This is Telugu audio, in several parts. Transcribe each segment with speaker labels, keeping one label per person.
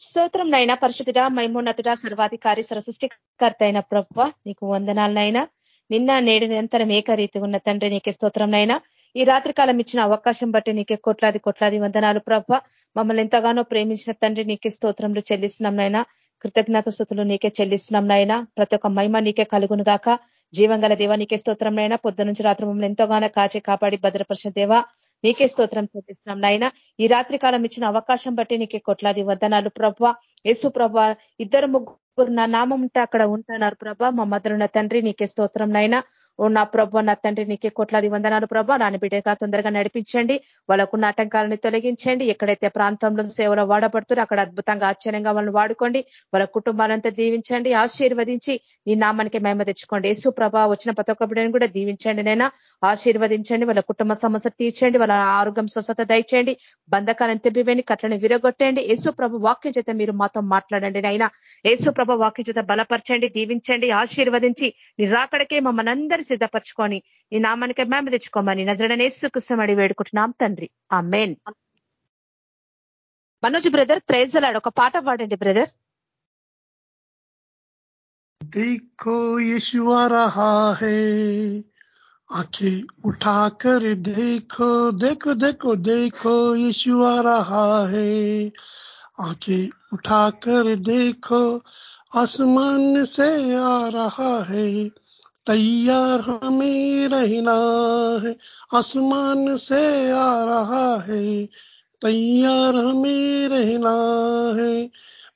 Speaker 1: స్తోత్రం నైనా పరిశుద్ధుడా మైమోన్నతుడా సర్వాధికారి సరసృష్టికర్త అయిన ప్రభ నీకు వందనాలనైనా నిన్న నేడు నిరంతరం ఏకరీతి ఉన్న తండ్రి నీకే స్తోత్రం నైనా ఈ రాత్రి కాలం ఇచ్చిన అవకాశం బట్టి నీకే కోట్లాది కోట్లాది వందనాలు ప్రభ. మమ్మల్ని ఎంతగానో ప్రేమించిన తండ్రి నీకే స్తోత్రంలో చెల్లిస్తున్నాం నైనా కృతజ్ఞత స్థుతులు నీకే చెల్లిస్తున్నాం నాయన ప్రతి ఒక్క మహిమ నీకే కలుగును గాక. జీవంగల దేవ నీకే స్తోత్రం నైనా పొద్దు నుంచి రాత్రి మమ్మల్ని ఎంతోగానో కాచి కాపాడి భద్రపరిచిన దేవ నీకే స్తోత్రం చూపిస్తున్నాం నాయన. ఈ రాత్రి కాలం ఇచ్చిన అవకాశం బట్టి నీకే కొట్లాది వద్దనాలు ప్రభ యేసు ప్రభ ఇద్దరు ముగ్గురు నా నామం ఉంటే అక్కడ ఉంటున్నారు ప్రభ మా మదరున్న తండ్రి నీకే స్తోత్రం నైనా ఓ నా ప్రభ నా తండ్రి నీకే కోట్లాది వందనాలు ప్రభ. నాని బిడ్డగా తొందరగా నడిపించండి. వాళ్ళకున్న ఆటంకాలను తొలగించండి. ఎక్కడైతే ప్రాంతంలో సేవలో వాడబడుతున్నారు అక్కడ అద్భుతంగా ఆశ్చర్యంగా వాళ్ళని వాడుకోండి. వాళ్ళ కుటుంబాలంతా దీవించండి. ఆశీర్వదించి నీ నామానికి మేమ తెచ్చుకోండి. యేసు ప్రభ వచ్చిన ప్రతి ఒక్క బిడ్డను కూడా దీవించండి నైనా ఆశీర్వదించండి. వాళ్ళ కుటుంబ సమస్య తీర్చండి. వాళ్ళ ఆరోగ్యం స్వస్థత దయచేయండి. బంధకాలను తెబ్బివేని కట్లను విరగొట్టండి. యేసు ప్రభ వాక్యం చేత మీరు మాతో మాట్లాడండి నైనా యేసు ప్రభ వాక్యం చేత బలపరచండి దీవించండి ఆశీర్వదించి నీ రాకడకే మమ్మల్ని అందరి సిద్ధపరచుకొని నీ నామానికి మేము తెచ్చుకోమని నజరడనే సుకుసమడి వేడుకుంటున్నాం తండ్రి ఆ మెయిన్ మనోజ్ బ్రదర్ ప్రైజ్ అలాడు ఒక పాట పాడండి బ్రదర్
Speaker 2: देखो यीशु आ रहा है आंखें उठाकर देखो देखो देखो देखो यीशु आ रहा है आंखें उठाकर देखो आसमान से आ रहा है तैयार हमें रहना है, आसमान से आ रहा है। तैयार हमें रहना है,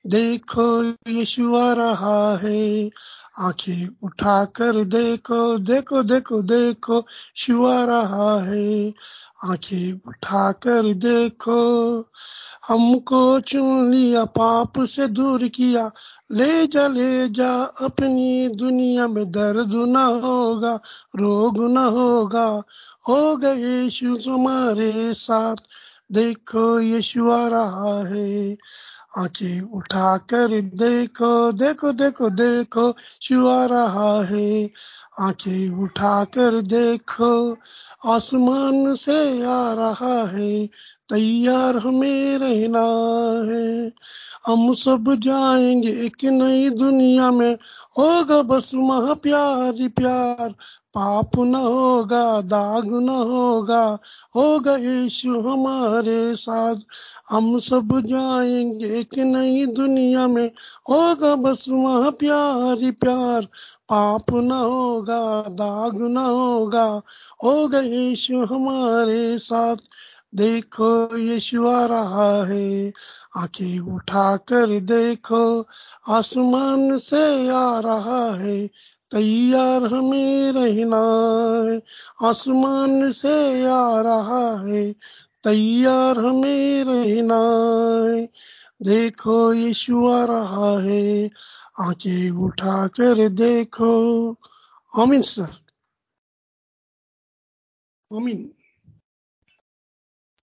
Speaker 2: देखो यीशु आ रहा है। आँखें उठाकर देखो देखो देखो देखो आ रहा है। आँखें उठाकर देखो, हमको चुन लिया, पाप से दूर किया ले जा ले जा, अपनी दुनिया में दर्द न होगा, रोग न होगा। हो गए यीशु तुम्हारे साथ, देखो यीशु आ रहा है। आँखें उठाकर देखो देखो देखो देखो शु आ रहा है। आँखें उठाकर देखो, आसमान से आ रहा है, तैयार हमें रहना है। हम सब जाएँगे एक नई दुनिया में। होगा बस महा प्यार ही प्यार। पाप न होगा, दाग न होगा। होगा यीशु हमारे साथ। हम सब जाएँगे एक नई दुनिया में। होगा बस वहाँ प्यार ही प्यार। पाप न होगा, दाग न होगा। होगा यीशु हमारे साथ। देखो यीशु आ रहा है। आँखें उठाकर देखो, आसमान से आ रहा है, तैयार हमें रहना है। आसमान से आ रहा है, तैयार हमें रहना है। देखो, यीशु आ रहा है, आँखें उठाकर देखो। अमीन सर। अमीन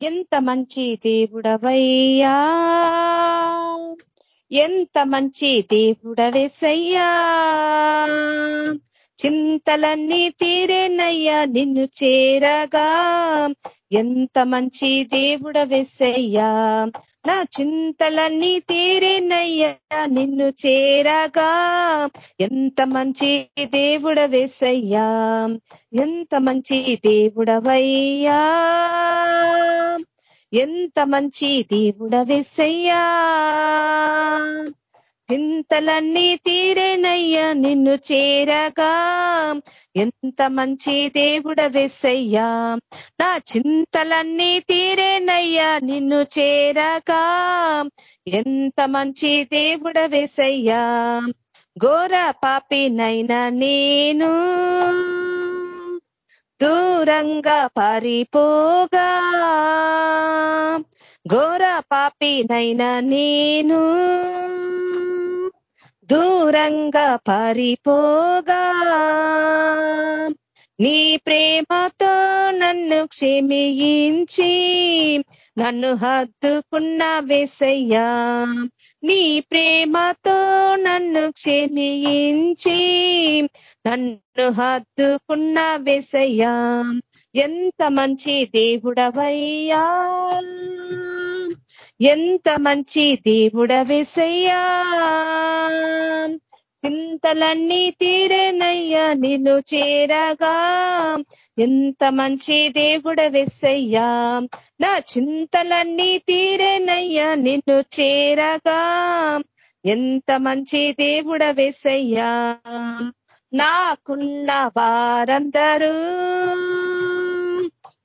Speaker 1: ఎంత మంచి దేవుడవయ్యా? ఎంత మంచి దేవుడవేసయ్యా? చింతలన్నీ తీరేనయ్యా నిన్ను చేరగా. ఎంత మంచి దేవుడ వెసయ్యా నా చింతలన్నీ తీరేనయ్యా నిన్ను చేరగా. ఎంత మంచి దేవుడ వేసయ్యా ఎంత మంచి దేవుడవయ్యా. ఎంత మంచి దేవుడ వేసయ్యా చింతలన్నీ తీరేనయ్యా నిన్ను చేరగా. ఎంత మంచి దేవుడ వేసయ్యా నా చింతలన్నీ తీరేనయ్యా నిన్ను చేరగా. ఎంత మంచి దేవుడ వేసయ్యా ఘోర పాపినైనా నేను. దూరంగా పారిపోగా. ఘోర పాపినైనా నేను. దూరంగా పారిపోగా. నీ ప్రేమతో నన్ను క్షమించి నన్ను హద్దుకున్న వేసయ్యా. నీ ప్రేమతో నన్ను క్షమించి నన్ను హద్దుకున్న వేసయ్యా. ఎంత మంచి దేవుడవయ్యా. ఎంత మంచి దేవుడవేసయ్యా చింతలన్నీ తీరేనయ్యా నిన్ను చేరగా. ఎంత మంచి దేవుడ దేవుడవేసయ్యా నా చింతలన్నీ తీరేనయ్యా నిన్ను చేరగా. ఎంత మంచి దేవుడ దేవుడవేసయ్యా నాకున్న వారందరూ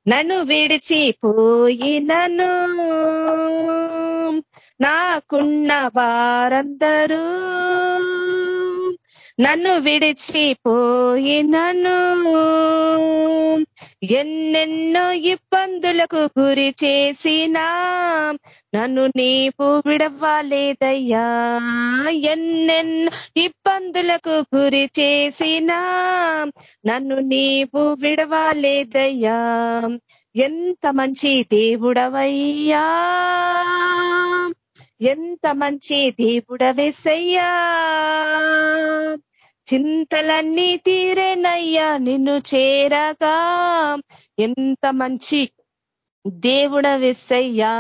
Speaker 1: నన్ను విడిచిపోయినను. నాకున్న వారందరూ నన్ను విడిచిపోయినను. ఎన్నెన్నో ఇబ్బందులకు గురి చేసినా నన్ను నీవు విడవాలేదయ్యా. ఎన్నెన్నో ఇబ్బందులకు గురి చేసినా నన్ను నీవు విడవాలేదయ్యా. ఎంత మంచి దేవుడవయ్యా. ఎంత మంచి దేవుడవేసయ్యా చింతలన్నీ తీరేనయ్యా నిన్ను చేరగా. ఎంత మంచి దేవుడ వెస్సయ్యా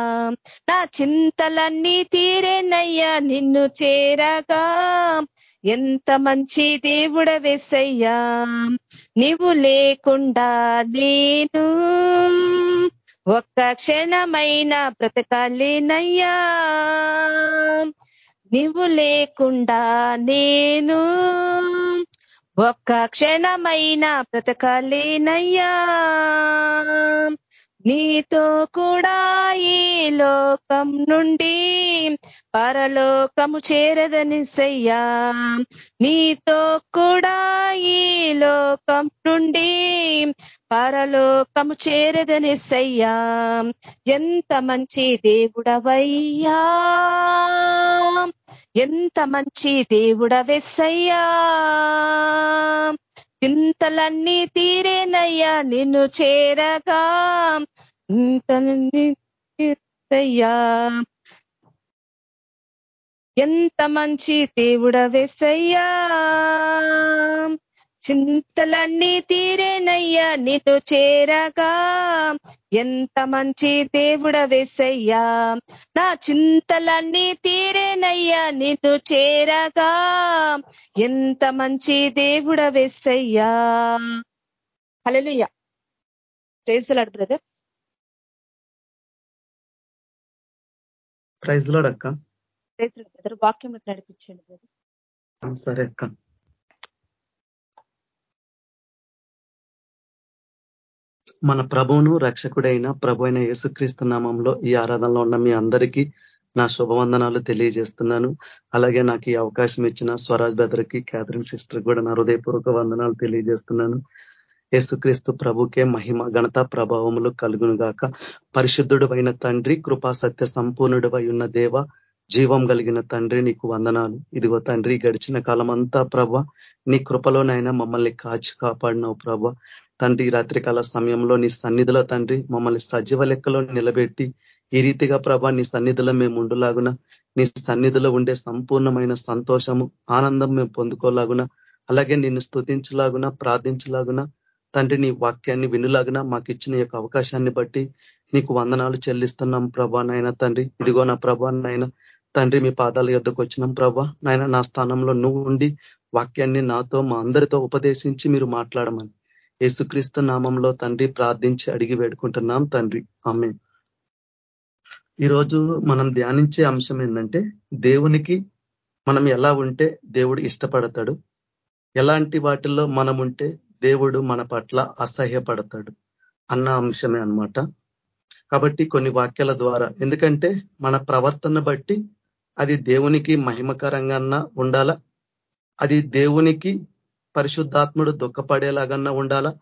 Speaker 1: నా చింతలన్నీ తీరేనయ్యా నిన్ను చేరగా. ఎంత మంచి దేవుడ వెస్సయ్యా నీవు లేకుండా నేను ఒక్క క్షణమైన బ్రతకాలేనయ్యా. నువ్వు లేకుండా నేను ఒక్క క్షణమైన బ్రతకాలేనయ్యా. నీతో కూడా ఈ లోకం నుండి పరలోకము చేరదని సయ్యా. నీతో కూడా ఈ లోకం నుండి పరలోకము చేరదని సయ్యా. ఎంత మంచి దేవుడవయ్యా. ఎంత మంచి దేవుడవెస్సయ్యా ఇంతలన్నీ తీరేనయ్యా నిన్ను చేరగా. ఇంతయ్యా ఎంత మంచి దేవుడవేసయ్యా. చింతలన్నీ తీరేనయ్యా నిన్ను చేరగా. ఎంత మంచి దేవుడవేసయ్యా నా చింతలన్నీ తీరేనయ్యా నిన్ను చేరగా. ఎంత మంచి దేవుడవేసయ్యా hallelujah praise lord
Speaker 3: brother. Praise lord
Speaker 1: అక్క. వాక్యం నడిపించండి బ్రదర్.
Speaker 3: సరే అక్క. మన ప్రభువును రక్షకుడైన ప్రభు అయిన యేసుక్రీస్తు నామంలో ఈ ఆరాధనలో ఉన్న మీ అందరికీ నా శుభవందనాలు తెలియజేస్తున్నాను. అలాగే నాకు ఈ అవకాశం ఇచ్చిన స్వరాజ్ బ్రదర్కి క్యాథరిన్ సిస్టర్ కూడా నా హృదయపూర్వక వందనాలు తెలియజేస్తున్నాను. యేసుక్రీస్తు ప్రభుకే మహిమ ఘనత ప్రభావములు కలుగును గాక పరిశుద్ధుడు అయిన తండ్రి కృపా సత్య సంపూర్ణుడు ఉన్న దేవ జీవం కలిగిన తండ్రి నీకు వందనాలు. ఇదిగో తండ్రి గడిచిన కాలం అంతా ప్రభ నీ కృపలోనైనా మమ్మల్ని కాచి కాపాడినావు ప్రభ. తండ్రి రాత్రికాల సమయంలో నీ సన్నిధిలో తండ్రి మమ్మల్ని సజీవ లెక్కలో నిలబెట్టి ఈ రీతిగా ప్రభా నీ సన్నిధిలో మేము ఉండులాగున నీ సన్నిధిలో ఉండే సంపూర్ణమైన సంతోషము ఆనందం మేము పొందుకోలాగున అలాగే నిన్ను స్థుతించలాగున ప్రార్థించలాగున తండ్రి నీ వాక్యాన్ని వినులాగున మాకు ఇచ్చిన యొక్క అవకాశాన్ని బట్టి నీకు వందనాలు చెల్లిస్తున్నాం ప్రభా నాయన తండ్రి. ఇదిగో నా ప్రభా నాయన తండ్రి మీ పాదాల యొద్దకు వచ్చినాం ప్రభా. నాయన నా స్థానంలో నువ్వు ఉండి వాక్యాన్ని నాతో మా అందరితో ఉపదేశించి మీరు మాట్లాడమని. యేసుక్రీస్తు నామంలో తండ్రి ప్రార్థించి అడిగి వేడుకుంటున్నాం తండ్రి. ఆమె ఈరోజు మనం ధ్యానించే అంశం ఏంటంటే దేవునికి మనం ఎలా ఉంటే దేవుడు ఇష్టపడతాడు. ఎలాంటి వాటిల్లో మనం ఉంటే దేవుడు మన పట్ల అసహ్యపడతాడు అన్న అంశమే అనమాట కాబట్టి కొన్ని వాక్యాల ద్వారా ఎందుకంటే మన ప్రవర్తన బట్టి అది దేవునికి మహిమకరంగా ఉండాలా? అది దేవునికి పరిశుద్ధాత్ముడు దుఃఖపడేలాగన్నా ఉండాలా?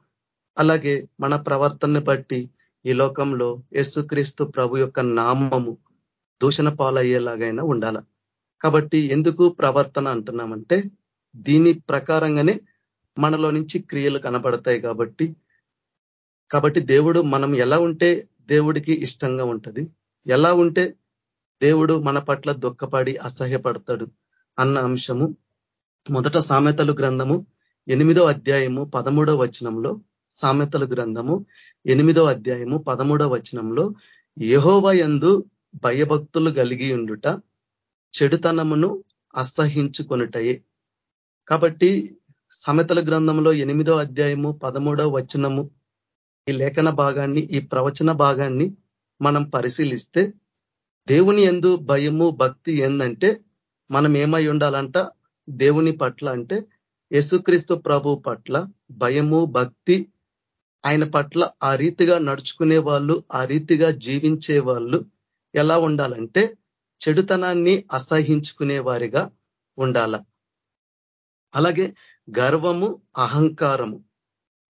Speaker 3: అలాగే మన ప్రవర్తనని బట్టి ఈ లోకంలో యేసుక్రీస్తు ప్రభు యొక్క నామము దూషణ పాలయ్యేలాగైనా ఉండాల? కాబట్టి ఎందుకు ప్రవర్తన అంటున్నామంటే దీని ప్రకారంగానే మనలో నుంచి క్రియలు కనబడతాయి కాబట్టి. కాబట్టి దేవుడు మనం ఎలా ఉంటే దేవుడికి ఇష్టంగా ఉంటది? ఎలా ఉంటే దేవుడు మన పట్ల దుఃఖపడి అసహ్యపడతాడు? అన్న అంశము. మొదట సామెతలు గ్రంథము ఎనిమిదో అధ్యాయము పదమూడో వచనంలో సామెతల గ్రంథము ఎనిమిదో అధ్యాయము పదమూడో వచనంలో యహోవ ఎందు భయభక్తులు కలిగి ఉండుట చెడుతనమును అసహించుకొనుటయే. కాబట్టి సమతల గ్రంథంలో ఎనిమిదో అధ్యాయము పదమూడవ వచనము ఈ లేఖన భాగాన్ని ఈ ప్రవచన భాగాన్ని మనం పరిశీలిస్తే దేవుని ఎందు భయము భక్తి ఏందంటే మనం ఏమై ఉండాలంట దేవుని పట్ల అంటే యేసుక్రీస్తు ప్రభు పట్ల భయము భక్తి ఆయన పట్ల ఆ రీతిగా నడుచుకునే వాళ్ళు ఆ రీతిగా జీవించే వాళ్ళు ఎలా ఉండాలంటే చెడుతనాన్ని అసహించుకునే వారిగా ఉండాల. అలాగే గర్వము అహంకారము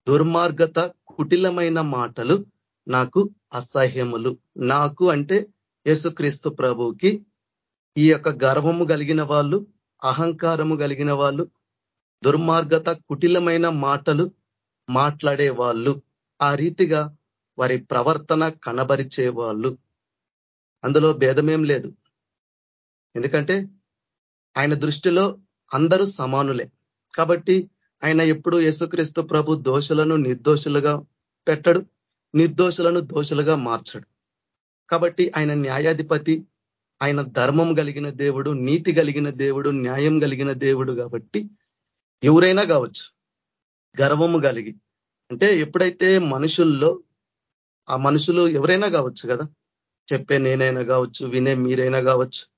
Speaker 3: దుర్మార్గత కుటిలమైన మాటలు నాకు అసహ్యములు. నాకు అంటే యేసుక్రీస్తు ప్రభుకి ఈ యొక్క గర్వము కలిగిన వాళ్ళు అహంకారము కలిగిన వాళ్ళు దుర్మార్గత కుటిలమైన మాటలు మాట్లాడే వాళ్ళు ఆ రీతిగా వారి ప్రవర్తన కనబరిచే వాళ్ళు అందులో భేదమేం లేదు. ఎందుకంటే ఆయన దృష్టిలో అందరూ సమానులే. కాబట్టి ఆయన ఎప్పుడు యేసుక్రీస్తు ప్రభు దోషులను నిర్దోషులుగా పెట్టడు నిర్దోషులను దోషులుగా మార్చడు. కాబట్టి ఆయన న్యాయాధిపతి ఆయన ధర్మం కలిగిన దేవుడు నీతి కలిగిన దేవుడు న్యాయం కలిగిన దేవుడు కాబట్టి ఎవరైనా కావచ్చు. గర్వము కలిగి. అంటే ఎప్పుడైతే మనుషుల్లో ఆ మనుషులు ఎవరైనా కావచ్చు కదా? చెప్పే నేనైనా కావచ్చు వినే మీరైనా కావచ్చు.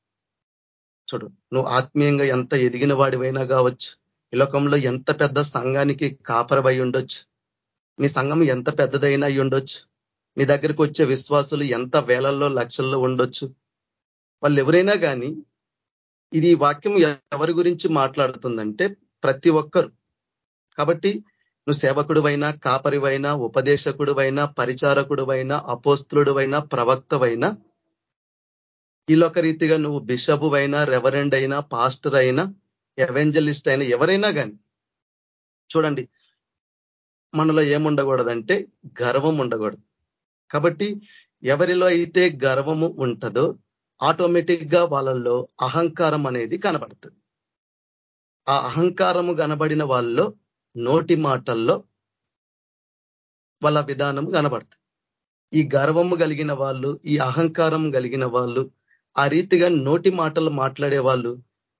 Speaker 3: చూడు నువ్వు ఆత్మీయంగా ఎంత ఎదిగిన వాడివైనా కావచ్చు. ఈ లోకంలో ఎంత పెద్ద సంఘానికి కాపరవై ఉండొచ్చు. నీ సంఘం ఎంత పెద్దదైనా ఉండొచ్చు. నీ దగ్గరికి వచ్చే విశ్వాసులు ఎంత వేలల్లో లక్షల్లో ఉండొచ్చు. వాళ్ళు ఎవరైనా కానీ ఇది వాక్యం ఎవరి గురించి మాట్లాడుతుందంటే ప్రతి ఒక్కరు. కాబట్టి నువ్వు సేవకుడువైనా కాపరివైనా ఉపదేశకుడువైనా పరిచారకుడువైనా అపోస్తులుడువైనా ప్రవక్తవైనా ఈలోక రీతిగా నువ్వు బిషపు అయినా రెవరెండ్ అయినా పాస్టర్ అయినా ఎవెంజలిస్ట్ అయినా ఎవరైనా కానీ చూడండి మనలో ఏముండకూడదంటే గర్వం ఉండకూడదు. కాబట్టి ఎవరిలో అయితే గర్వము ఉంటుందో ఆటోమేటిక్గా వాళ్ళల్లో అహంకారం అనేది కనబడుతుంది. ఆ అహంకారము కనబడిన వాళ్ళలో నోటి మాటల్లో వాళ్ళ విధానం కనబడుతుంది ఈ గర్వము కలిగిన వాళ్ళు ఈ అహంకారం కలిగిన వాళ్ళు ఆ రీతిగా నోటి మాటలు మాట్లాడే వాళ్ళు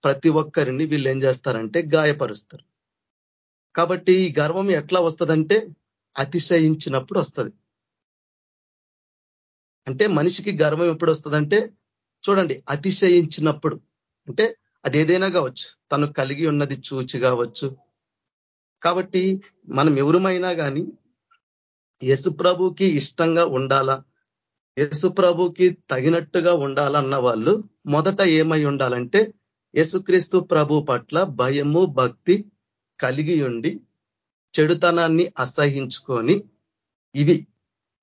Speaker 3: ప్రతి ఒక్కరిని వీళ్ళు ఏం చేస్తారంటే గాయపరుస్తారు. కాబట్టి ఈ గర్వం ఎట్లా వస్తుందంటే అతిశయించినప్పుడు వస్తుంది. అంటే మనిషికి గర్వం ఎప్పుడు వస్తుందంటే చూడండి అతిశయించినప్పుడు. అంటే అది ఏదైనా కావచ్చు. తను కలిగి ఉన్నది చూచి కావచ్చు. కాబట్టి మనం ఎవరమైనా కానీ యశుప్రభుకి ఇష్టంగా ఉండాలా? యశుప్రభుకి తగినట్టుగా ఉండాలన్న వాళ్ళు మొదట ఏమై ఉండాలంటే యేసుక్రీస్తు ప్రభు పట్ల భయము భక్తి కలిగి ఉండి చెడుతనాన్ని అసహించుకొని ఇవి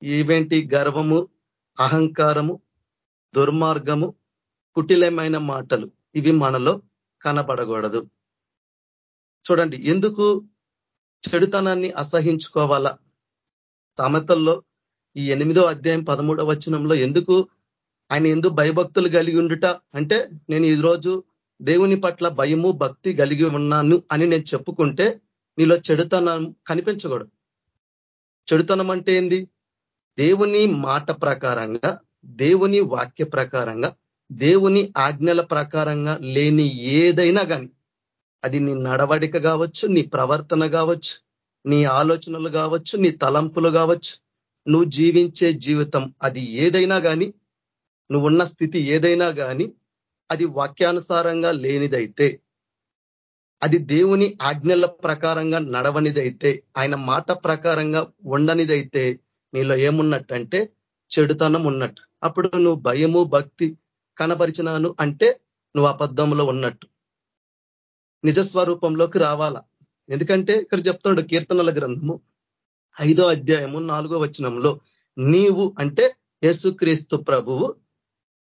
Speaker 3: ఇవేంటి గర్వము అహంకారము దుర్మార్గము కుటిలమైన మాటలు ఇవి మనలో కనబడకూడదు. చూడండి ఎందుకు చెడుతనాన్ని అసహించుకోవాలా? సమతల్లో ఈ ఎనిమిదో అధ్యాయం పదమూడవ వచనంలో ఎందుకు ఆయన ఎందుకు భయభక్తులు కలిగి ఉండుట? అంటే నేను ఈరోజు దేవుని పట్ల భయము భక్తి కలిగి ఉన్నాను అని నేను చెప్పుకుంటే నీలో చెడుతనం కనిపించకూడదు. చెడుతనం అంటే ఏంది? దేవుని మాట ప్రకారంగా దేవుని వాక్య ప్రకారంగా దేవుని ఆజ్ఞల ప్రకారంగా లేని ఏదైనా కానీ అది నీ నడవడిక కావచ్చు నీ ప్రవర్తన కావచ్చు నీ ఆలోచనలు కావచ్చు నీ తలంపులు కావచ్చు నువ్వు జీవించే జీవితం అది ఏదైనా కానీ నువ్వున్న స్థితి ఏదైనా కానీ అది వాక్యానుసారంగా లేనిదైతే అది దేవుని ఆజ్ఞల ప్రకారంగా నడవనిదైతే ఆయన మాట ప్రకారంగా ఉండనిదైతే నీలో ఏమున్నట్టంటే చెడుతనం ఉన్నట్టు. అప్పుడు నువ్వు భయము భక్తి కనపరిచినాను అంటే నువ్వు అబద్ధంలో ఉన్నట్టు. నిజస్వరూపంలోకి రావాలా? ఎందుకంటే ఇక్కడ చెప్తున్నాడు కీర్తనల గ్రంథము ఐదో అధ్యాయము నాలుగో వచనంలో నీవు అంటే యేసుక్రీస్తు ప్రభువు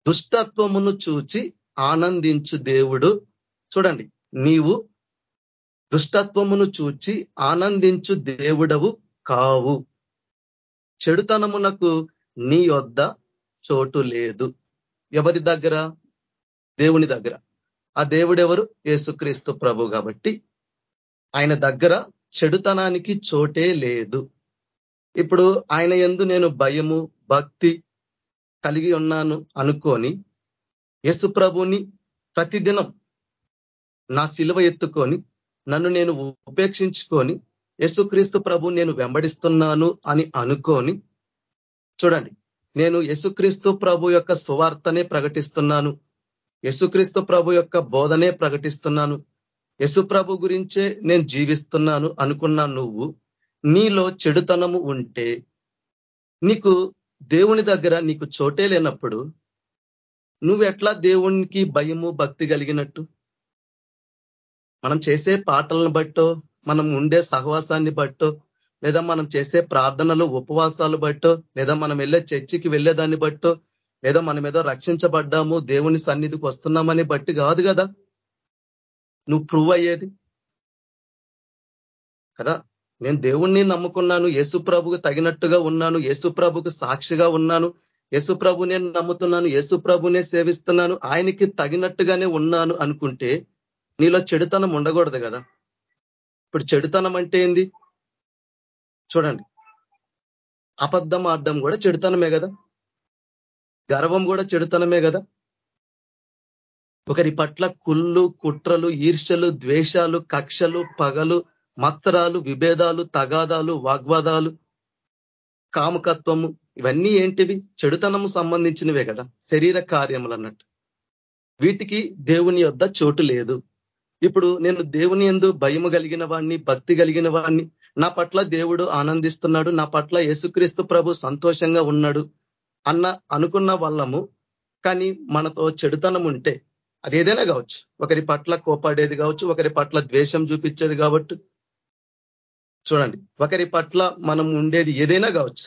Speaker 3: దుష్టత్వమును చూచి ఆనందించు దేవుడు. చూడండి నీవు దుష్టత్వమును చూచి ఆనందించు దేవుడవు కావు. చెడుతనమునకు నీ యొద్ద చోటు లేదు. ఎవరి దగ్గర? దేవుని దగ్గర. ఆ దేవుడెవరు? యేసుక్రీస్తు ప్రభు కాబట్టి ఆయన దగ్గర చెడుతనానికి చోటే లేదు. ఇప్పుడు ఆయన ఎందు నేను భయము భక్తి కలిగి ఉన్నాను అనుకొని యేసు ప్రభుని ప్రతిదినం నా శిలువ ఎత్తుకొని నన్ను నేను ఉపేక్షించుకొని యేసుక్రీస్తు ప్రభు నేను వెంబడిస్తున్నాను అని అనుకొని చూడండి నేను యేసుక్రీస్తు ప్రభు యొక్క సువార్తనే ప్రకటిస్తున్నాను. యేసుక్రీస్తు ప్రభు యొక్క బోధనే ప్రకటిస్తున్నాను. యశు ప్రభు గురించే నేను జీవిస్తున్నాను అనుకున్నా నువ్వు నీలో చెడుతనము ఉంటే నీకు దేవుని దగ్గర నీకు చోటే లేనప్పుడు నువ్వు ఎట్లా దేవునికి భయము భక్తి కలిగినట్టు? మనం చేసే పాటలను బట్టో మనం ఉండే సహవాసాన్ని బట్టో లేదా మనం చేసే ప్రార్థనలు ఉపవాసాలు బట్టో లేదా మనం వెళ్ళే చర్చికి వెళ్ళేదాన్ని బట్టో లేదా మనం ఏదో రక్షించబడ్డాము దేవుని సన్నిధికి వస్తున్నామని బట్టి కాదు కదా. నువ్వు ప్రూవ్ అయ్యేది. కదా? నేను దేవుణ్ణి నమ్ముకున్నాను యేసు ప్రభుకు తగినట్టుగా ఉన్నాను యేసు ప్రభుకు సాక్షిగా ఉన్నాను యేసు ప్రభునే నమ్ముతున్నాను యేసు ప్రభునే సేవిస్తున్నాను ఆయనకి తగినట్టుగానే ఉన్నాను అనుకుంటే నీలో చెడుతనం ఉండకూడదు కదా. ఇప్పుడు చెడుతనం అంటే ఏంది? చూడండి. అబద్ధం ఆడడం కూడా చెడుతనమే కదా? గర్వం కూడా చెడుతనమే కదా? ఒకరి పట్ల కుళ్ళు కుట్రలు ఈర్ష్యలు ద్వేషాలు కక్షలు పగలు మత్రాలు విభేదాలు తగాదాలు వాగ్వాదాలు కామకత్వము ఇవన్నీ ఏంటివి? చెడుతనము సంబంధించినవే కదా? శరీర కార్యములు అన్నట్టు. వీటికి దేవుని యొద్ద చోటు లేదు. ఇప్పుడు నేను దేవుని ఎందు భయము కలిగిన వాడిని భక్తి కలిగిన వాడిని నా పట్ల దేవుడు ఆనందిస్తున్నాడు నా పట్ల యేసుక్రీస్తు ప్రభు సంతోషంగా ఉన్నాడు అన్న అనుకున్న వాళ్ళము కానీ మనతో చెడుతనం ఉంటే అది ఏదైనా కావచ్చు. ఒకరి పట్ల కోపాడేది కావచ్చు ఒకరి పట్ల ద్వేషం చూపించేది కాబట్టి. చూడండి ఒకరి పట్ల మనం ఉండేది ఏదైనా కావచ్చు.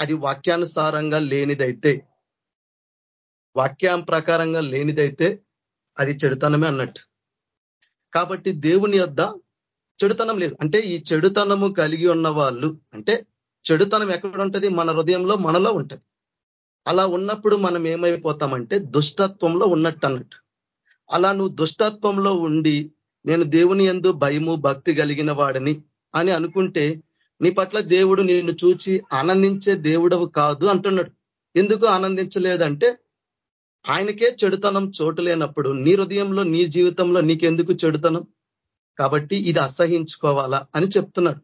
Speaker 3: అది వాక్యానుసారంగా లేనిదైతే వాక్యం ప్రకారంగా లేనిదైతే అది చెడుతనమే అన్నట్టు. కాబట్టి దేవుని యొద్ద చెడుతనం లేదు. అంటే ఈ చెడుతనము కలిగి ఉన్న వాళ్ళు అంటే చెడుతనం ఎక్కడ ఉంటుంది మన హృదయంలో మనలో ఉంటుంది. అలా ఉన్నప్పుడు మనం ఏమైపోతామంటే దుష్టత్వంలో ఉన్నట్టు అన్నట్టు అలా నువ్వు దుష్టత్వంలో ఉండి నేను దేవుని ఎందు భయము భక్తి కలిగిన వాడిని అని అనుకుంటే నీ పట్ల దేవుడు నిన్ను చూచి ఆనందించే దేవుడవు కాదు అంటున్నాడు. ఎందుకు ఆనందించలేదంటే ఆయనకే చెడుతనం చోటు లేనప్పుడు నీ హృదయంలో నీ జీవితంలో నీకెందుకు చెడుతనం? కాబట్టి ఇది అసహించుకోవాలా అని చెప్తున్నాడు.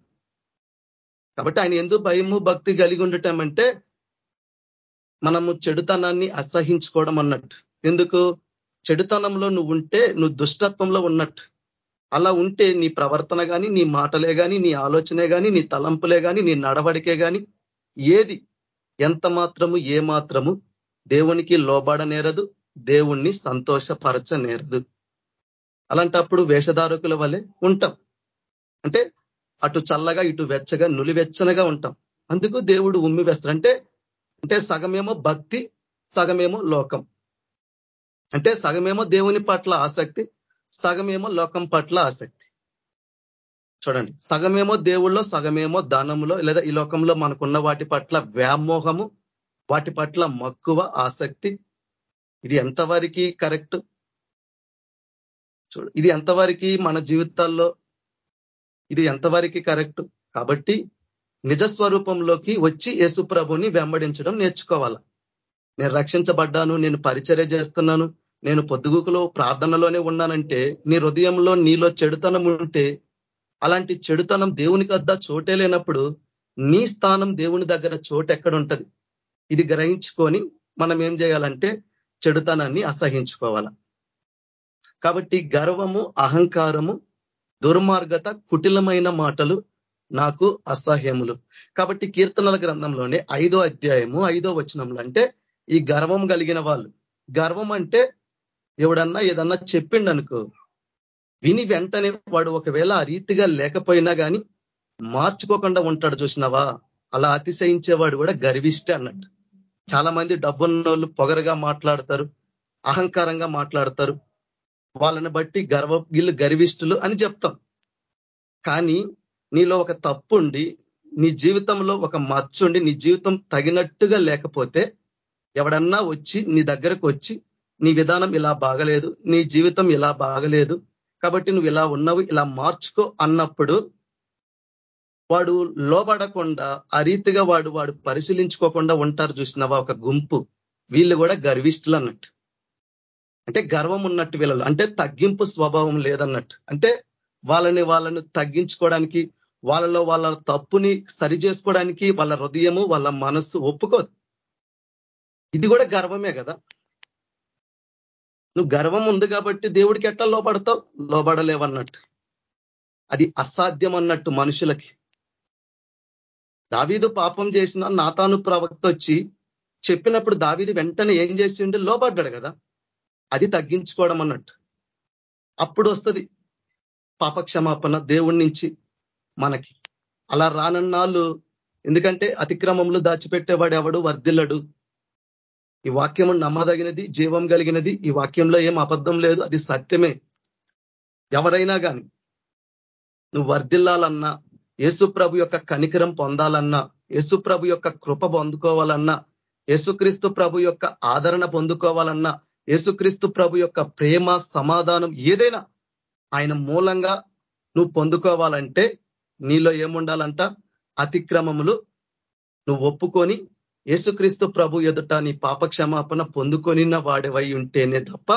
Speaker 3: కాబట్టి ఆయన ఎందుకు భయము భక్తి కలిగి ఉండటం అంటే మనము చెడుతనాన్ని అసహించుకోవడం అన్నట్టు. ఎందుకు? చెడుతనంలో నువ్వు ఉంటే నువ్వు దుష్టత్వంలో ఉన్నట్టు. అలా ఉంటే నీ ప్రవర్తన కానీ నీ మాటలే కానీ నీ ఆలోచనే కానీ నీ తలంపులే కానీ నీ నడవడికే కానీ ఏది? ఎంత మాత్రము ఏ మాత్రము దేవునికి లోబడనేరదు దేవుణ్ణి సంతోషపరచనేరదు. అలాంటప్పుడు వేషధారకుల వలె ఉంటాం. అంటే అటు చల్లగా ఇటు వెచ్చగా నులివెచ్చనగా ఉంటాం. అందుకు దేవుడు ఉమ్మి వేస్తాడు. అంటే అంటే సగమేమో భక్తి సగమేమో లోకం. అంటే సగమేమో దేవుని పట్ల ఆసక్తి సగమేమో లోకం పట్ల ఆసక్తి. చూడండి. సగమేమో దేవుళ్ళో సగమేమో దానంలో లేదా ఈ లోకంలో మనకున్న వాటి పట్ల వ్యామోహము వాటి పట్ల మక్కువ ఆసక్తి. ఇది ఎంతవరకు కరెక్ట్? చూడు. ఇది ఎంతవరకు మన జీవితాల్లో ఇది ఎంతవరకు కరెక్ట్? కాబట్టి నిజస్వరూపంలోకి వచ్చి యేసు ప్రభుని వెంబడించడం నేర్చుకోవాల? నేను రక్షించబడ్డాను నేను పరిచర్య చేస్తున్నాను నేను పొద్దుగుకులో ప్రార్థనలోనే ఉన్నానంటే నీ హృదయంలో నీలో చెడుతనం ఉంటే అలాంటి చెడుతనం దేవునికి వద్ద చోటే లేనప్పుడు నీ స్థానం దేవుని దగ్గర చోటు ఎక్కడ ఉంటది ఇది గ్రహించుకొని మనం ఏం చేయాలంటే చెడుతనాన్ని అసహించుకోవాలా? కాబట్టి గర్వము అహంకారము దుర్మార్గత కుటిలమైన మాటలు నాకు అసహ్యములు. కాబట్టి కీర్తనల గ్రంథంలోనే ఐదో అధ్యాయము ఐదో వచనంలో అంటే ఈ గర్వం కలిగిన వాళ్ళు. గర్వం అంటే ఎవడన్నా ఏదన్నా చెప్పిండనుకో విని వెంటనే వాడు ఒకవేళ ఆ రీతిగా లేకపోయినా కానీ మార్చుకోకుండా ఉంటాడు చూసినావా? అలా అతిశయించేవాడు కూడా గర్విష్టే అన్నట్టు. చాలా మంది డబ్బున్న వాళ్ళు పొగరగా మాట్లాడతారు అహంకారంగా మాట్లాడతారు. వాళ్ళని బట్టి గర్వ వీళ్ళు గర్విష్ఠులు అని చెప్తాం. కానీ నీలో ఒక తప్పు ఉండి నీ జీవితంలో ఒక మచ్చుండి నీ జీవితం తగినట్టుగా లేకపోతే ఎవడన్నా వచ్చి నీ దగ్గరకు వచ్చి నీ విధానం ఇలా బాగలేదు నీ జీవితం ఇలా బాగలేదు కాబట్టి నువ్వు ఇలా ఉన్నావు ఇలా మార్చుకో అన్నప్పుడు వాడు లోబడకుండా ఆ రీతిగా వాడు వాడు పరిశీలించుకోకుండా ఉంటారు చూసినవా? ఒక గుంపు. వీళ్ళు కూడా గర్విష్ఠులు అన్నట్టు. అంటే గర్వం ఉన్నట్టు వీళ్ళు అంటే తగ్గింపు స్వభావం లేదన్నట్టు. అంటే వాళ్ళని వాళ్ళను తగ్గించుకోవడానికి వాళ్ళలో వాళ్ళ తప్పుని సరి చేసుకోవడానికి వాళ్ళ హృదయము వాళ్ళ మనస్సు ఒప్పుకోదు. ఇది కూడా గర్వమే కదా. నువ్వు గర్వం ఉంది కాబట్టి దేవుడికి ఎట్లా లోపడతావు లోబడలేవన్నట్టు. అది అసాధ్యం అన్నట్టు మనుషులకి. దావీదు పాపం చేసిన నాతాను ప్రవక్త వచ్చి చెప్పినప్పుడు దావీదు వెంటనే ఏం చేసిండు? లోపడ్డాడు కదా. అది తగ్గించుకోవడం అన్నట్టు. అప్పుడు వస్తుంది పాపక్షమాపణ దేవుడి నుంచి మనకి. అలా రానన్నాళ్ళు ఎందుకంటే అతిక్రమంలో దాచిపెట్టేవాడు ఎవడు? వర్ధిల్లడు. ఈ వాక్యము నమ్మదగినది జీవం కలిగినది ఈ వాక్యంలో ఏం అబద్ధం లేదు అది సత్యమే. ఎవరైనా కానీ నువ్వు వర్ధిల్లాలన్నా యేసుప్రభు యొక్క కనికరం పొందాలన్నా యేసుప్రభు యొక్క కృప పొందుకోవాలన్నా యేసుక్రీస్తు ప్రభు యొక్క ఆదరణ పొందుకోవాలన్నా యేసుక్రీస్తు ప్రభు యొక్క ప్రేమ సమాధానం ఏదైనా ఆయన మూలంగా నువ్వు పొందుకోవాలంటే నీలో ఏముండాలంట? అతిక్రమములు. నువ్వు ఒప్పుకొని యేసుక్రీస్తు ప్రభు ఎదుట నీ పాపక్షమాపణ పొందుకొనిన వాడివై ఉంటేనే తప్ప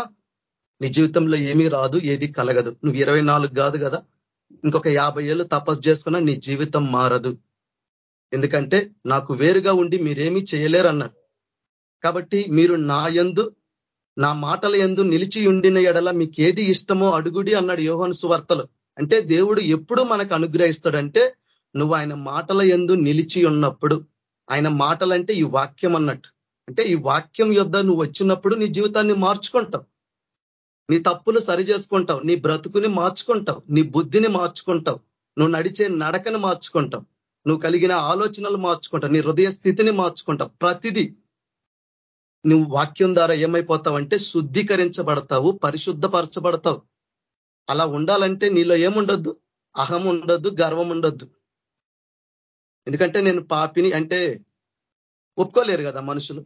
Speaker 3: నీ జీవితంలో ఏమీ రాదు ఏది కలగదు. నువ్వు ఇరవై కాదు కదా? ఇంకొక యాభై ఏళ్ళు తపస్సు చేసుకున్నా నీ జీవితం మారదు. ఎందుకంటే నాకు వేరుగా ఉండి మీరేమీ చేయలేరు అన్నారు కాబట్టి మీరు నా యందు నా మాటల ఎందు నిలిచి ఉండిన ఎడల మీకేది ఇష్టమో అడుగుడి అన్నాడు యోహన్ సువార్తలు. అంటే దేవుడు ఎప్పుడు మనకు అనుగ్రహిస్తాడంటే నువ్వు ఆయన మాటల ఎందు నిలిచి ఉన్నప్పుడు ఆయన మాటలంటే ఈ వాక్యం అన్నట్టు. అంటే ఈ వాక్యం యొద్ నువ్వు వచ్చినప్పుడు నీ జీవితాన్ని మార్చుకుంటావు. నీ తప్పులు సరి చేసుకుంటావు నీ బ్రతుకుని మార్చుకుంటావు నీ బుద్ధిని మార్చుకుంటావు నువ్వు నడిచే నడకని మార్చుకుంటావు నువ్వు కలిగిన ఆలోచనలు మార్చుకుంటావు నీ హృదయ స్థితిని మార్చుకుంటావు. ప్రతిదీ నువ్వు వాక్యం ద్వారా ఏమైపోతావంటే శుద్ధీకరించబడతావు పరిశుద్ధపరచబడతావు. అలా ఉండాలంటే నీలో ఏముండొద్దు? అహం ఉండొద్దు గర్వం ఉండొద్దు. ఎందుకంటే నేను పాపిని అంటే ఒప్పుకోలేరు కదా మనుషులు.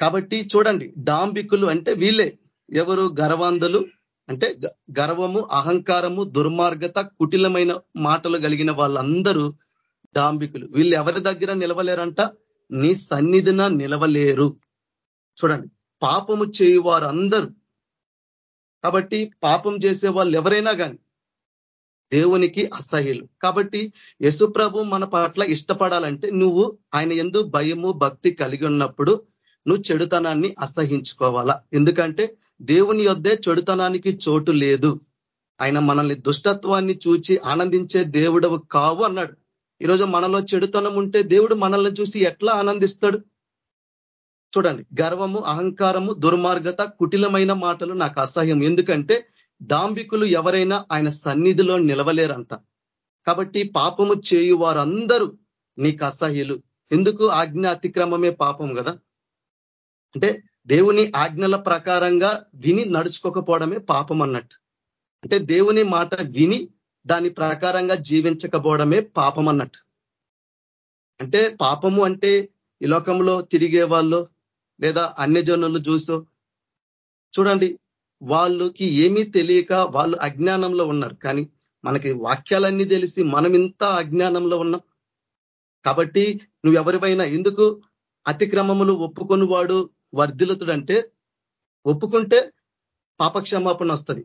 Speaker 3: కాబట్టి చూడండి డాంబికులు అంటే వీళ్ళే. ఎవరు? గర్వాంధులు. అంటే గర్వము అహంకారము దుర్మార్గత కుటిలమైన మాటలు కలిగిన వాళ్ళందరూ డాంబికులు. వీళ్ళు ఎవరి దగ్గర నిలవలేరంట? నీ సన్నిధిన నిలవలేరు. చూడండి పాపము చేయువారు అందరూ కాబట్టి పాపం చేసే వాళ్ళు ఎవరైనా కానీ దేవునికి అసహ్యులు. కాబట్టి యశుప్రభు మన పట్ల ఇష్టపడాలంటే నువ్వు ఆయన ఎందు భయము భక్తి కలిగి ఉన్నప్పుడు నువ్వు చెడుతనాన్ని అసహించుకోవాలా? ఎందుకంటే దేవుని యొద్దే చెడుతనానికి చోటు లేదు. ఆయన మనల్ని దుష్టత్వాన్ని చూచి ఆనందించే దేవుడవు కావు అన్నాడు. ఈరోజు మనలో చెడుతనం ఉంటే దేవుడు మనల్ని చూసి ఎట్లా ఆనందిస్తాడు? చూడండి గర్వము అహంకారము దుర్మార్గత కుటిలమైన మాటలు నాకు అసహ్యం. ఎందుకంటే దాంబికులు ఎవరైనా ఆయన సన్నిధిలో నిలవలేరంట. కాబట్టి పాపము చేయు వారందరూ నీకు అసహ్యులు. ఎందుకు? ఆజ్ఞ అతిక్రమమే పాపం కదా. అంటే దేవుని ఆజ్ఞల ప్రకారంగా విని నడుచుకోకపోవడమే పాపం అన్నట్టు. అంటే దేవుని మాట విని దాని ప్రకారంగా జీవించకపోవడమే పాపం అన్నట్టు. అంటే పాపము అంటే ఈ లోకంలో తిరిగే వాళ్ళు లేదా అన్య జనులు చూసో చూడండి వాళ్ళకి ఏమీ తెలియక వాళ్ళు అజ్ఞానంలో ఉన్నారు. కానీ మనకి వాక్యాలన్నీ తెలిసి మనం ఇంత అజ్ఞానంలో ఉన్నాం. కాబట్టి నువ్వు ఎవరివైనా ఎందుకు అతిక్రమములు ఒప్పుకొని వాడు వర్ధిల్లుతుడంటే ఒప్పుకుంటే పాపక్షమాపణ వస్తుంది.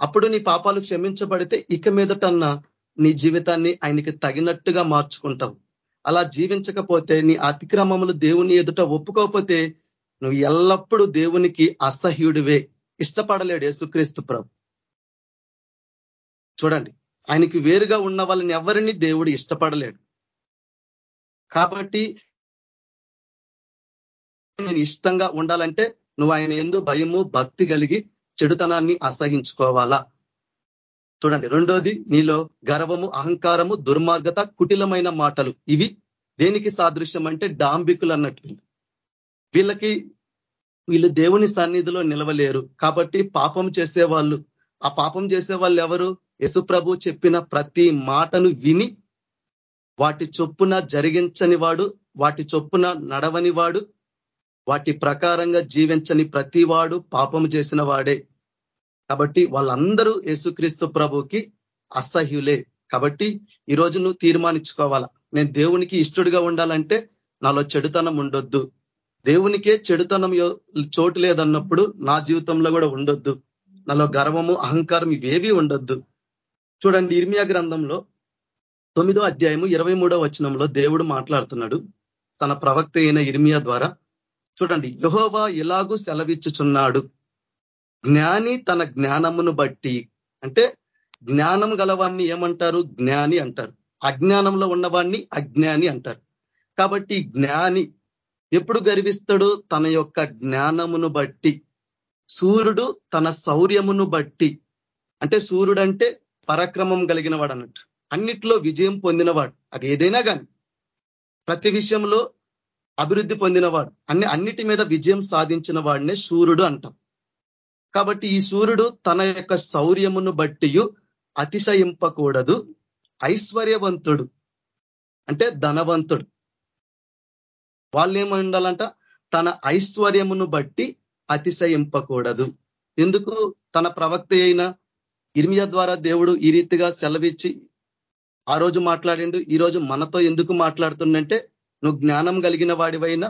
Speaker 3: అప్పుడు నీ పాపాలు క్షమించబడితే ఇక మీదటన్నా నీ జీవితాన్ని ఆయనకి తగినట్టుగా మార్చుకుంటావు అలా జీవించకపోతే నీ అతిక్రమములు దేవుని ఎదుట ఒప్పుకోకపోతే నువ్వు ఎల్లప్పుడూ దేవునికి అసహ్యుడివే. ఇష్టపడలేడు యేసుక్రీస్తు ప్రభు. చూడండి ఆయనకి వేరుగా ఉన్న వాళ్ళని ఎవరిని దేవుడు ఇష్టపడలేడు. కాబట్టి నేను ఇష్టంగా ఉండాలంటే నువ్వు ఆయన ఎందు భయము భక్తి కలిగి చెడుతనాన్ని అసహించుకోవాలా? చూడండి రెండోది నీలో గర్వము అహంకారము దుర్మార్గత కుటిలమైన మాటలు. ఇవి దేనికి సాదృశ్యం అంటే డాంబికులు అన్నట్టు వీళ్ళకి వీళ్ళు దేవుని సన్నిధిలో నిలవలేరు. కాబట్టి పాపం చేసేవాళ్ళు ఆ పాపం చేసే వాళ్ళు ఎవరు? యశుప్రభు చెప్పిన ప్రతి మాటను విని వాటి చొప్పున జరిగించని వాడు వాటి చొప్పున నడవని వాడు వాటి ప్రకారంగా జీవించని ప్రతి వాడు పాపం చేసిన వాడే. కాబట్టి వాళ్ళందరూ యేసుక్రీస్తు ప్రభుకి అసహ్యులే. కాబట్టి ఈరోజు నువ్వు తీర్మానించుకోవాలా? నేను దేవునికి ఇష్టడుగా ఉండాలంటే నాలో చెడుతనం ఉండొద్దు. దేవునికే చెడుతనం చోటు లేదన్నప్పుడు నా జీవితంలో కూడా ఉండొద్దు. నాలో గర్వము అహంకారం ఇవేవి ఉండొద్దు. చూడండి ఇర్మియా గ్రంథంలో తొమ్మిదో అధ్యాయము ఇరవై మూడో వచనంలో దేవుడు మాట్లాడుతున్నాడు. తన ప్రవక్త అయిన ఇర్మియా ద్వారా చూడండి యహోవా ఇలాగూ సెలవిచ్చుచున్నాడు. జ్ఞాని తన జ్ఞానమును బట్టి అంటే జ్ఞానం గలవాన్ని ఏమంటారు? జ్ఞాని అంటారు. అజ్ఞానంలో ఉన్నవాణ్ణి అజ్ఞాని అంటారు. కాబట్టి జ్ఞాని ఎప్పుడు గర్విస్తాడు? తన యొక్క జ్ఞానమును బట్టి. సూర్యుడు తన శౌర్యమును బట్టి. అంటే సూర్యుడు అంటే పరాక్రమం కలిగిన వాడు అన్నట్టు అన్నిట్లో విజయం పొందినవాడు. అది ఏదైనా కానీ ప్రతి విషయంలో అభివృద్ధి పొందినవాడు అన్ని అన్నిటి మీద విజయం సాధించిన వాడినే సూర్యుడు అంటాం. కాబట్టి ఈ సూర్యుడు తన యొక్క శౌర్యమును బట్టి అతిశయింపకూడదు. ఐశ్వర్యవంతుడు అంటే ధనవంతుడు. వాళ్ళు ఏమై ఉండాలంట తన ఐశ్వర్యమును బట్టి అతిశయింపకూడదు. ఎందుకు? తన ప్రవక్త అయిన ఇర్మియా ద్వారా దేవుడు ఈ రీతిగా సెలవిచ్చి ఆ రోజు మాట్లాడిండు ఈ రోజు మనతో ఎందుకు మాట్లాడుతుండంటే నువ్వు జ్ఞానం కలిగిన వాడివైనా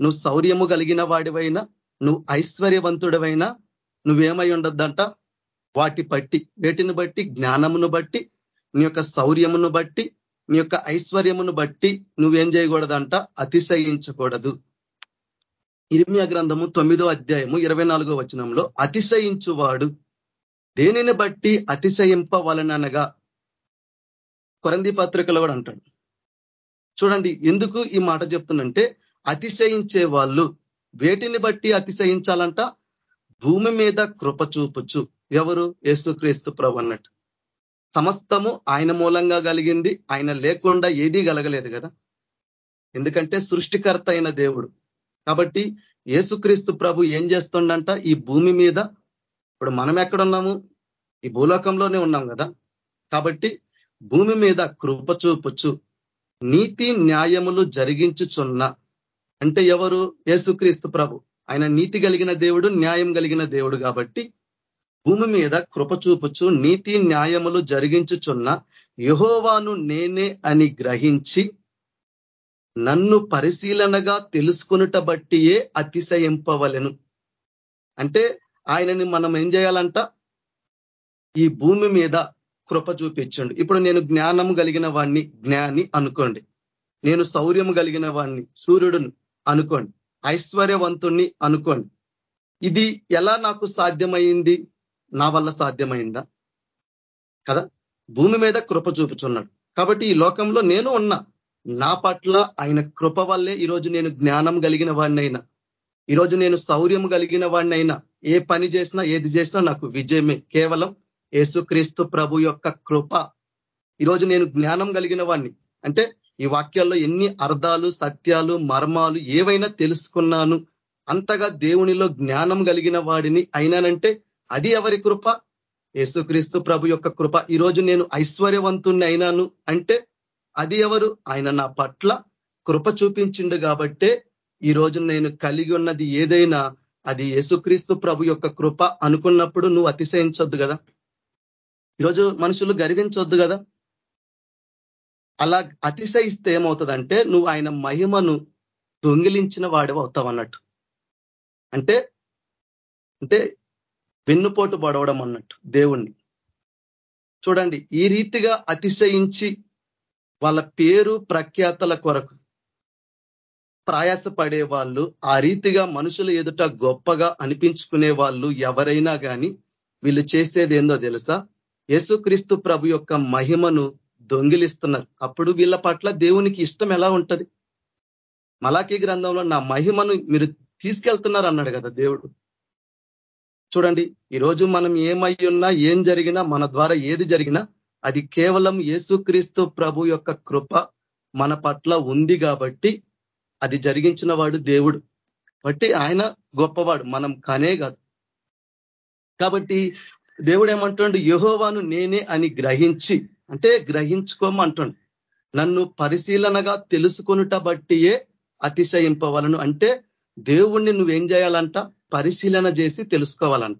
Speaker 3: నువ్వు శౌర్యము కలిగిన వాడివైనా నువ్వు ఐశ్వర్యవంతుడివైనా నువ్వేమై ఉండొద్దంట? వాటి బట్టి వేటిని బట్టి? జ్ఞానమును బట్టి నీ యొక్క శౌర్యమును బట్టి నీ యొక్క ఐశ్వర్యమును బట్టి నువ్వేం చేయకూడదంట? అతిశయించకూడదు. ఇర్మియా గ్రంథము తొమ్మిదో అధ్యాయము ఇరవై నాలుగో వచనంలో అతిశయించువాడు దేనిని బట్టి అతిశయింపవలననగా? కొరంది పత్రికలో కూడా అంటాడు. చూడండి ఎందుకు ఈ మాట చెప్తుందంటే అతిశయించే వాళ్ళు వేటిని బట్టి అతిశయించాలంట? భూమి మీద కృప చూపుచు. ఎవరు? యేసుక్రీస్తు ప్రభు అన్నట్టు. సమస్తము ఆయన మూలంగా కలిగింది. ఆయన లేకుండా ఏదీ కలగలేదు కదా? ఎందుకంటే సృష్టికర్త అయిన దేవుడు. కాబట్టి యేసుక్రీస్తు ప్రభు ఏం చేస్తుండంట? ఈ భూమి మీద ఇప్పుడు మనం ఎక్కడున్నాము? ఈ భూలోకంలోనే ఉన్నాం కదా? కాబట్టి భూమి మీద కృప చూపుచు. నీతి న్యాయములు జరిగించుచున్న అంటే ఎవరు? యేసుక్రీస్తు ప్రభు. ఆయన నీతి కలిగిన దేవుడు న్యాయం కలిగిన దేవుడు కాబట్టి భూమి మీద కృప చూపుచు నీతి న్యాయములు జరిగించుచున్న యహోవాను నేనే అని గ్రహించి నన్ను పరిశీలనగా తెలుసుకునుట బట్టియే అతిశయింపవలను. అంటే ఆయనని మనం ఏం చేయాలంట? ఈ భూమి మీద కృప చూపించండి. ఇప్పుడు నేను జ్ఞానం కలిగిన వాణ్ణి జ్ఞాని అనుకోండి. నేను శౌర్యం కలిగిన వాణ్ణి సూర్యుడును అనుకోండి. ఐశ్వర్యవంతుణ్ణి అనుకోండి. ఇది ఎలా నాకు సాధ్యమైంది? నా వల్ల సాధ్యమైందా? కదా? భూమి మీద కృప చూపుచున్నాడు. కాబట్టి ఈ లోకంలో నేను ఉన్నా నా పట్ల ఆయన కృప వల్లే ఈరోజు నేను జ్ఞానం కలిగిన వాడినైనా ఈరోజు నేను శౌర్యం కలిగిన వాడినైనా ఏ పని చేసినా ఏది చేసినా నాకు విజయమే. కేవలం యేసుక్రీస్తు ప్రభు యొక్క కృప. ఈరోజు నేను జ్ఞానం కలిగిన వాడిని అంటే ఈ వాక్యాల్లో ఎన్ని అర్థాలు సత్యాలు మర్మాలు ఏవైనా తెలుసుకున్నాను అంతగా దేవునిలో జ్ఞానం కలిగిన వాడిని అయినానంటే అది ఎవరి కృప? యేసుక్రీస్తు ప్రభు యొక్క కృప. ఈరోజు నేను ఐశ్వర్యవంతుణ్ణి అయినాను అంటే అది ఎవరు? ఆయన నా పట్ల కృప చూపించిండు కాబట్టే ఈరోజు నేను కలిగి ఉన్నది ఏదైనా అది యేసుక్రీస్తు ప్రభు యొక్క కృప అనుకున్నప్పుడు నువ్వు అతిశయించొద్దు కదా. ఈరోజు మనుషులు గర్వించొద్దు కదా? అలా అతిశయిస్తే ఏమవుతుందంటే నువ్వు ఆయన మహిమను దొంగిలించిన వాడు అవుతావు అన్నట్టు. అంటే అంటే వెన్నుపోటు పడవడం అన్నట్టు దేవుణ్ణి. చూడండి ఈ రీతిగా అతిశయించి వాళ్ళ పేరు ప్రఖ్యాతల కొరకు ప్రయాసపడే వాళ్ళు ఆ రీతిగా మనుషుల ఎదుట గొప్పగా అనిపించుకునే వాళ్ళు ఎవరైనా కానీ వీళ్ళు చేసేది ఏందో తెలుసా? యేసుక్రీస్తు ప్రభు యొక్క మహిమను దొంగిలిస్తున్నారు. అప్పుడు వీళ్ళ పట్ల దేవునికి ఇష్టం ఎలా ఉంటది? మలాఖీ గ్రంథంలో నా మహిమను మీరు తీసుకెళ్తున్నారు అన్నాడు కదా దేవుడు. చూడండి ఈరోజు మనం ఏమై ఉన్నా ఏం జరిగినా మన ద్వారా ఏది జరిగినా అది కేవలం యేసుక్రీస్తు ప్రభు యొక్క కృప మన పట్ల ఉంది కాబట్టి అది జరిగించిన వాడు దేవుడు. బట్టి ఆయన గొప్పవాడు మనం కనే కాదు. కాబట్టి దేవుడు ఏమంటుండు యహోవాను నేనే అని గ్రహించి అంటే గ్రహించుకోమంటుండు. నన్ను పరిశీలనగా తెలుసుకునుట బట్టియే అతిశయింపవలను. అంటే దేవుణ్ణి నువ్వేం చేయాలంట? పరిశీలన చేసి తెలుసుకోవాలంట.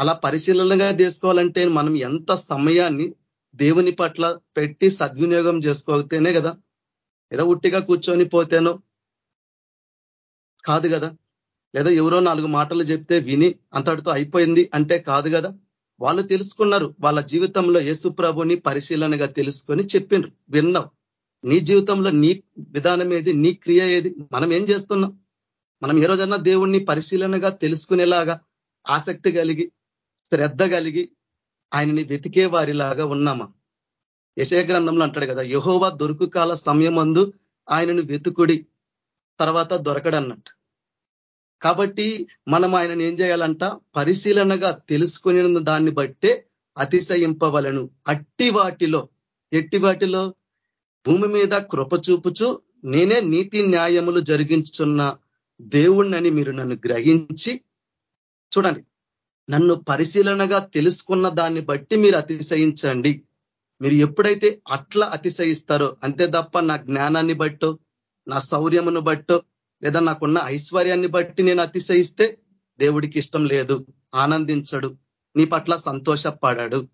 Speaker 3: అలా పరిశీలనగా చేసుకోవాలంటే మనం ఎంత సమయాన్ని దేవుని పట్ల పెట్టి సద్వినియోగం చేసుకోతేనే కదా? ఏదో ఉట్టిగా కూర్చొని పోతేనో కాదు కదా? లేదా ఎవరో నాలుగు మాటలు చెప్తే విని అంతటితో అయిపోయింది అంటే కాదు కదా. వాళ్ళు తెలుసుకున్నారు. వాళ్ళ జీవితంలో యేసు ప్రభుని పరిశీలనగా తెలుసుకొని చెప్పిండ్రు. విన్నావు నీ జీవితంలో నీ విధానం ఏది? నీ క్రియ ఏది? మనం ఏం చేస్తున్నాం? మనం ఏ రోజన్నా దేవుణ్ణి పరిశీలనగా తెలుసుకునేలాగా ఆసక్తి కలిగి శ్రద్ధ కలిగి ఆయనని వెతికే వారిలాగా ఉన్నామా? యశయ గ్రంథంలో అంటాడు కదా యహోవా దొరుకు కాల సమయం ఆయనను వెతుకుడి తర్వాత దొరకడన్నట్టు. కాబట్టి మనం ఆయనను ఏం చేయాలంట? పరిశీలనగా తెలుసుకుని దాన్ని బట్టే అతిశయింపవలను. అట్టి వాటిలో ఎట్టి వాటిలో? భూమి మీద కృప చూపుచు నేనే నీతి న్యాయములు జరిగించుచున్న దేవుణ్ణని మీరు నన్ను గ్రహించి చూడండి నన్ను పరిశీలనగా తెలుసుకున్న దాన్ని బట్టి మీరు అతిశయించండి. మీరు ఎప్పుడైతే అట్లా అతిశయిస్తారో అంతే తప్ప నా జ్ఞానాన్ని బట్టో నా శౌర్యమును బట్టో లేదా నాకున్న ఐశ్వర్యాన్ని బట్టి నేను అతిశయిస్తే దేవుడికి ఇష్టం లేదు. ఆనందించడు. నీ పట్ల సంతోషపడాడు.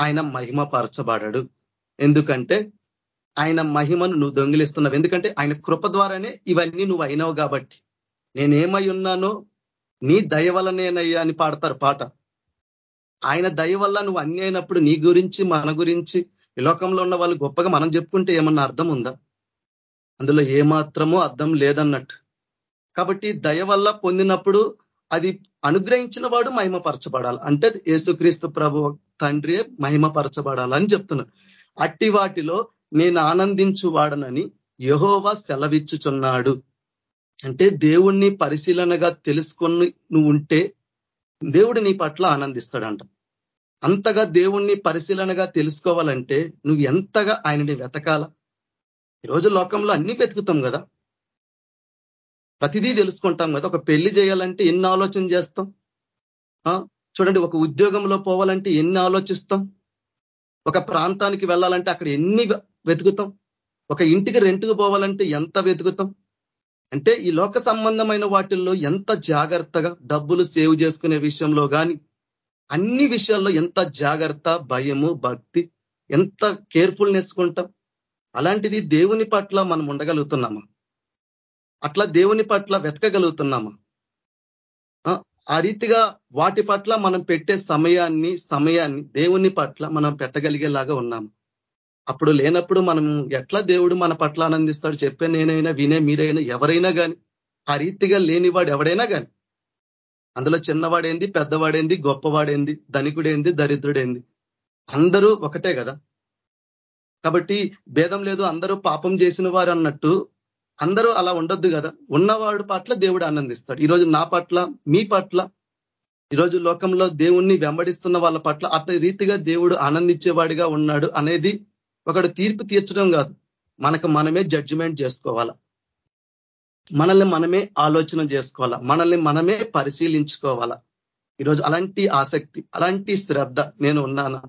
Speaker 3: ఆయన మహిమ పరచబడాడు ఎందుకంటే ఆయన మహిమను నువ్వు దొంగిలిస్తున్నావు. ఎందుకంటే ఆయన కృప ద్వారానే ఇవన్నీ నువ్వు అయినావు కాబట్టి. నేనేమై ఉన్నానో నీ దయ వల్లనేనయ్యా అని పాడతారు పాట. ఆయన దయ వల్ల నువ్వు అన్ని అయినప్పుడు నీ గురించి మన గురించి ఈ లోకంలో ఉన్న వాళ్ళు గొప్పగా మనం చెప్పుకుంటే ఏమన్నా అర్థం ఉందా? అందులో ఏమాత్రమో అర్థం లేదన్నట్టు. కాబట్టి దయ వల్ల పొందినప్పుడు అది అనుగ్రహించిన వాడు మహిమపరచబడాలి. అంటే యేసుక్రీస్తు ప్రభు తండ్రి మహిమపరచబడాలని చెప్తున్నారు అట్టి వాటిలో నేను ఆనందించు వాడనని యహోవా సెలవిచ్చుచున్నాడు. అంటే దేవుణ్ణి పరిశీలనగా తెలుసుకొని నువ్వు ఉంటే దేవుడు నీ పట్ల ఆనందిస్తాడంట. అంతగా దేవుణ్ణి పరిశీలనగా తెలుసుకోవాలంటే నువ్వు ఎంతగా ఆయనని వెతకాల? ఈరోజు లోకంలో అన్ని వెతుకుతాం కదా. ప్రతిదీ తెలుసుకుంటాం కదా. ఒక పెళ్ళి చేయాలంటే ఎన్ని ఆలోచన చేస్తాం? చూడండి ఒక ఉద్యోగంలో పోవాలంటే ఎన్ని ఆలోచిస్తాం? ఒక ప్రాంతానికి వెళ్ళాలంటే అక్కడ ఎన్ని వెతుకుతాం? ఒక ఇంటికి రెంట్కు పోవాలంటే ఎంత వెతుకుతాం? అంటే ఈ లోక సంబంధమైన వాటిల్లో ఎంత జాగ్రత్తగా డబ్బులు సేవ్ చేసుకునే విషయంలో కానీ అన్ని విషయాల్లో ఎంత జాగ్రత్త భయము భక్తి ఎంత కేర్ఫుల్నెస్ కొంటాం? అలాంటిది దేవుని పట్ల మనం ఉండగలుగుతున్నామా? అట్లా దేవుని పట్ల వెతకగలుగుతున్నామా? ఆ రీతిగా వాటి పట్ల మనం పెట్టే సమయాన్ని సమయాన్ని దేవుని పట్ల మనం పెట్టగలిగేలాగా ఉన్నాము. అప్పుడు లేనప్పుడు మనం ఎట్లా దేవుడు మన పట్ల ఆనందిస్తాడు చెప్పే నేనైనా వినే మీరైనా ఎవరైనా కానీ ఆ రీతిగా లేనివాడు ఎవడైనా కానీ అందులో చిన్నవాడేంది పెద్దవాడేంది గొప్పవాడేంది ధనికుడేంది దరిద్రుడేంది. అందరూ ఒకటే కదా. కాబట్టి భేదం లేదు అందరూ పాపం చేసిన వారు అన్నట్టు అందరూ అలా ఉండొద్దు కదా. ఉన్నవాడు పట్ల దేవుడు ఆనందిస్తాడు. ఈరోజు నా పట్ల మీ పట్ల ఈరోజు లోకంలో దేవుణ్ణి వెంబడిస్తున్న వాళ్ళ పట్ల అట్ల రీతిగా దేవుడు ఆనందించేవాడిగా ఉన్నాడు అనేది ఒకడు తీర్పు తీర్చడం కాదు. మనకు మనమే జడ్జిమెంట్ చేసుకోవాలా. మనల్ని మనమే ఆలోచన చేసుకోవాలా. మనల్ని మనమే పరిశీలించుకోవాలా. ఈరోజు అలాంటి ఆసక్తి అలాంటి శ్రద్ధ నేను ఉన్నానా?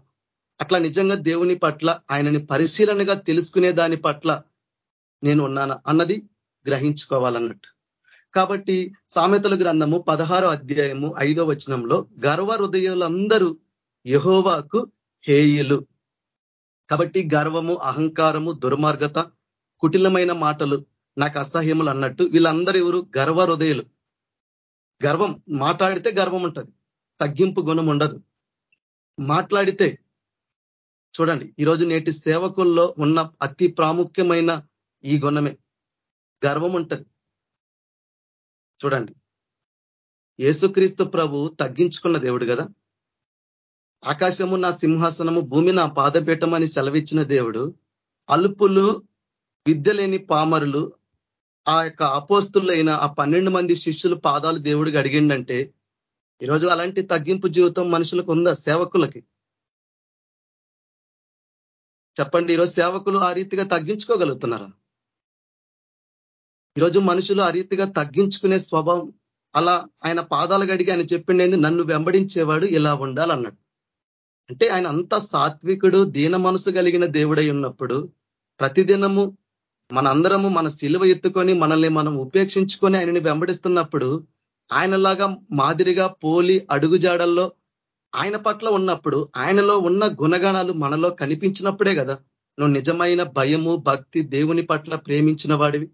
Speaker 3: అట్లా నిజంగా దేవుని పట్ల ఆయనని పరిశీలనగా తెలుసుకునే దాని పట్ల నేను ఉన్నానా అన్నది గ్రహించుకోవాలన్నట్టు. కాబట్టి సామెతల గ్రంథము పదహారో అధ్యాయము ఐదో వచనంలో గర్వ హృదయులందరూ యహోవాకు హేయులు. కాబట్టి గర్వము అహంకారము దుర్మార్గత కుటిలమైన మాటలు నాకు అసహ్యములు అన్నట్టు వీళ్ళందరూ ఎవరు? గర్వ హృదయులు. గర్వం మాట్లాడితే గర్వం ఉంటుంది. తగ్గింపు గుణం ఉండదు. మాట్లాడితే చూడండి ఈరోజు నేటి సేవకుల్లో ఉన్న అతి ప్రాముఖ్యమైన ఈ గుణమే. గర్వం ఉంటది చూడండి. యేసుక్రీస్తు ప్రభు తగ్గించుకున్న దేవుడు కదా ఆకాశము నా సింహాసనము భూమి నా పాదపీఠం అని సెలవిచ్చిన దేవుడు అలుపులు విద్యలేని పామరులు ఆ యొక్క అపోస్తులైన ఆ పన్నెండు మంది శిష్యులు పాదాలు దేవుడికి అడిగిండంటే ఈరోజు అలాంటి తగ్గింపు జీవితం మనుషులకు ఉందా? సేవకులకి. చెప్పండి ఈరోజు సేవకులు ఆ రీతిగా తగ్గించుకోగలుగుతున్నారా? ఈరోజు మనుషులు ఆ రీతిగా తగ్గించుకునే స్వభావం అలా ఆయన పాదాలు గడిగి ఆయన చెప్పిండేది నన్ను వెంబడించేవాడు ఇలా ఉండాలన్నాడు. అంటే ఆయన అంత సాత్వికుడు దీన మనసు కలిగిన దేవుడై ఉన్నప్పుడు ప్రతిదినము మనందరము మన సిలువ ఎత్తుకొని మనల్ని మనం ఉపేక్షించుకొని ఆయనని వెంబడిస్తున్నప్పుడు ఆయనలాగా మాదిరిగా పోలి అడుగుజాడల్లో ఆయన పట్ల ఉన్నప్పుడు ఆయనలో ఉన్న గుణగణాలు మనలో కనిపించినప్పుడే కదా. నువ్వు నిజమైన భయము భక్తి దేవుని పట్ల ప్రేమించిన వాడివి.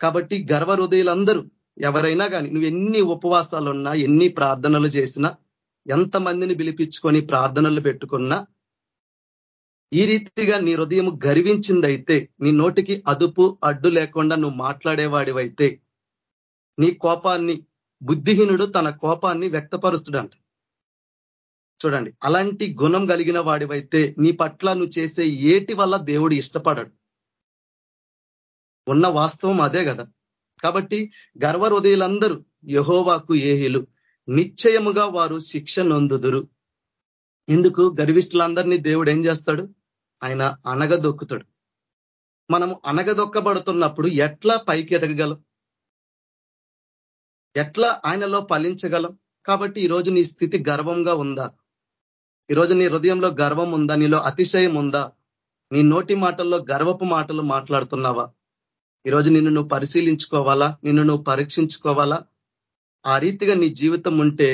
Speaker 3: కాబట్టి గర్వ హృదయులందరూ ఎవరైనా కానీ నువ్వు ఎన్ని ఉపవాసాలు ఉన్నా ఎన్ని ప్రార్థనలు చేసినా ఎంతమందిని పిలిపించుకొని ప్రార్థనలు పెట్టుకున్నా ఈ రీతిగా నీ హృదయం గర్వించిందైతే నీ నోటికి అదుపు అడ్డు లేకుండా నువ్వు మాట్లాడేవాడివైతే నీ కోపాన్ని బుద్ధిహీనుడు తన కోపాన్ని వ్యక్తపరుస్తుడంట. చూడండి అలాంటి గుణం కలిగిన వాడివైతే నీ పట్ల నువ్వు చేసే ఏటి వల్ల దేవుడు ఇష్టపడడు? ఉన్న వాస్తవం అదే కదా. కాబట్టి గర్వ హృదయులందరూ యహోవాకు ఏహిలు. నిశ్చయముగా వారు శిక్ష నొందుదురు. ఎందుకు గర్విష్ఠులందరినీ దేవుడు ఏం చేస్తాడు? ఆయన అనగదొక్కుతాడు. మనం అనగదొక్కబడుతున్నప్పుడు ఎట్లా పైకి ఎదగగలం ఎట్లా ఆయనలో ఫలించగలం? కాబట్టి ఈరోజు నీ స్థితి గర్వంగా ఉందా? ఈరోజు నీ హృదయంలో గర్వం ఉందా? నీలో అతిశయం ఉందా? నీ నోటి మాటల్లో గర్వపు మాటలు మాట్లాడుతున్నావా? ఈరోజు నిన్ను నువ్వు పరిశీలించుకోవాలా? నిన్ను నువ్వు పరీక్షించుకోవాలా? ఆ రీతిగా నీ జీవితం ఉంటే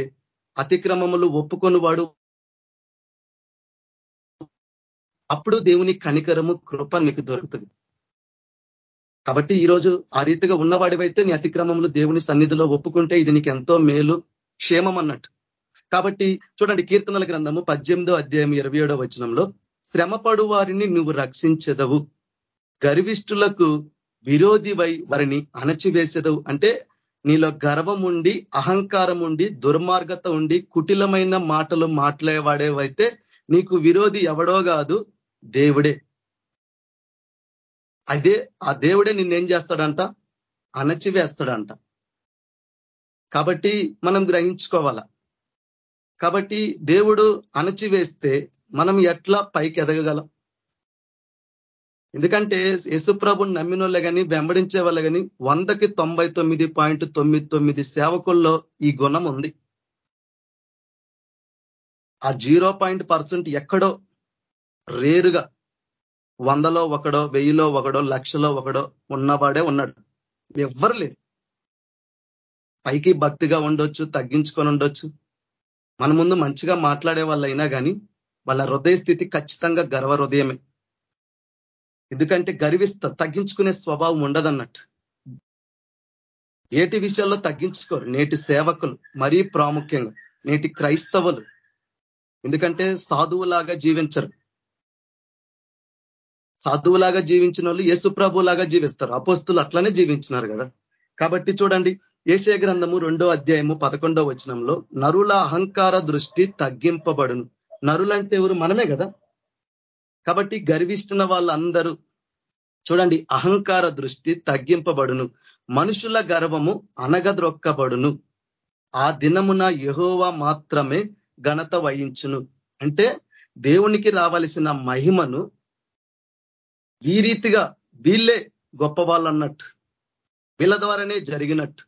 Speaker 3: అతిక్రమములు ఒప్పుకొని వాడు అప్పుడు దేవుని కనికరము కృప నీకు దొరుకుతుంది. కాబట్టి ఈరోజు ఆ రీతిగా ఉన్నవాడివైతే నీ అతిక్రమములు దేవుని సన్నిధిలో ఒప్పుకుంటే ఇది నీకు ఎంతో మేలు క్షేమం అన్నట్టు. కాబట్టి చూడండి కీర్తనల గ్రంథము పద్దెనిమిదో అధ్యాయం ఇరవై ఏడో వచనంలో శ్రమపడు వారిని నువ్వు రక్షించదవు. గర్విష్ఠులకు విరోధివై వారిని అణచివేసేదవు. అంటే నీలో గర్వం ఉండి అహంకారం ఉండి దుర్మార్గత ఉండి కుటిలమైన మాటలు మాట్లాడేవాడేవైతే నీకు విరోధి ఎవడో కాదు దేవుడే. అదే ఆ దేవుడే నిన్నేం చేస్తాడంట? అణచివేస్తాడంట. కాబట్టి మనం గ్రహించుకోవాల. కాబట్టి దేవుడు అణచివేస్తే మనం ఎట్లా పైకి ఎదగగలం ఎందుకంటే యశుప్రభుని నమ్మిన వాళ్ళే కానీ వెంబడించే వాళ్ళే కానీ వందకి తొంభై తొమ్మిది పాయింట్ తొమ్మిది తొమ్మిది సేవకుల్లో ఈ గుణం ఉంది. ఆ జీరో పాయింట్ పర్సెంట్ ఎక్కడో రేరుగా వందలో ఒకడో వెయ్యిలో ఒకడో లక్షలో ఒకడో ఉన్నవాడే ఉన్నాడు. ఎవ్వరు లేరు. పైకి భక్తిగా ఉండొచ్చు తగ్గించుకొని ఉండొచ్చు. మన ముందు మంచిగా మాట్లాడే వాళ్ళైనా కానీ వాళ్ళ హృదయ స్థితి ఖచ్చితంగా గర్వ హృదయమే ఎందుకంటే గర్విస్త తగ్గించుకునే స్వభావం ఉండదన్నట్టు. ఏటి విషయాల్లో తగ్గించుకోరు. నేటి సేవకులు మరీ ప్రాముఖ్యంగా నేటి క్రైస్తవులు. ఎందుకంటే సాధువులాగా జీవించరు. సాధువులాగా జీవించిన వాళ్ళు యేసుప్రభులాగా జీవిస్తారు. అపోస్తులు అట్లనే జీవించినారు కదా. కాబట్టి చూడండి ఏషే గ్రంథము రెండో అధ్యాయము పదకొండో వచనంలో నరుల అహంకార దృష్టి తగ్గింపబడును. నరులంటే ఎవరు? మనమే కదా. కాబట్టి గర్విస్తున్న వాళ్ళందరూ చూడండి అహంకార దృష్టి తగ్గింపబడును. మనుషుల గర్వము అనగద్రొక్కబడును ఆ దినమున యహోవా మాత్రమే ఘనత వహించును. అంటే దేవునికి రావలసిన మహిమను ఈ రీతిగా వీళ్ళే గొప్ప వాళ్ళు అన్నట్టు వీళ్ళ ద్వారానే జరిగినట్టు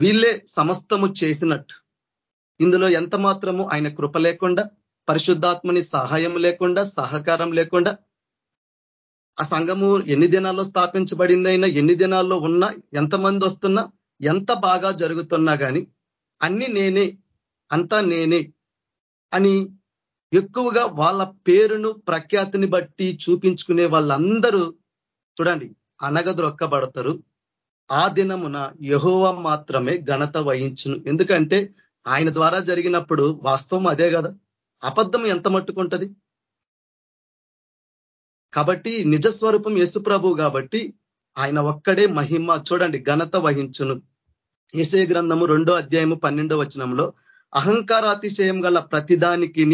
Speaker 3: వీళ్ళే సమస్తము చేసినట్టు. ఇందులో ఎంత మాత్రము ఆయన కృప లేకుండా పరిశుద్ధాత్మని సహాయం లేకుండా సహకారం లేకుండా ఆ సంఘము ఎన్ని దినాల్లో స్థాపించబడిందైనా ఎన్ని దినాల్లో ఉన్నా ఎంతమంది వస్తున్నా ఎంత బాగా జరుగుతున్నా కానీ అన్ని నేనే అంతా నేనే అని ఎక్కువగా వాళ్ళ పేరును ప్రఖ్యాతిని బట్టి చూపించుకునే వాళ్ళందరూ చూడండి అనగదొక్కబడతారు ఆ దినమున యహోవ మాత్రమే ఘనత వహించును. ఎందుకంటే ఆయన ద్వారా జరిగినప్పుడు వాస్తవం అదే కదా. అబద్ధం ఎంత మట్టుకుంటది? కాబట్టి నిజస్వరూపం యేసుప్రభు కాబట్టి ఆయన ఒక్కడే మహిమ చూడండి ఘనత వహించును. ఏసే గ్రంథము రెండో అధ్యాయము పన్నెండో వచనంలో అహంకారాతిశయం గల ప్రతిదానికి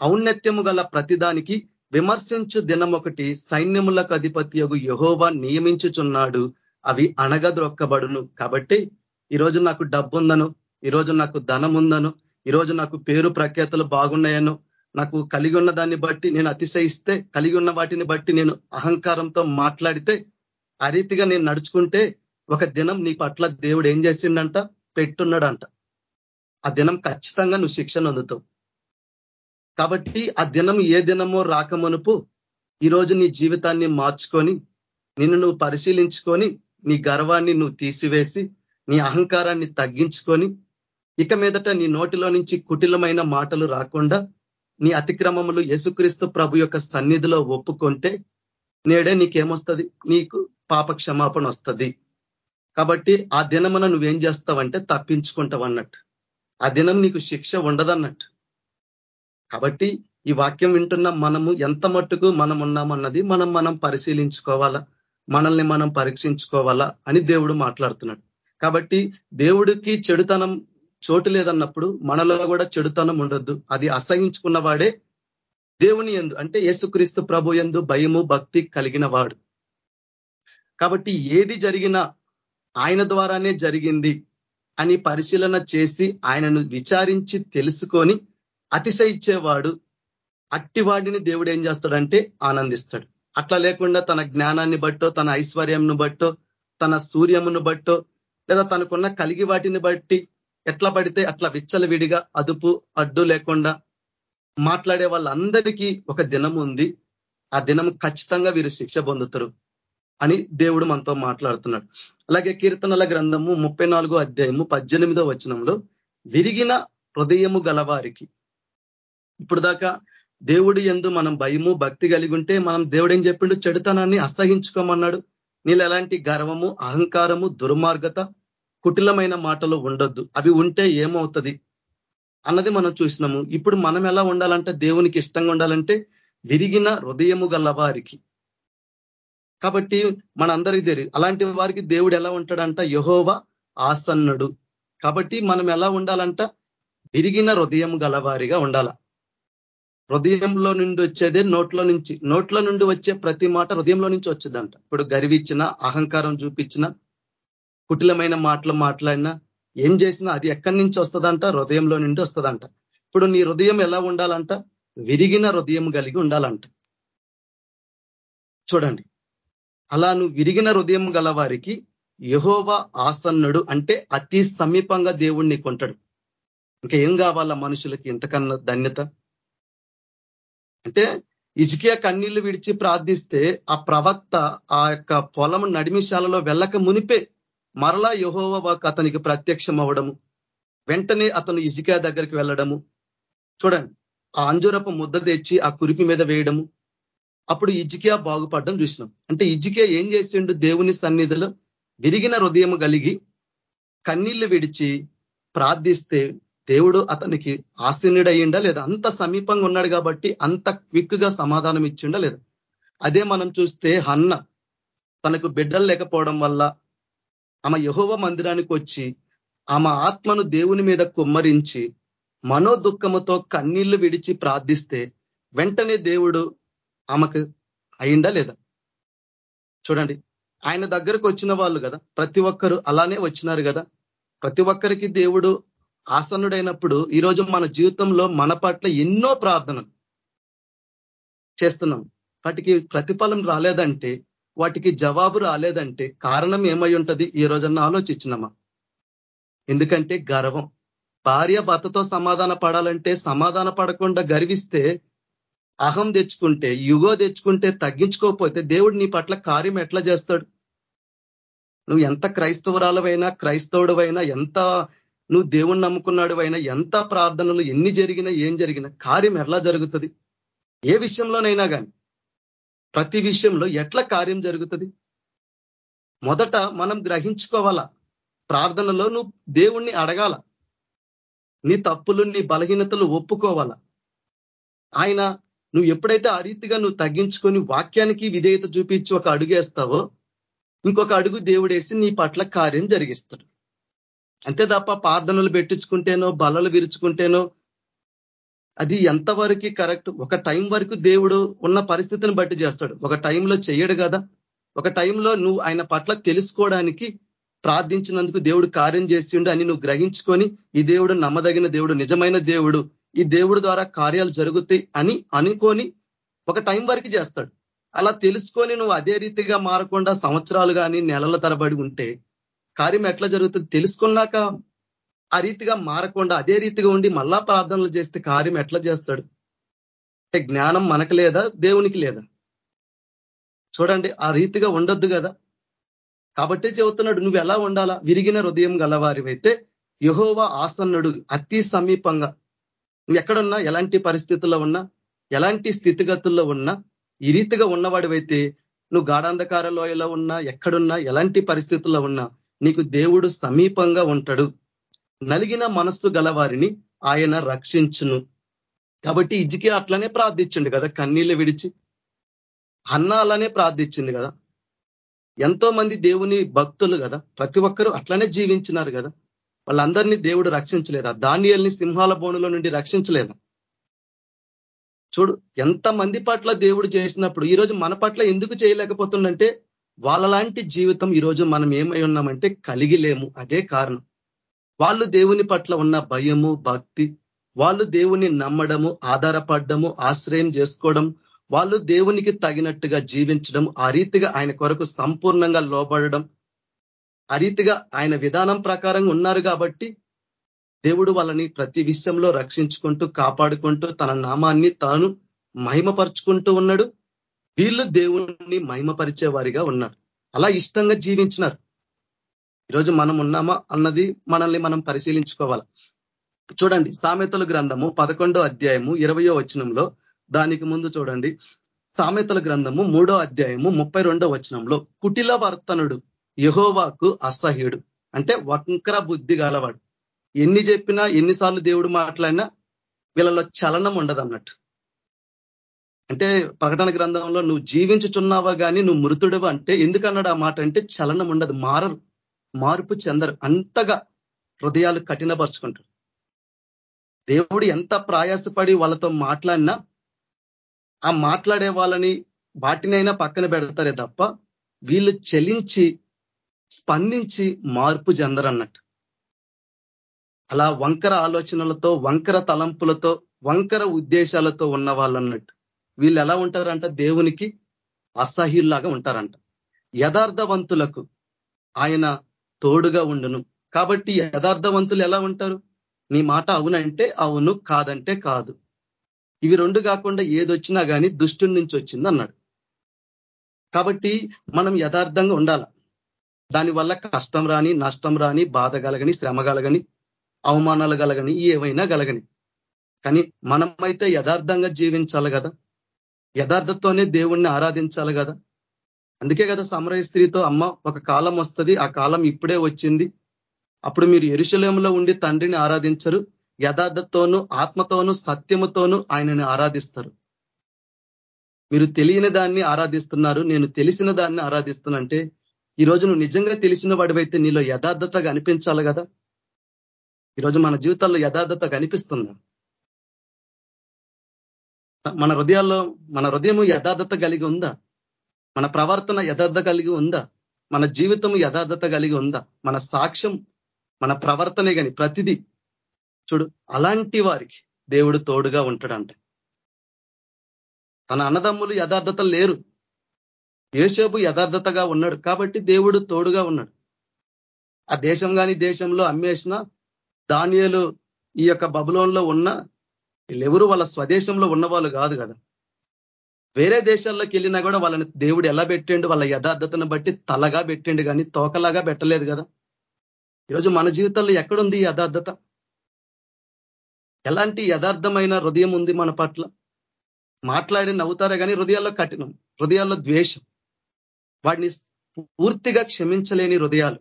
Speaker 3: ఔన్నత్యము గల ప్రతిదానికి విమర్శించు దినం ఒకటి సైన్యములకు అధిపతి యహోవా నియమించుచున్నాడు అవి అణగద్రొక్కబడును కాబట్టి ఈరోజు నాకు డబ్బు ఉందను ఈరోజు నాకు ధనం ఉందను ఈరోజు నాకు పేరు ప్రఖ్యాతలు బాగున్నాయను. నాకు కలిగి ఉన్న దాన్ని బట్టి నేను అతిశయిస్తే కలిగి ఉన్న వాటిని బట్టి నేను అహంకారంతో మాట్లాడితే ఆ రీతిగా నేను నడుచుకుంటే ఒక దినం నీ పట్ల దేవుడు ఏం చేసిండంట? పెట్టున్నాడంట. ఆ దినం ఖచ్చితంగా నువ్వు శిక్షణ అందుతావు. కాబట్టి ఆ దినం ఏ దినమో రాకమునుపు ఈరోజు నీ జీవితాన్ని మార్చుకొని నిన్ను నువ్వు పరిశీలించుకొని నీ గర్వాన్ని నువ్వు తీసివేసి నీ అహంకారాన్ని తగ్గించుకొని ఇక మీదట నీ నోటిలో నుంచి కుటిలమైన మాటలు రాకుండా నీ అతిక్రమములు యేసుక్రీస్తు ప్రభు యొక్క సన్నిధిలో ఒప్పుకుంటే నేడే నీకేమొస్తుంది? నీకు పాప క్షమాపణ వస్తుంది. కాబట్టి ఆ దినమున నువ్వేం చేస్తావంటే తప్పించుకుంటావు అన్నట్టు ఆ దినం నీకు శిక్ష ఉండదన్నట్టు. కాబట్టి ఈ వాక్యం వింటున్న మనము ఎంత మట్టుకు మనం ఉన్నామన్నది మనం మనం పరిశీలించుకోవాలా? మనల్ని మనం పరీక్షించుకోవాలా? అని దేవుడు మాట్లాడుతున్నాడు. కాబట్టి దేవుడికి చెడుతనం చోటు లేదన్నప్పుడు మనలో కూడా చెడుతనం ఉండొద్దు. అది అసహించుకున్న వాడే దేవుని ఎందు అంటే యేసుక్రీస్తు ప్రభు ఎందు భయము భక్తి కలిగిన వాడు. కాబట్టి ఏది జరిగినా ఆయన ద్వారానే జరిగింది అని పరిశీలన చేసి ఆయనను విచారించి తెలుసుకొని అతిశయించేవాడు అట్టివాడిని దేవుడు ఏం చేస్తాడంటే ఆనందిస్తాడు. అట్లా లేకుండా తన జ్ఞానాన్ని బట్టో తన ఐశ్వర్యంను బట్టో తన సూర్యమును బట్టో లేదా తనకున్న కలిగి వాటిని బట్టి ఎట్లా పడితే అట్లా విచ్చలవిడిగా అదుపు అడ్డు లేకుండా మాట్లాడే వాళ్ళందరికీ ఒక దినం ఉంది. ఆ దినం ఖచ్చితంగా వీరు శిక్ష పొందుతారు అని దేవుడు మనతో మాట్లాడుతున్నాడు. అలాగే కీర్తనల గ్రంథము ముప్పై అధ్యాయము పద్దెనిమిదో వచనంలో విరిగిన హృదయము గలవారికి. ఇప్పుడు దాకా దేవుడు ఎందు మనం భయము భక్తి కలిగి ఉంటే మనం దేవుడు ఏం చెప్పిండు? చెడుతనాన్ని అసహించుకోమన్నాడు. నీళ్ళు ఎలాంటి గర్వము అహంకారము దుర్మార్గత కుటిలమైన మాటలు ఉండొద్దు. అవి ఉంటే ఏమవుతుంది? అన్నది మనం చూసినాము. ఇప్పుడు మనం ఎలా ఉండాలంటే దేవునికి ఇష్టంగా ఉండాలంటే విరిగిన హృదయము గలవారికి కాబట్టి మనందరికీ తెలియదు అలాంటి వారికి దేవుడు ఎలా ఉంటాడంట? యహోవ ఆసన్నుడు. కాబట్టి మనం ఎలా ఉండాలంట? విరిగిన హృదయం గలవారిగా ఉండాల. హృదయంలో నుండి వచ్చేదే నోట్లో నుంచి. నోట్ల నుండి వచ్చే ప్రతి మాట హృదయంలో నుంచి వచ్చేదంట. ఇప్పుడు గర్వించిన అహంకారం చూపించిన కుటిలమైన మాటలు మాట్లాడినా ఏం చేసినా అది ఎక్కడి నుంచి వస్తుందంట? హృదయంలో నుండి వస్తుందంట. ఇప్పుడు నీ హృదయం ఎలా ఉండాలంట? విరిగిన హృదయం కలిగి ఉండాలంట. చూడండి. అలా నువ్వు విరిగిన హృదయం గల వారికి యహోవ ఆసన్నుడు అంటే అతి సమీపంగా దేవుణ్ణి కొంటాడు. ఇంకా ఏం కావాలా మనుషులకి ఇంతకన్నా ధన్యత? అంటే ఇజికియా కన్నీళ్ళు విడిచి ప్రార్థిస్తే ఆ ప్రవక్త ఆ యొక్క పొలం నడిమిశాలలో వెళ్ళక మునిపే మరలా యహోవ వాక్ అతనికి ప్రత్యక్షం అవ్వడము వెంటనే అతను ఇజికా దగ్గరికి వెళ్ళడము. చూడండి ఆ అంజురపు ముద్ద తెచ్చి ఆ కురిపి మీద వేయడము. అప్పుడు ఇజికియా బాగుపడడం చూసినాం. అంటే ఇజికియా ఏం చేసిండు? దేవుని సన్నిధిలో విరిగిన హృదయం కలిగి కన్నీళ్ళు విడిచి ప్రార్థిస్తే దేవుడు అతనికి ఆశీనుడయ్యిండా లేదా? అంత సమీపంగా ఉన్నాడు కాబట్టి అంత క్విక్గా సమాధానం ఇచ్చిండా లేదా? అదే మనం చూస్తే హన్న తనకు బిడ్డలు లేకపోవడం వల్ల ఆమె యహోవ మందిరానికి వచ్చి ఆమె ఆత్మను దేవుని మీద కుమ్మరించి మనో దుఃఖముతో కన్నీళ్ళు విడిచి ప్రార్థిస్తే వెంటనే దేవుడు ఆమెకు అయిందా లేదా? చూడండి ఆయన దగ్గరకు వచ్చిన వాళ్ళు కదా ప్రతి ఒక్కరు అలానే వచ్చినారు కదా. ప్రతి ఒక్కరికి దేవుడు ఆసన్నుడైనప్పుడు ఈరోజు మన జీవితంలో మన పట్ల ఎన్నో ప్రార్థనలు చేస్తున్నాం. వాటికి ప్రతిఫలం రాలేదంటే వాటికి జవాబు రాలేదంటే కారణం ఏమై ఉంటది? ఈ రోజన్న ఆలోచించినమా? ఎందుకంటే గర్వం. భార్య భర్తతో సమాధాన పడాలంటే సమాధాన పడకుండా గర్విస్తే అహం తెచ్చుకుంటే యుగో తెచ్చుకుంటే తగ్గించుకోకపోతే దేవుడు నీ పట్ల కార్యం ఎట్లా చేస్తాడు? నువ్వు ఎంత క్రైస్తవురాలవైనా క్రైస్తవుడువైనా ఎంత నువ్వు దేవుణ్ణి నమ్ముకున్నాడు అయినా ఎంత ప్రార్థనలు ఎన్ని జరిగినా ఏం జరిగినా కార్యం ఎట్లా జరుగుతుంది? ఏ విషయంలోనైనా కానీ ప్రతి విషయంలో ఎట్లా కార్యం జరుగుతుంది? మొదట మనం గ్రహించుకోవాలా ప్రార్థనలో నువ్వు దేవుణ్ణి అడగాల నీ తప్పులు నీ బలహీనతలు ఒప్పుకోవాలా. ఆయన నువ్వు ఎప్పుడైతే ఆ రీతిగా నువ్వు తగ్గించుకొని వాక్యానికి విధేయత చూపించి ఒక అడుగేస్తావో ఇంకొక అడుగు దేవుడేసి నీ పట్ల కార్యం జరిగిస్తాడు. అంతే తప్ప ప్రార్థనలు పెట్టించుకుంటేనో బలలు విరుచుకుంటేనో అది ఎంతవరకు కరెక్ట్? ఒక టైం వరకు దేవుడు ఉన్న పరిస్థితిని బట్టి చేస్తాడు. ఒక టైంలో చేయడు కదా. ఒక టైంలో నువ్వు ఆయన పట్ల తెలుసుకోవడానికి ప్రార్థించినందుకు దేవుడు కార్యం చేసిండు అని నువ్వు గ్రహించుకొని ఈ దేవుడు నమ్మదగిన దేవుడు నిజమైన దేవుడు ఈ దేవుడు ద్వారా కార్యాలు జరుగుతాయి అని అనుకొని ఒక టైం వరకు చేస్తాడు. అలా తెలుసుకొని నువ్వు అదే రీతిగా మారకుండా సంవత్సరాలు కానీ నెలల తరబడి ఉంటే కార్యం ఎట్లా జరుగుతుంది? తెలుసుకున్నాక ఆ రీతిగా మారకుండా అదే రీతిగా ఉండి మళ్ళా ప్రార్థనలు చేస్తే కార్యం ఎట్లా చేస్తాడు? అంటే జ్ఞానం మనకు లేదా దేవునికి లేదా? చూడండి ఆ రీతిగా ఉండొద్దు కదా? కాబట్టి చెబుతున్నాడు నువ్వు ఎలా ఉండాలా? విరిగిన హృదయం గలవారివైతే యహోవా ఆసన్నుడు అతి సమీపంగా. నువ్వు ఎక్కడున్నా ఎలాంటి పరిస్థితుల్లో ఉన్నా ఎలాంటి స్థితిగతుల్లో ఉన్నా ఈ రీతిగా ఉన్నవాడివైతే నువ్వు గాఢాంధకార లోయలో ఉన్నా ఎక్కడున్నా ఎలాంటి పరిస్థితుల్లో ఉన్నా నీకు దేవుడు సమీపంగా ఉంటాడు. నలిగిన మనస్సు గలవారిని ఆయన రక్షించును. కాబట్టి ఇజికి అట్లనే ప్రార్థించండు కదా కన్నీళ్ళు విడిచి. అన్న అలానే ప్రార్థించింది కదా. ఎంతో మంది దేవుని భక్తులు కదా ప్రతి ఒక్కరూ అట్లనే జీవించినారు కదా. వాళ్ళందరినీ దేవుడు రక్షించలేదా? దానియల్ని సింహాల బోనులో నుండి రక్షించలేదా? చూడు ఎంత మంది పట్ల దేవుడు చేసినప్పుడు ఈరోజు మన పట్ల ఎందుకు చేయలేకపోతుందంటే వాళ్ళలాంటి జీవితం ఈరోజు మనం ఏమై ఉన్నామంటే కలిగి లేము. అదే కారణం. వాళ్ళు దేవుని పట్ల ఉన్న భయము భక్తి వాళ్ళు దేవుని నమ్మడము ఆధారపడము ఆశ్రయం చేసుకోవడం వాళ్ళు దేవునికి తగినట్టుగా జీవించడం ఆ రీతిగా ఆయన కొరకు సంపూర్ణంగా లోబడడం ఆ రీతిగా ఆయన విధానం ప్రకారంగా ఉన్నారు కాబట్టి దేవుడు వాళ్ళని ప్రతి విషయంలో రక్షించుకుంటూ కాపాడుకుంటూ తన నామాన్ని తాను మహిమపరుచుకుంటూ ఉన్నాడు. వీళ్ళు దేవుణ్ణి మహిమపరిచే వారిగా ఉన్నారు. అలా ఇష్టంగా జీవించినారు. ఈరోజు మనం ఉన్నామా అన్నది మనల్ని మనం పరిశీలించుకోవాలి. చూడండి సామెతల గ్రంథము పదకొండో అధ్యాయము ఇరవయో వచనంలో దానికి ముందు చూడండి. సామెతల గ్రంథము మూడో అధ్యాయము ముప్పై రెండో వచనంలో కుటిల వర్తనుడు యహోవాకు అసహ్యుడు. అంటే వంకర బుద్ధి గలవాడు. ఎన్ని చెప్పినా ఎన్నిసార్లు దేవుడు మాట్లాడినా వీళ్ళలో చలనం ఉండదు అన్నట్టు అంటే ప్రకటన గ్రంథంలో నువ్వు జీవించుచున్నావా కానీ నువ్వు మృతుడవు? అంటే ఎందుకన్నాడు ఆ మాట అంటే చలనం ఉండదు మారరు. మార్పు చెందరు. అంతగా హృదయాలు కఠినపరుచుకుంటారు. దేవుడు ఎంత ప్రయాసపడి వాళ్ళతో మాట్లాడినా ఆ మాట్లాడే వాళ్ళని వాటినైనా పక్కన పెడతారే తప్ప వీళ్ళు చెలించి స్పందించి మార్పు చెందరన్నట్టు. అలా వంకర ఆలోచనలతో వంకర తలంపులతో వంకర ఉద్దేశాలతో ఉన్న వాళ్ళన్నట్టు. వీళ్ళు ఎలా ఉంటారంట? దేవునికి అసహ్యుల్లాగా ఉంటారంట. యథార్థవంతులకు ఆయన తోడుగా ఉండును. కాబట్టి యథార్థవంతులు ఎలా ఉంటారు? నీ మాట అవునంటే అవును కాదంటే కాదు. ఇవి రెండు కాకుండా ఏదొచ్చినా కానీ దుష్టుని నుంచి వచ్చింది అన్నాడు. కాబట్టి మనం యథార్థంగా ఉండాల. దానివల్ల కష్టం రాని నష్టం రాని బాధ కలగని శ్రమ కలగని అవమానాలు కలగని ఏవైనా కలగని. కానీ మనమైతే యథార్థంగా జీవించాలి కదా. యథార్థతోనే దేవుణ్ణి ఆరాధించాలి కదా. అందుకే కదా సమరయ స్త్రీతో అమ్మ ఒక కాలం వస్తుంది ఆ కాలం ఇప్పుడే వచ్చింది. అప్పుడు మీరు ఎరుశలేములో ఉండి తండ్రిని ఆరాధించరు. యథార్థతోనూ ఆత్మతోనూ సత్యముతోనూ ఆయనని ఆరాధిస్తారు. మీరు తెలియని దాన్ని ఆరాధిస్తున్నారు. నేను తెలిసిన దాన్ని ఆరాధిస్తున్నంటే ఈరోజు నువ్వు నిజంగా తెలిసిన వాడివైతే నీలో యథార్థత కనిపించాలి కదా. ఈరోజు మన జీవితాల్లో యథార్థత కనిపిస్తుందా? మన హృదయాల్లో మన హృదయము యథార్థత కలిగి ఉందా? మన ప్రవర్తన యథార్థ కలిగి ఉందా? మన జీవితం యథార్థత కలిగి ఉందా? మన సాక్ష్యం మన ప్రవర్తనే కానీ ప్రతిదీ. చూడు అలాంటి వారికి దేవుడు తోడుగా ఉంటాడంట. తన అన్నదమ్ములు యథార్థత లేరు. యేషోబు యథార్థతగా ఉన్నాడు కాబట్టి దేవుడు తోడుగా ఉన్నాడు. ఆ దేశం కానీ దేశంలో అమ్మేసిన ధాన్యాలు ఈ యొక్క బబులోన్లో ఉన్న వీళ్ళెవరు వాళ్ళ స్వదేశంలో ఉన్నవాళ్ళు కాదు కదా. వేరే దేశాల్లోకి వెళ్ళినా కూడా వాళ్ళని దేవుడు ఎలా పెట్టిండు వాళ్ళ యథార్థతను బట్టి తలగా పెట్టిండు కానీ తోకలాగా పెట్టలేదు కదా. ఈరోజు మన జీవితంలో ఎక్కడుంది యథార్థత? ఎలాంటి యథార్థమైన హృదయం ఉంది మన పట్ల? మాట్లాడి నవ్వుతారే కానీ హృదయాల్లో కఠినం హృదయాల్లో ద్వేషం. వాడిని పూర్తిగా క్షమించలేని హృదయాలు.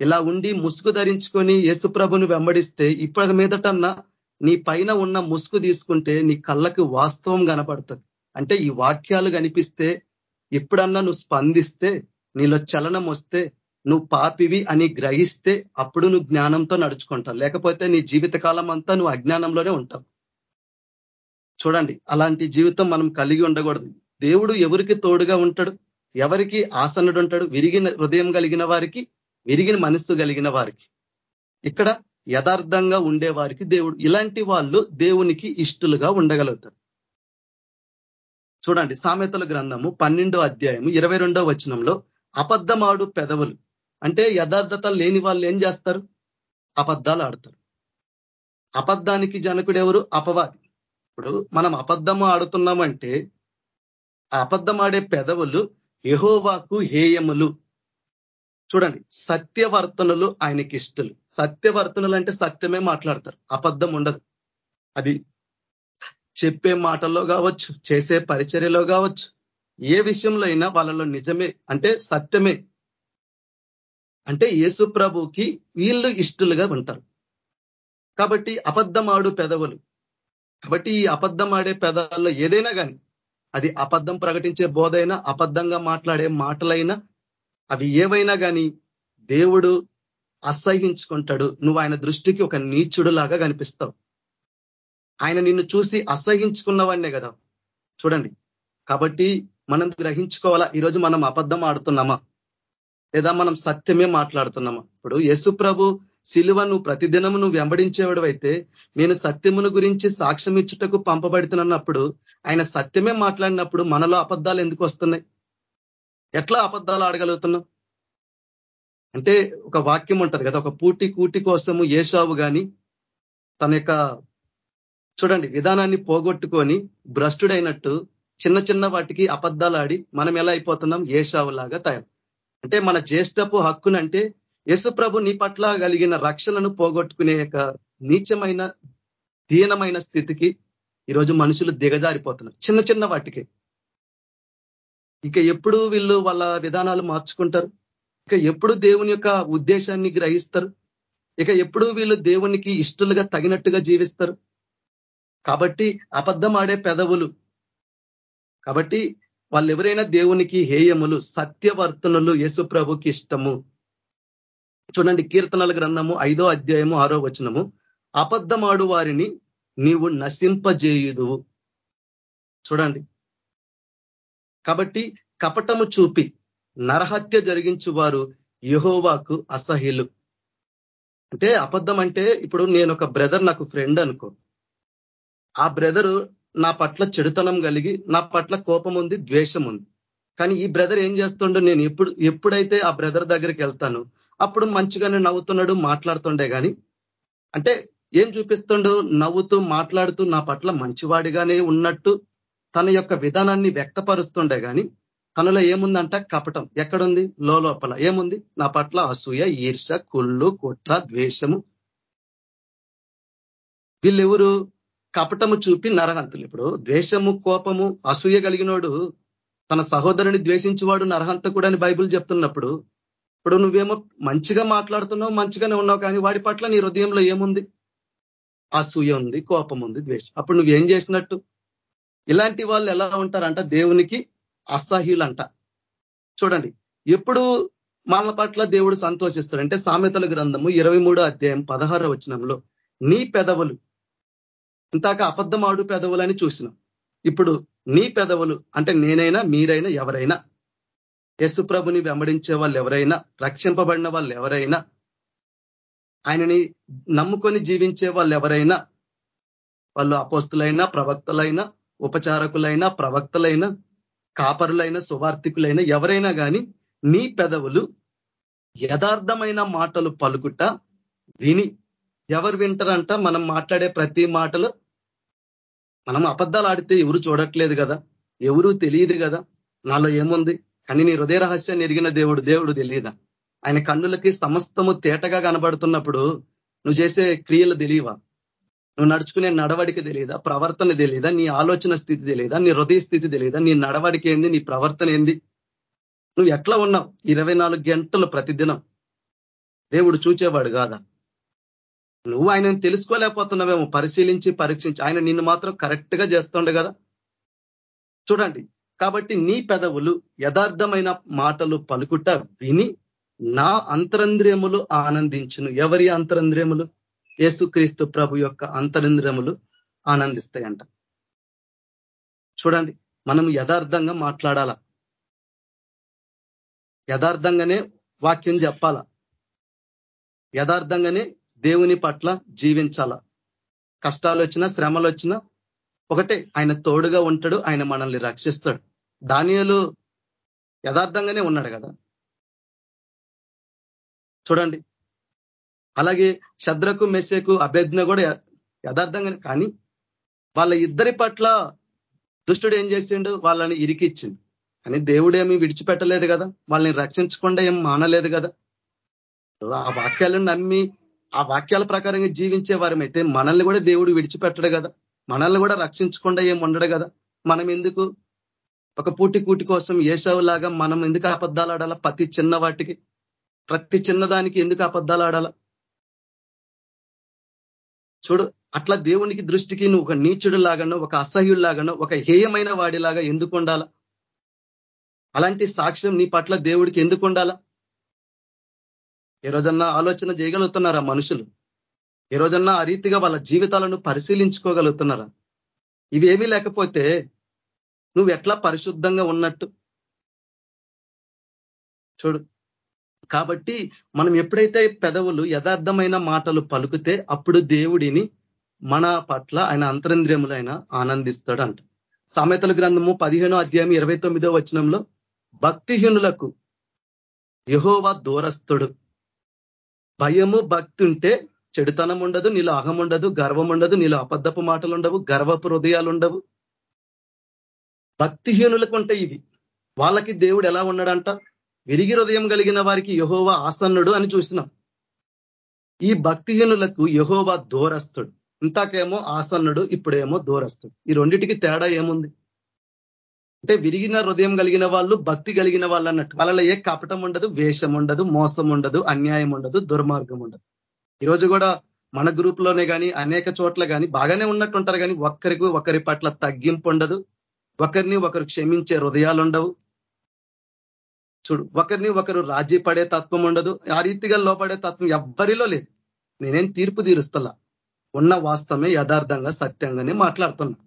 Speaker 3: ఇలా ఉండి ముసుగు ధరించుకొని యేసుప్రభుని వెంబడిస్తే ఇప్పటి మీదటన్నా నీ పైన ఉన్న ముసుగు తీసుకుంటే నీ కళ్ళకి వాస్తవం కనపడుతుంది. అంటే ఈ వాక్యాలు కనిపిస్తే ఎప్పుడన్నా నువ్వు స్పందిస్తే నీలో చలనం వస్తే నువ్వు పాపివి అని గ్రహిస్తే అప్పుడు నువ్వు జ్ఞానంతో నడుచుకుంటావు. లేకపోతే నీ జీవితకాలం అంతా నువ్వు అజ్ఞానంలోనే ఉంటావు. చూడండి అలాంటి జీవితం మనం కలిగి ఉండకూడదు. దేవుడు ఎవరికి తోడుగా ఉంటాడు? ఎవరికి ఆసనుడు ఉంటాడు? విరిగిన హృదయం కలిగిన వారికి విరిగిన మనస్సు కలిగిన వారికి. ఇక్కడ యథార్థంగా ఉండే వారికి దేవుడు. ఇలాంటి వాళ్ళు దేవునికి ఇష్టలుగా ఉండగలుగుతారు. చూడండి సామెతల గ్రంథము పన్నెండో అధ్యాయము ఇరవై రెండో వచనంలో అబద్ధమాడు పెదవులు. అంటే యథార్థత లేని వాళ్ళు ఏం చేస్తారు? అబద్ధాలు ఆడతారు. అబద్ధానికి జనకుడు ఎవరు? అపవాది. ఇప్పుడు మనం అబద్ధము ఆడుతున్నామంటే ఆ అబద్ధం ఆడే పెదవులు యహోవాకు హేయములు. చూడండి సత్యవర్తనులు ఆయనకి ఇష్టలు. సత్యవర్తనులు అంటే సత్యమే మాట్లాడతారు. అబద్ధం ఉండదు. అది చెప్పే మాటల్లో కావచ్చు చేసే పరిచర్యలో కావచ్చు ఏ విషయంలో అయినా వాళ్ళలో నిజమే అంటే సత్యమే. అంటే యేసు ప్రభుకి వీళ్ళు ఇష్టలుగా ఉంటారు. కాబట్టి అబద్ధమాడు పెదవులు. కాబట్టి ఈ అబద్ధం ఆడే పెదాల్లో ఏదైనా కానీ అది అబద్ధం ప్రకటించే బోధైనా అబద్ధంగా మాట్లాడే మాటలైనా అవి ఏవైనా కానీ దేవుడు అసహించుకుంటాడు నువ్వు ఆయన దృష్టికి ఒక నీచుడు లాగా కనిపిస్తావు. ఆయన నిన్ను చూసి అసహించుకున్నవాడినే కదా. చూడండి. కాబట్టి మనం గ్రహించుకోవాలా? ఈరోజు మనం అబద్ధం ఆడుతున్నామా? లేదా మనం సత్యమే మాట్లాడుతున్నామా? ఇప్పుడు యశు ప్రభు శిలువ నువ్వు ప్రతిదినము నువ్వు వెంబడించేవాడు అయితే నేను సత్యమును గురించి సాక్ష్యం ఇచ్చుటకు పంపబడుతున్నప్పుడు ఆయన సత్యమే మాట్లాడినప్పుడు మనలో అబద్ధాలు ఎందుకు వస్తున్నాయి? ఎట్లా అబద్ధాలు ఆడగలుగుతున్నాం? అంటే ఒక వాక్యం ఉంటది కదా ఒక పూటి కూటి కోసము ఏషావు గాని తన యొక్క చూడండి విధానాన్ని పోగొట్టుకొని భ్రష్టుడైనట్టు చిన్న చిన్న వాటికి అబద్ధాలు ఆడి మనం ఎలా అయిపోతున్నాం? ఏషావులాగా తయారు. అంటే మన జ్యేష్ఠపు హక్కునంటే ప్రభు నీ పట్ల కలిగిన రక్షణను పోగొట్టుకునే యొక్క నీచమైన దీనమైన స్థితికి ఈరోజు మనుషులు దిగజారిపోతున్నారు. చిన్న చిన్న వాటికి. ఇక ఎప్పుడు వీళ్ళు వాళ్ళ విధానాలు మార్చుకుంటారు? ఇక ఎప్పుడు దేవుని యొక్క ఉద్దేశాన్ని గ్రహిస్తారు? ఇక ఎప్పుడు వీళ్ళు దేవునికి ఇష్టలుగా తగినట్టుగా జీవిస్తారు? కాబట్టి అబద్ధం ఆడే పెదవులు. కాబట్టి వాళ్ళు ఎవరైనా దేవునికి హేయములు సత్యవర్తనులు యేసు ప్రభుకి ఇష్టము. చూడండి కీర్తనల గ్రంథము ఐదో అధ్యాయము ఆరో వచనము. అబద్ధమాడు వారిని నీవు నశింపజేయుదువు. చూడండి. కాబట్టి కపటము చూపి నరహత్య జరిగించు వారు యహోవాకు అసహ్యులు. అంటే అబద్ధం అంటే ఇప్పుడు నేను ఒక బ్రదర్ నాకు ఫ్రెండ్ అనుకో. ఆ బ్రదరు నా పట్ల చెడుతనం కలిగి నా పట్ల కోపం ఉంది ద్వేషం ఉంది కానీ ఈ బ్రదర్ ఏం చేస్తుండో నేను ఎప్పుడు ఎప్పుడైతే ఆ బ్రదర్ దగ్గరికి వెళ్తాను అప్పుడు మంచిగానే నవ్వుతున్నాడు మాట్లాడుతుండే కానీ అంటే ఏం చూపిస్తుండో? నవ్వుతూ మాట్లాడుతూ నా పట్ల మంచివాడిగానే ఉన్నట్టు తన యొక్క విధానాన్ని వ్యక్తపరుస్తుండే కానీ తనలో ఏముందంట? కపటం. ఎక్కడుంది? లోపల ఏముంది? నా పట్ల అసూయ ఈర్ష కుళ్ళు కుట్ర ద్వేషము. వీళ్ళెవరు? కపటము చూపి నరహంతులు. ఇప్పుడు ద్వేషము కోపము అసూయ కలిగినోడు తన సహోదరుని ద్వేషించేవాడు నరహంతకుడు అని బైబుల్ చెప్తున్నప్పుడు ఇప్పుడు నువ్వేమో మంచిగా మాట్లాడుతున్నావు మంచిగానే ఉన్నావు కానీ వాడి పట్ల నీ హృదయంలో ఏముంది? అసూయ ఉంది కోపం ఉంది ద్వేషం. అప్పుడు నువ్వేం చేసినట్టు? ఇలాంటి వాళ్ళు ఎలా ఉంటారంట? దేవునికి అసహ్యులంట. చూడండి ఎప్పుడు మన పట్ల దేవుడు సంతోషిస్తాడు. అంటే సామెతల గ్రంథము ఇరవై అధ్యాయం పదహార వచనంలో నీ పెదవులు ఇంతాక అబద్ధమాడు పెదవులని చూసినాం. ఇప్పుడు నీ పెదవులు అంటే నేనైనా మీరైనా ఎవరైనా యశు ప్రభుని వెంబడించే వాళ్ళు ఎవరైనా రక్షింపబడిన వాళ్ళు ఎవరైనా ఆయనని నమ్ముకొని జీవించే వాళ్ళు ఎవరైనా వాళ్ళు అపోస్తులైనా ప్రవక్తలైనా ఉపచారకులైనా ప్రవక్తలైనా కాపరులైన సువార్థికులైన ఎవరైనా కానీ నీ పెదవులు యథార్థమైన మాటలు పలుకుట విని ఎవరు వింటారంట మనం మాట్లాడే ప్రతి మాటలు మనం అబద్ధాలు ఆడితే ఎవరు చూడట్లేదు కదా? ఎవరు తెలియదు కదా? నాలో ఏముంది? కానీ నీ హృదయ రహస్యాన్ని ఎరిగిన దేవుడు దేవుడు తెలియదా? ఆయన కన్నులకి సమస్తము తేటగా కనబడుతున్నప్పుడు నువ్వు చేసే క్రియలు తెలియవా? నువ్వు నడుచుకునే నడవడికి తెలియదా? ప్రవర్తన తెలియదా? నీ ఆలోచన స్థితి తెలియదా? నీ హృదయ స్థితి తెలియదా? నీ నడవడిక ఏంది? నీ ప్రవర్తన ఏంది? నువ్వు ఎట్లా ఉన్నావు? ఇరవై గంటలు ప్రతిదినం దేవుడు చూచేవాడు కాదా? నువ్వు ఆయనను తెలుసుకోలేకపోతున్నావేమో పరిశీలించి పరీక్షించి. ఆయన నిన్ను మాత్రం కరెక్ట్గా చేస్తుండే కదా. చూడండి కాబట్టి నీ పెదవులు యథార్థమైన మాటలు పలుకుట విని నా అంతరంద్రియములు ఆనందించును. ఎవరి అంతరంద్రియములు? యేసుక్రీస్తు ప్రభు యొక్క అంతరింద్రియములు ఆనందిస్తాయంట. చూడండి మనం యథార్థంగా మాట్లాడాల? యథార్థంగానే వాక్యం చెప్పాల? యథార్థంగానే దేవుని పట్ల జీవించాల. కష్టాలు వచ్చినా శ్రమలు వచ్చినా ఒకటే ఆయన తోడుగా ఉంటాడు ఆయన మనల్ని రక్షిస్తాడు. ధాన్యాలు యథార్థంగానే ఉన్నాడు కదా. చూడండి. అలాగే శద్రకు మెస్సేకు అభ్యర్థన కూడా యథార్థంగానే కానీ వాళ్ళ ఇద్దరి పట్ల దుష్టుడు ఏం చేసిండు? వాళ్ళని ఇరికిచ్చింది కానీ దేవుడేమి విడిచిపెట్టలేదు కదా. వాళ్ళని రక్షించకుండా ఏం మానలేదు కదా. ఆ వాక్యాలను నమ్మి ఆ వాక్యాల ప్రకారంగా జీవించే వారమైతే మనల్ని కూడా దేవుడు విడిచిపెట్టడు కదా. మనల్ని కూడా రక్షించకుండా ఏం ఉండడు కదా. మనం ఎందుకు? ఒక పూటి కూటి కోసం ఏసవులాగా మనం ఎందుకు అబద్ధాలు ఆడాలా? ప్రతి చిన్న వాటికి. ప్రతి చిన్నదానికి ఎందుకు అబద్ధాలు ఆడాలా? చూడు అట్లా దేవునికి దృష్టికి నువ్వు ఒక నీచుడు లాగానో ఒక అసహ్యుడు లాగానో ఒక హేయమైన వాడిలాగా ఎందుకు ఉండాలా? అలాంటి సాక్ష్యం నీ పట్ల దేవుడికి ఎందుకు ఉండాలా? ఏ రోజన్నా ఆలోచన చేయగలుగుతున్నారా మనుషులు? ఏ రోజన్నా ఆ రీతిగా వాళ్ళ జీవితాలను పరిశీలించుకోగలుగుతున్నారా? ఇవేమీ లేకపోతే నువ్వు ఎట్లా పరిశుద్ధంగా ఉన్నట్టు? చూడు. కాబట్టి మనం ఎప్పుడైతే పెదవులు యథార్థమైన మాటలు పలుకుతే అప్పుడు దేవుడిని మన పట్ల ఆయన అంతరింద్రియములైన ఆనందిస్తాడంట. సామెతల గ్రంథము పదిహేనో అధ్యాయం ఇరవై తొమ్మిదో వచనంలో భక్తిహీనులకు యహోవా దూరస్తుడు భయము భక్తి ఉంటే చెడుతనం ఉండదు నీలో అహం ఉండదు గర్వం ఉండదు నీలో అబద్ధపు మాటలు ఉండవు గర్వపు హృదయాలు ఉండవు. భక్తిహీనులకు ఉంటాయి ఇవి. వాళ్ళకి దేవుడు ఎలా ఉన్నాడంట? విరిగి హృదయం కలిగిన వారికి యహోవా ఆసన్నుడు అని చూసినాం. ఈ భక్తిహీనులకు యహోవా దూరస్తుడు ఇంతాకేమో ఆసన్నుడు ఇప్పుడేమో దూరస్తుడు ఈ రెండిటికి తేడా ఏముంది? అంటే విరిగిన హృదయం కలిగిన వాళ్ళు భక్తి కలిగిన వాళ్ళు అన్నట్టు. వాళ్ళలో ఏ కపటం ఉండదు వేషం ఉండదు మోసం ఉండదు అన్యాయం ఉండదు దుర్మార్గం ఉండదు. ఈరోజు కూడా మన గ్రూప్లోనే కానీ అనేక చోట్ల కానీ బాగానే ఉన్నట్టు ఉంటారు కానీ ఒక్కరికి ఒకరి పట్ల తగ్గింపు ఉండదు. ఒకరిని ఒకరు క్షమించే హృదయాలు ఉండవు. చూడు ఒకరిని ఒకరు రాజీ పడే తత్వం ఉండదు. ఆ రీతిగా లోపడే తత్వం ఎవ్వరిలో లేదు. నేనేం తీర్పు తీరుస్తలా. ఉన్న వాస్తవమే యథార్థంగా సత్యంగానే మాట్లాడుతున్నా.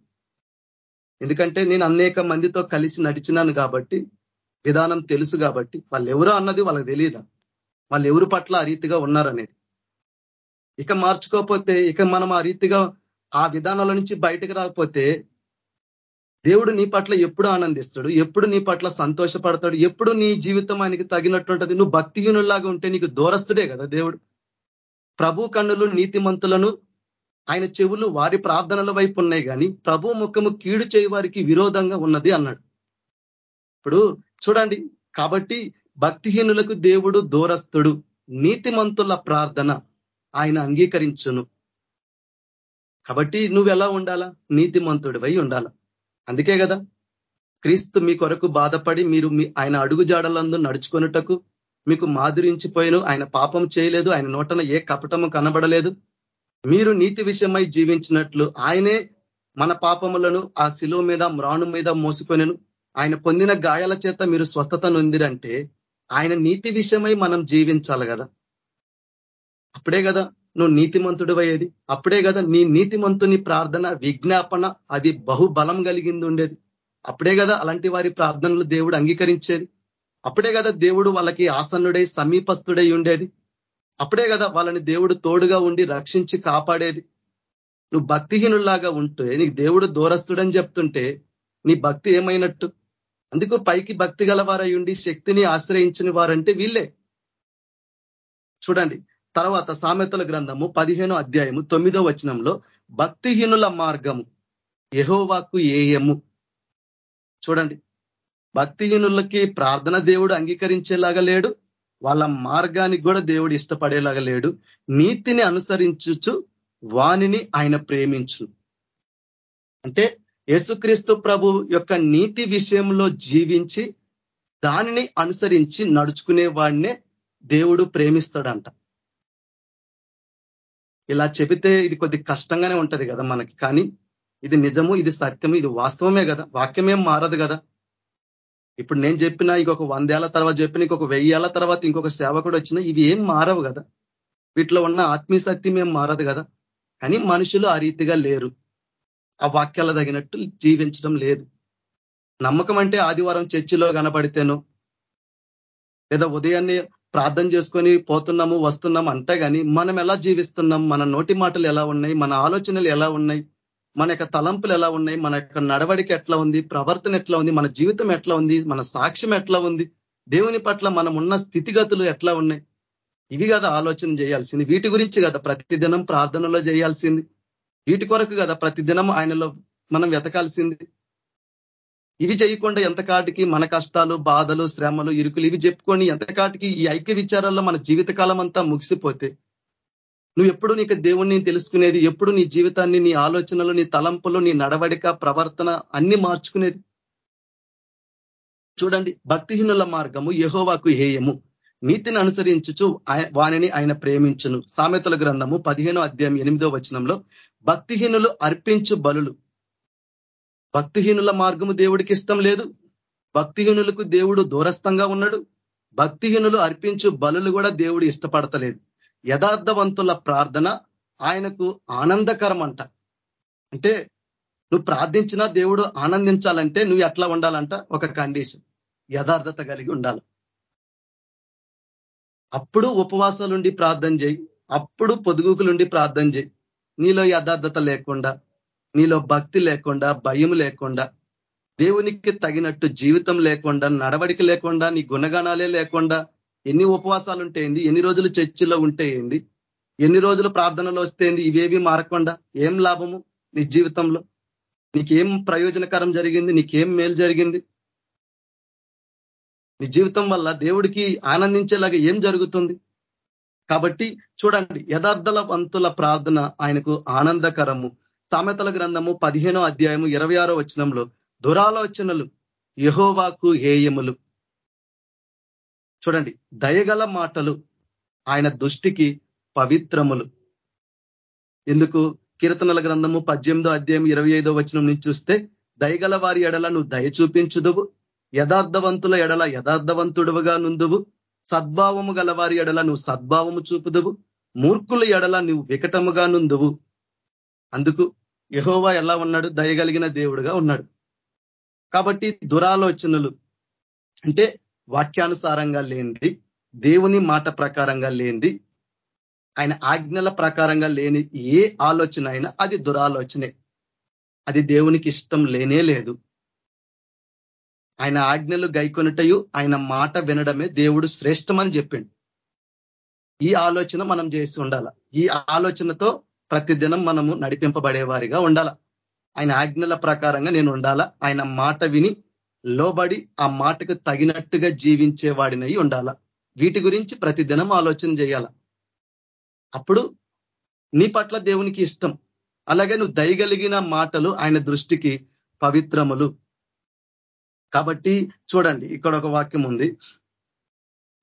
Speaker 3: ఎందుకంటే నేను అనేక మందితో కలిసి నడిచినాను కాబట్టి విధానం తెలుసు కాబట్టి వాళ్ళు ఎవరో అన్నది వాళ్ళకి తెలియదా? వాళ్ళు ఎవరి పట్ల ఆ రీతిగా ఉన్నారనేది? ఇక మార్చుకోకపోతే ఇక మనం ఆ రీతిగా ఆ విధానాల నుంచి బయటకు రాకపోతే దేవుడు నీ పట్ల ఎప్పుడు ఆనందిస్తాడు? ఎప్పుడు నీ పట్ల సంతోషపడతాడు? ఎప్పుడు నీ జీవితం ఆయనకి తగినట్టుంటది నువ్వు భక్తిహీనులాగా ఉంటే నీకు దూరస్తుడే కదా దేవుడు. ప్రభు కన్నులు నీతిమంతులను ఆయన చెవులు వారి ప్రార్థనల వైపు ఉన్నాయి కానీ ప్రభు ముఖము కీడు చేయి వారికి విరోధంగా ఉన్నది అన్నాడు. ఇప్పుడు చూడండి కాబట్టి భక్తిహీనులకు దేవుడు దూరస్తుడు నీతిమంతుల ప్రార్థన ఆయన అంగీకరించును. కాబట్టి నువ్వు ఎలా ఉండాలా? నీతిమంతుడివై ఉండాలా? అందుకే కదా క్రీస్తు మీ కొరకు బాధపడి మీరు మీ ఆయన అడుగు జాడలందు నడుచుకొనుటకు మీకు మాదిరించిపోయిను ఆయన పాపం చేయలేదు ఆయన నోటన ఏ కపటము కనబడలేదు. మీరు నీతి విషయమై జీవించినట్లు ఆయనే మన పాపములను ఆ శిలువ మీద మ్రాణు మీద మోసుకొనెను. ఆయన పొందిన గాయాల చేత మీరు స్వస్థత నొందిరంటే ఆయన నీతి విషయమై మనం జీవించాలి కదా. అప్పుడే కదా నువ్వు నీతిమంతుడు అయ్యేది అప్పుడే కదా నీ నీతిమంతుని ప్రార్థన విజ్ఞాపన అది బహుబలం కలిగింది ఉండేది. అప్పుడే కదా అలాంటి వారి ప్రార్థనలు దేవుడు అంగీకరించేది. అప్పుడే కదా దేవుడు వాళ్ళకి ఆసన్నుడై సమీపస్తుడై ఉండేది. అప్పుడే కదా వాళ్ళని దేవుడు తోడుగా ఉండి రక్షించి కాపాడేది. నువ్వు భక్తిహీనుల్లాగా ఉంటే నీకు దేవుడు దూరస్తుడని చెప్తుంటే నీ భక్తి ఏమైనట్టు? అందుకు పైకి భక్తి గలవారై ఉండి శక్తిని ఆశ్రయించిన వారంటే వీళ్ళే. చూడండి తర్వాత సామెతల గ్రంథము పదిహేనో అధ్యాయము తొమ్మిదో వచనంలో భక్తిహీనుల మార్గము యహోవాకు ఏయము. చూడండి భక్తిహీనులకి ప్రార్థన దేవుడు అంగీకరించేలాగా లేడు. వాళ్ళ మార్గానికి కూడా దేవుడు ఇష్టపడేలాగా లేడు. నీతిని అనుసరించుచు వానిని ఆయన ప్రేమించు అంటే యేసుక్రీస్తు ప్రభు యొక్క నీతి విషయంలో జీవించి దానిని అనుసరించి నడుచుకునే వాడినే దేవుడు ప్రేమిస్తాడంట. ఇలా చెబితే ఇది కొద్ది కష్టంగానే ఉంటది కదా మనకి. కానీ ఇది నిజము ఇది సత్యము ఇది వాస్తవమే కదా. వాక్యమేం మారదు కదా. ఇప్పుడు నేను చెప్పిన ఇంకొక వందేళ్ళ తర్వాత చెప్పిన ఇంకొక వెయ్యేళ్ళ తర్వాత ఇంకొక సేవకుడు వచ్చినా ఇవి ఏం మారవు కదా. వీటిలో ఉన్న ఆత్మీయ సత్యం ఏం మారదు కదా. కానీ మనుషులు ఆ రీతిగా లేరు. ఆ వాక్యాల తగినట్టు జీవించడం లేదు. నమ్మకం అంటే ఆదివారం చర్చిలో కనబడితేనో లేదా ఉదయాన్నే ప్రార్థన చేసుకొని పోతున్నాము వస్తున్నాము అంటే కానీ మనం ఎలా జీవిస్తున్నాం మన నోటి మాటలు ఎలా ఉన్నాయి మన ఆలోచనలు ఎలా ఉన్నాయి మన యొక్క తలంపులు ఎలా ఉన్నాయి? మన యొక్క నడవడిక ఎట్లా ఉంది? ప్రవర్తన ఎట్లా ఉంది? మన జీవితం ఎట్లా ఉంది? మన సాక్ష్యం ఎట్లా ఉంది? దేవుని పట్ల మనం ఉన్న స్థితిగతులు ఎట్లా ఉన్నాయి? ఇవి కదా ఆలోచన చేయాల్సింది. వీటి గురించి కదా ప్రతిదినం ప్రార్థనలో చేయాల్సింది. వీటి కొరకు కదా ప్రతిదినం ఆయనలో మనం వెతకాల్సింది. ఇవి చేయకుండా ఎంతకాటికి మన కష్టాలు బాధలు శ్రమలు ఇరుకులు ఇవి చెప్పుకొని ఎంతకాటికి ఈ ఐక్య విచారాల్లో మన జీవితకాలం అంతా ముగిసిపోతే నువ్వు ఎప్పుడు నీకు దేవుణ్ణి తెలుసుకునేది? ఎప్పుడు నీ జీవితాన్ని నీ ఆలోచనలు నీ తలంపులు నీ నడవడిక ప్రవర్తన అన్ని మార్చుకునేది? చూడండి భక్తిహీనుల మార్గము యహోవాకు హేయము. నీతిని అనుసరించుచు వాణిని ఆయన ప్రేమించును. సామెతల గ్రంథము పదిహేనో అధ్యాయం ఎనిమిదో వచనంలో భక్తిహీనులు అర్పించు బలులు. భక్తిహీనుల మార్గము దేవుడికి ఇష్టం లేదు. భక్తిహీనులకు దేవుడు దూరస్థంగా ఉన్నాడు. భక్తిహీనులు అర్పించు బలులు కూడా దేవుడు ఇష్టపడతలేదు. యథార్థవంతుల ప్రార్థన ఆయనకు ఆనందకరం అంట అంటే నువ్వు ప్రార్థించినా దేవుడు ఆనందించాలంటే నువ్వు ఎట్లా ఉండాలంట? ఒక కండిషన్. యథార్థత కలిగి ఉండాలి. అప్పుడు ఉపవాసాలుండి ప్రార్థన చేయి. అప్పుడు పొదుగుకులుండి ప్రార్థన చేయి. నీలో యథార్థత లేకుండా నీలో భక్తి లేకుండా భయం లేకుండా దేవునికి తగినట్టు జీవితం లేకుండా నడవడిక లేకుండా నీ గుణగణాలే లేకుండా ఎన్ని ఉపవాసాలు ఉంటేంది ఎన్ని రోజులు చర్చిలో ఉంటేంది ఎన్ని రోజులు ప్రార్థనలో వస్తేంది ఇవేవి మారకుండా ఏం లాభము నీ జీవితంలో? నీకేం ప్రయోజనకరం జరిగింది నీకేం మేలు జరిగింది? నీ జీవితం వల్ల దేవుడికి ఆనందించేలాగా ఏం జరుగుతుంది? కాబట్టి చూడండి యథార్థల వంతుల ప్రార్థన ఆయనకు ఆనందకరము. సామెతల గ్రంథము పదిహేనో అధ్యాయము ఇరవై ఆరో వచనంలో దురాలోచనలు యహోవాకు హేయములు. చూడండి దయగల మాటలు ఆయన దృష్టికి పవిత్రములు. ఎందుకు? కీర్తనల గ్రంథము పద్దెనిమిదో అధ్యాయం ఇరవై ఐదో వచనం నుంచి చూస్తే దయగల వారి ఎడల నువ్వు దయ చూపించుదువు యథార్థవంతుల ఎడల యథార్థవంతుడువుగా నుందువు సద్భావము గల వారి ఎడల నువ్వు సద్భావము చూపుదువు మూర్ఖుల ఎడల నువ్వు వికటముగా నుందువు. అందుకు యహోవా ఎలా ఉన్నాడు? దయగలిగిన దేవుడుగా ఉన్నాడు. కాబట్టి దురాలోచనలు అంటే వాక్యానుసారంగా లేనిది దేవుని మాట ప్రకారంగా లేనిది ఆయన ఆజ్ఞల ప్రకారంగా లేని ఏ ఆలోచన అయినా అది దురాలోచనే. అది దేవునికి ఇష్టం లేనే లేదు. ఆయన ఆజ్ఞలు గైకొనుటయు ఆయన మాట వినడమే దేవుడు శ్రేష్టమని చెప్పిండు. ఈ ఆలోచన మనం చేసి ఉండాల. ఈ ఆలోచనతో ప్రతిదినం మనము నడిపింపబడేవారిగా ఉండాల. ఆయన ఆజ్ఞల ప్రకారంగా నేను ఉండాలా. ఆయన మాట విని లోబడి ఆ మాటకు తగినట్టుగా జీవించే వాడినై ఉండాల. వీటి గురించి ప్రతిదినం ఆలోచన చేయాల. అప్పుడు నీ పట్ల దేవునికి ఇష్టం. అలాగే నువ్వు దయగలిగిన మాటలు ఆయన దృష్టికి పవిత్రములు. కాబట్టి చూడండి ఇక్కడ ఒక వాక్యం ఉంది.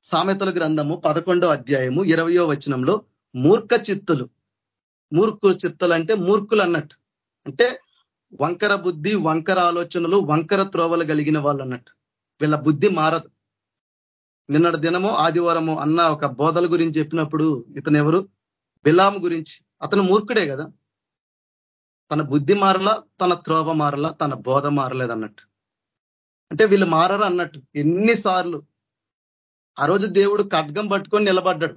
Speaker 3: సామెతల గ్రంథము పదకొండో అధ్యాయము ఇరవయో వచనంలో మూర్ఖ చిత్తులు. మూర్ఖు చిత్తలు అంటే మూర్ఖులు అన్నట్టు అంటే వంకర బుద్ధి వంకర ఆలోచనలు వంకర త్రోవలు కలిగిన వాళ్ళు అన్నట్టు వీళ్ళ బుద్ధి మారదు. నిన్నటి దినము ఆదివారము అన్న ఒక బోధల గురించి చెప్పినప్పుడు ఇతను ఎవరు బిలాం గురించి. అతను మూర్ఖుడే కదా. తన బుద్ధి మారలా తన త్రోవ మారలా తన బోధ మారలేదు అన్నట్టు అంటే వీళ్ళు మారరు అన్నట్టు. ఎన్నిసార్లు. ఆ రోజు దేవుడు ఖడ్గం పట్టుకొని నిలబడ్డాడు.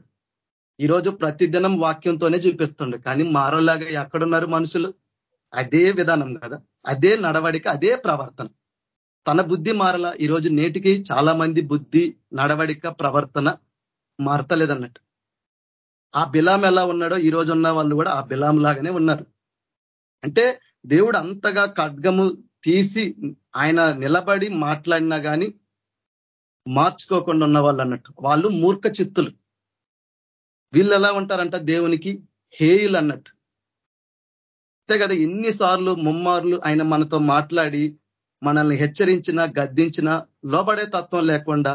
Speaker 3: ఈరోజు ప్రతిదినం వాక్యంతోనే చూపిస్తుండే. కానీ మారలాగా ఎక్కడున్నారు మనుషులు? అదే విధానం కదా అదే నడవడిక అదే ప్రవర్తన. తన బుద్ధి మారల ఈరోజు నేటికి చాలా మంది బుద్ధి నడవడిక ప్రవర్తన మారతలేదన్నట్టు. ఆ బిలాం ఎలా ఉన్నాడో ఈ రోజు ఉన్న వాళ్ళు కూడా ఆ బిలాం లాగానే ఉన్నారు. అంటే దేవుడు అంతగా ఖడ్గము తీసి ఆయన నిలబడి మాట్లాడినా కానీ మార్చుకోకుండా ఉన్న వాళ్ళు అన్నట్టు. వాళ్ళు మూర్ఖ చిత్తులు. వీళ్ళు ఎలా ఉంటారంట? దేవునికి హేయులు అన్నట్టు. అంతే కదా ఎన్నిసార్లు ముమ్మార్లు ఆయన మనతో మాట్లాడి మనల్ని హెచ్చరించిన గద్దించిన లోబడే తత్వం లేకుండా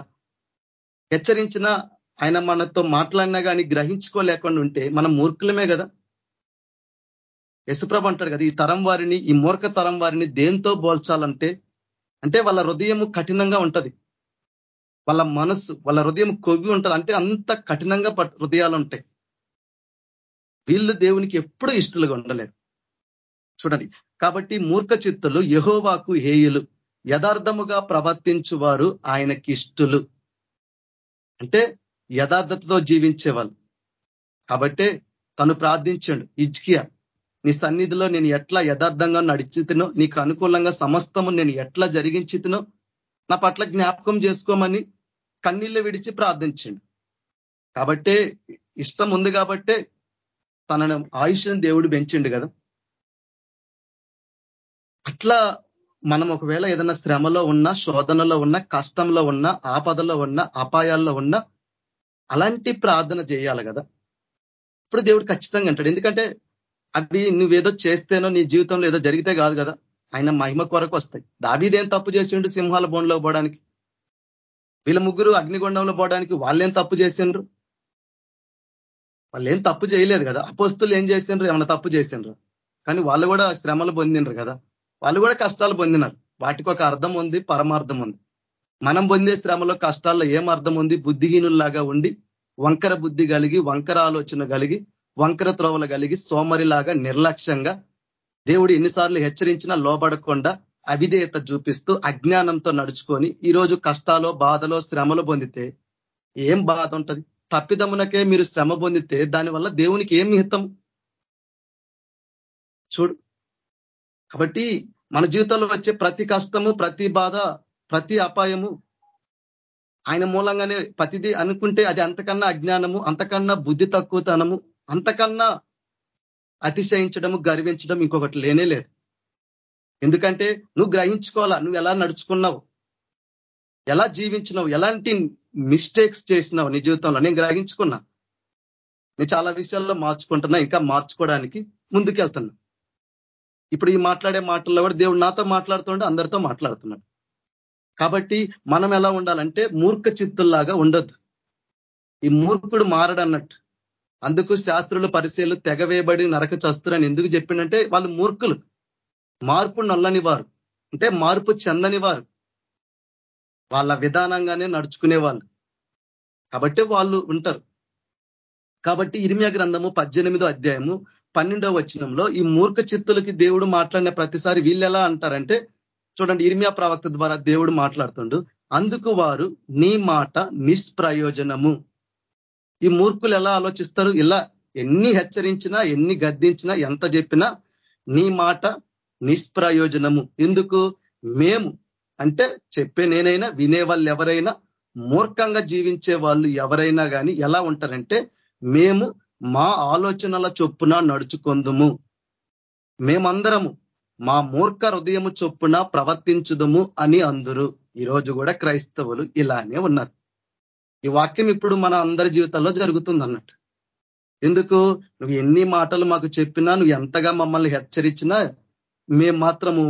Speaker 3: హెచ్చరించిన ఆయన మనతో మాట్లాడినా కానీ గ్రహించుకోలేకుండా ఉంటే మనం మూర్ఖులమే కదా? యశుప్రభ అంటాడు కదా ఈ తరం వారిని ఈ మూర్ఖ తరం వారిని దేంతో పోల్చాలంటే అంటే వాళ్ళ హృదయం కఠినంగా ఉంటది. వాళ్ళ మనస్సు వాళ్ళ హృదయం కొవ్వి ఉంటది. అంటే అంత కఠినంగా హృదయాలు ఉంటాయి. వీళ్ళు దేవునికి ఎప్పుడు ఇష్టలుగా ఉండలేరు. చూడండి. కాబట్టి మూర్ఖ చిత్తులు యహోవాకు హేయులు. యథార్థముగా ప్రవర్తించువారు ఆయనకి ఇష్టులు అంటే యథార్థతతో జీవించేవాళ్ళు. కాబట్టే తను ప్రార్థించాడు ఇజ్కియా నీ సన్నిధిలో నేను ఎట్లా యథార్థంగా నడిచితునో నీకు అనుకూలంగా సమస్తము నేను ఎట్లా జరిగించితునో నా పట్ల జ్ఞాపకం చేసుకోమని కన్నీళ్ళు విడిచి ప్రార్థించండు. కాబట్టే ఇష్టం ఉంది కాబట్టే తనను ఆయుష్ని దేవుడు పెంచిండు కదా. అట్లా మనం ఒకవేళ ఏదైనా శ్రమలో ఉన్న శోధనలో ఉన్న కష్టంలో ఉన్న ఆపదలో ఉన్న అపాయాల్లో ఉన్న అలాంటి ప్రార్థన చేయాలి కదా. ఇప్పుడు దేవుడు ఖచ్చితంగా అంటాడు. ఎందుకంటే అవి నువ్వేదో చేస్తేనో నీ జీవితంలో ఏదో జరిగితే కాదు కదా. ఆయన మహిమ కొరకు వస్తాయి. దాబీదేం తప్పు చేసిండు సింహాల బోన్లో పోవడానికి? వీళ్ళ ముగ్గురు అగ్నిగుండంలో పోవడానికి వాళ్ళేం తప్పు చేసిండ్రు? వాళ్ళు ఏం తప్పు చేయలేదు కదా. అపోస్తులు ఏం చేసిండ్రు? ఏమైనా తప్పు చేసిండ్రు? కానీ వాళ్ళు కూడా శ్రమలు పొందిండ్రు కదా. వాళ్ళు కూడా కష్టాలు పొందినారు. వాటికి ఒక అర్థం ఉంది పరమార్థం ఉంది. మనం పొందే శ్రమలో కష్టాల్లో ఏం అర్థం ఉంది? బుద్ధిహీనుల్లాగా ఉండి వంకర బుద్ధి కలిగి వంకర ఆలోచన కలిగి వంకర త్రోవలు కలిగి సోమరిలాగా నిర్లక్ష్యంగా దేవుడు ఎన్నిసార్లు హెచ్చరించినా లోబడకుండా అవిధేయత చూపిస్తూ అజ్ఞానంతో నడుచుకొని ఈరోజు కష్టాలో బాధలో శ్రమలు పొందితే ఏం బాధ ఉంటుంది? తప్పిదమునకే మీరు శ్రమ పొందితే దానివల్ల దేవునికి ఏం హితం చూడు కాబట్టి మన జీవితంలో వచ్చే ప్రతి కష్టము ప్రతి బాధ ప్రతి అపాయము ఆయన మూలంగానే ప్రతిదీ అనుకుంటే అది అంతకన్నా అజ్ఞానము అంతకన్నా బుద్ధి తక్కువతనము అంతకన్నా అతిశయించడము గర్వించడం ఇంకొకటి లేనే లేదు. ఎందుకంటే నువ్వు గ్రహించుకోవాలా నువ్వు ఎలా నడుచుకున్నావు ఎలా జీవించినావు ఎలాంటి మిస్టేక్స్ చేసినావు నీ జీవితంలో? నేను గ్రహించుకున్నా. నేను చాలా విషయాల్లో మార్చుకుంటున్నా ఇంకా మార్చుకోవడానికి ముందుకెళ్తున్నా. ఇప్పుడు ఈ మాట్లాడే మాటల్లో కూడా దేవుడు నాతో మాట్లాడుతుండే అందరితో మాట్లాడుతున్నాడు. కాబట్టి మనం ఎలా ఉండాలంటే మూర్ఖ చిత్తుల్లాగా ఉండొద్దు. ఈ మూర్ఖుడు మారడన్నట్టు. అందుకు శాస్త్రులు పరిశీలు తెగవేయబడి నరక చస్తురని ఎందుకు చెప్పిండంటే వాళ్ళు మూర్ఖులు. మార్పు నల్లని వారు. అంటే మార్పు చెందని వారు. వాళ్ళ విధానంగానే నడుచుకునే వాళ్ళు. కాబట్టి వాళ్ళు ఉంటారు. కాబట్టి ఇరిమియా గ్రంథము పద్దెనిమిదో అధ్యాయము పన్నెండవ వచనంలో ఈ మూర్ఖ చిత్తులకి దేవుడు మాట్లాడిన ప్రతిసారి వీళ్ళు ఎలా అంటారంటే చూడండి ఇర్మియా ప్రవక్త ద్వారా దేవుడు మాట్లాడుతుండు అందుకు వారు నీ మాట నిష్ప్రయోజనము. ఈ మూర్ఖులు ఎలా ఆలోచిస్తారు? ఇలా ఎన్ని హెచ్చరించినా ఎన్ని గద్దించినా ఎంత చెప్పినా నీ మాట నిష్ప్రయోజనము. ఎందుకు? మేము అంటే చెప్పే నేనైనా వినే వాళ్ళు ఎవరైనా మూర్ఖంగా జీవించే వాళ్ళు ఎవరైనా కానీ ఎలా ఉంటారంటే మేము మా ఆలోచనల చొప్పున నడుచుకొందుము. మేమందరము మా మూర్ఖ హృదయము చొప్పున ప్రవర్తించుదము అని అందరు. ఈరోజు కూడా క్రైస్తవులు ఇలానే ఉన్నారు. ఈ వాక్యం ఇప్పుడు మన అందరి జీవితాల్లో జరుగుతుంది అన్నట్టు ఎందుకు? నువ్వు ఎన్ని మాటలు మాకు చెప్పినా నువ్వు ఎంతగా మమ్మల్ని హెచ్చరించినా మేము మాత్రము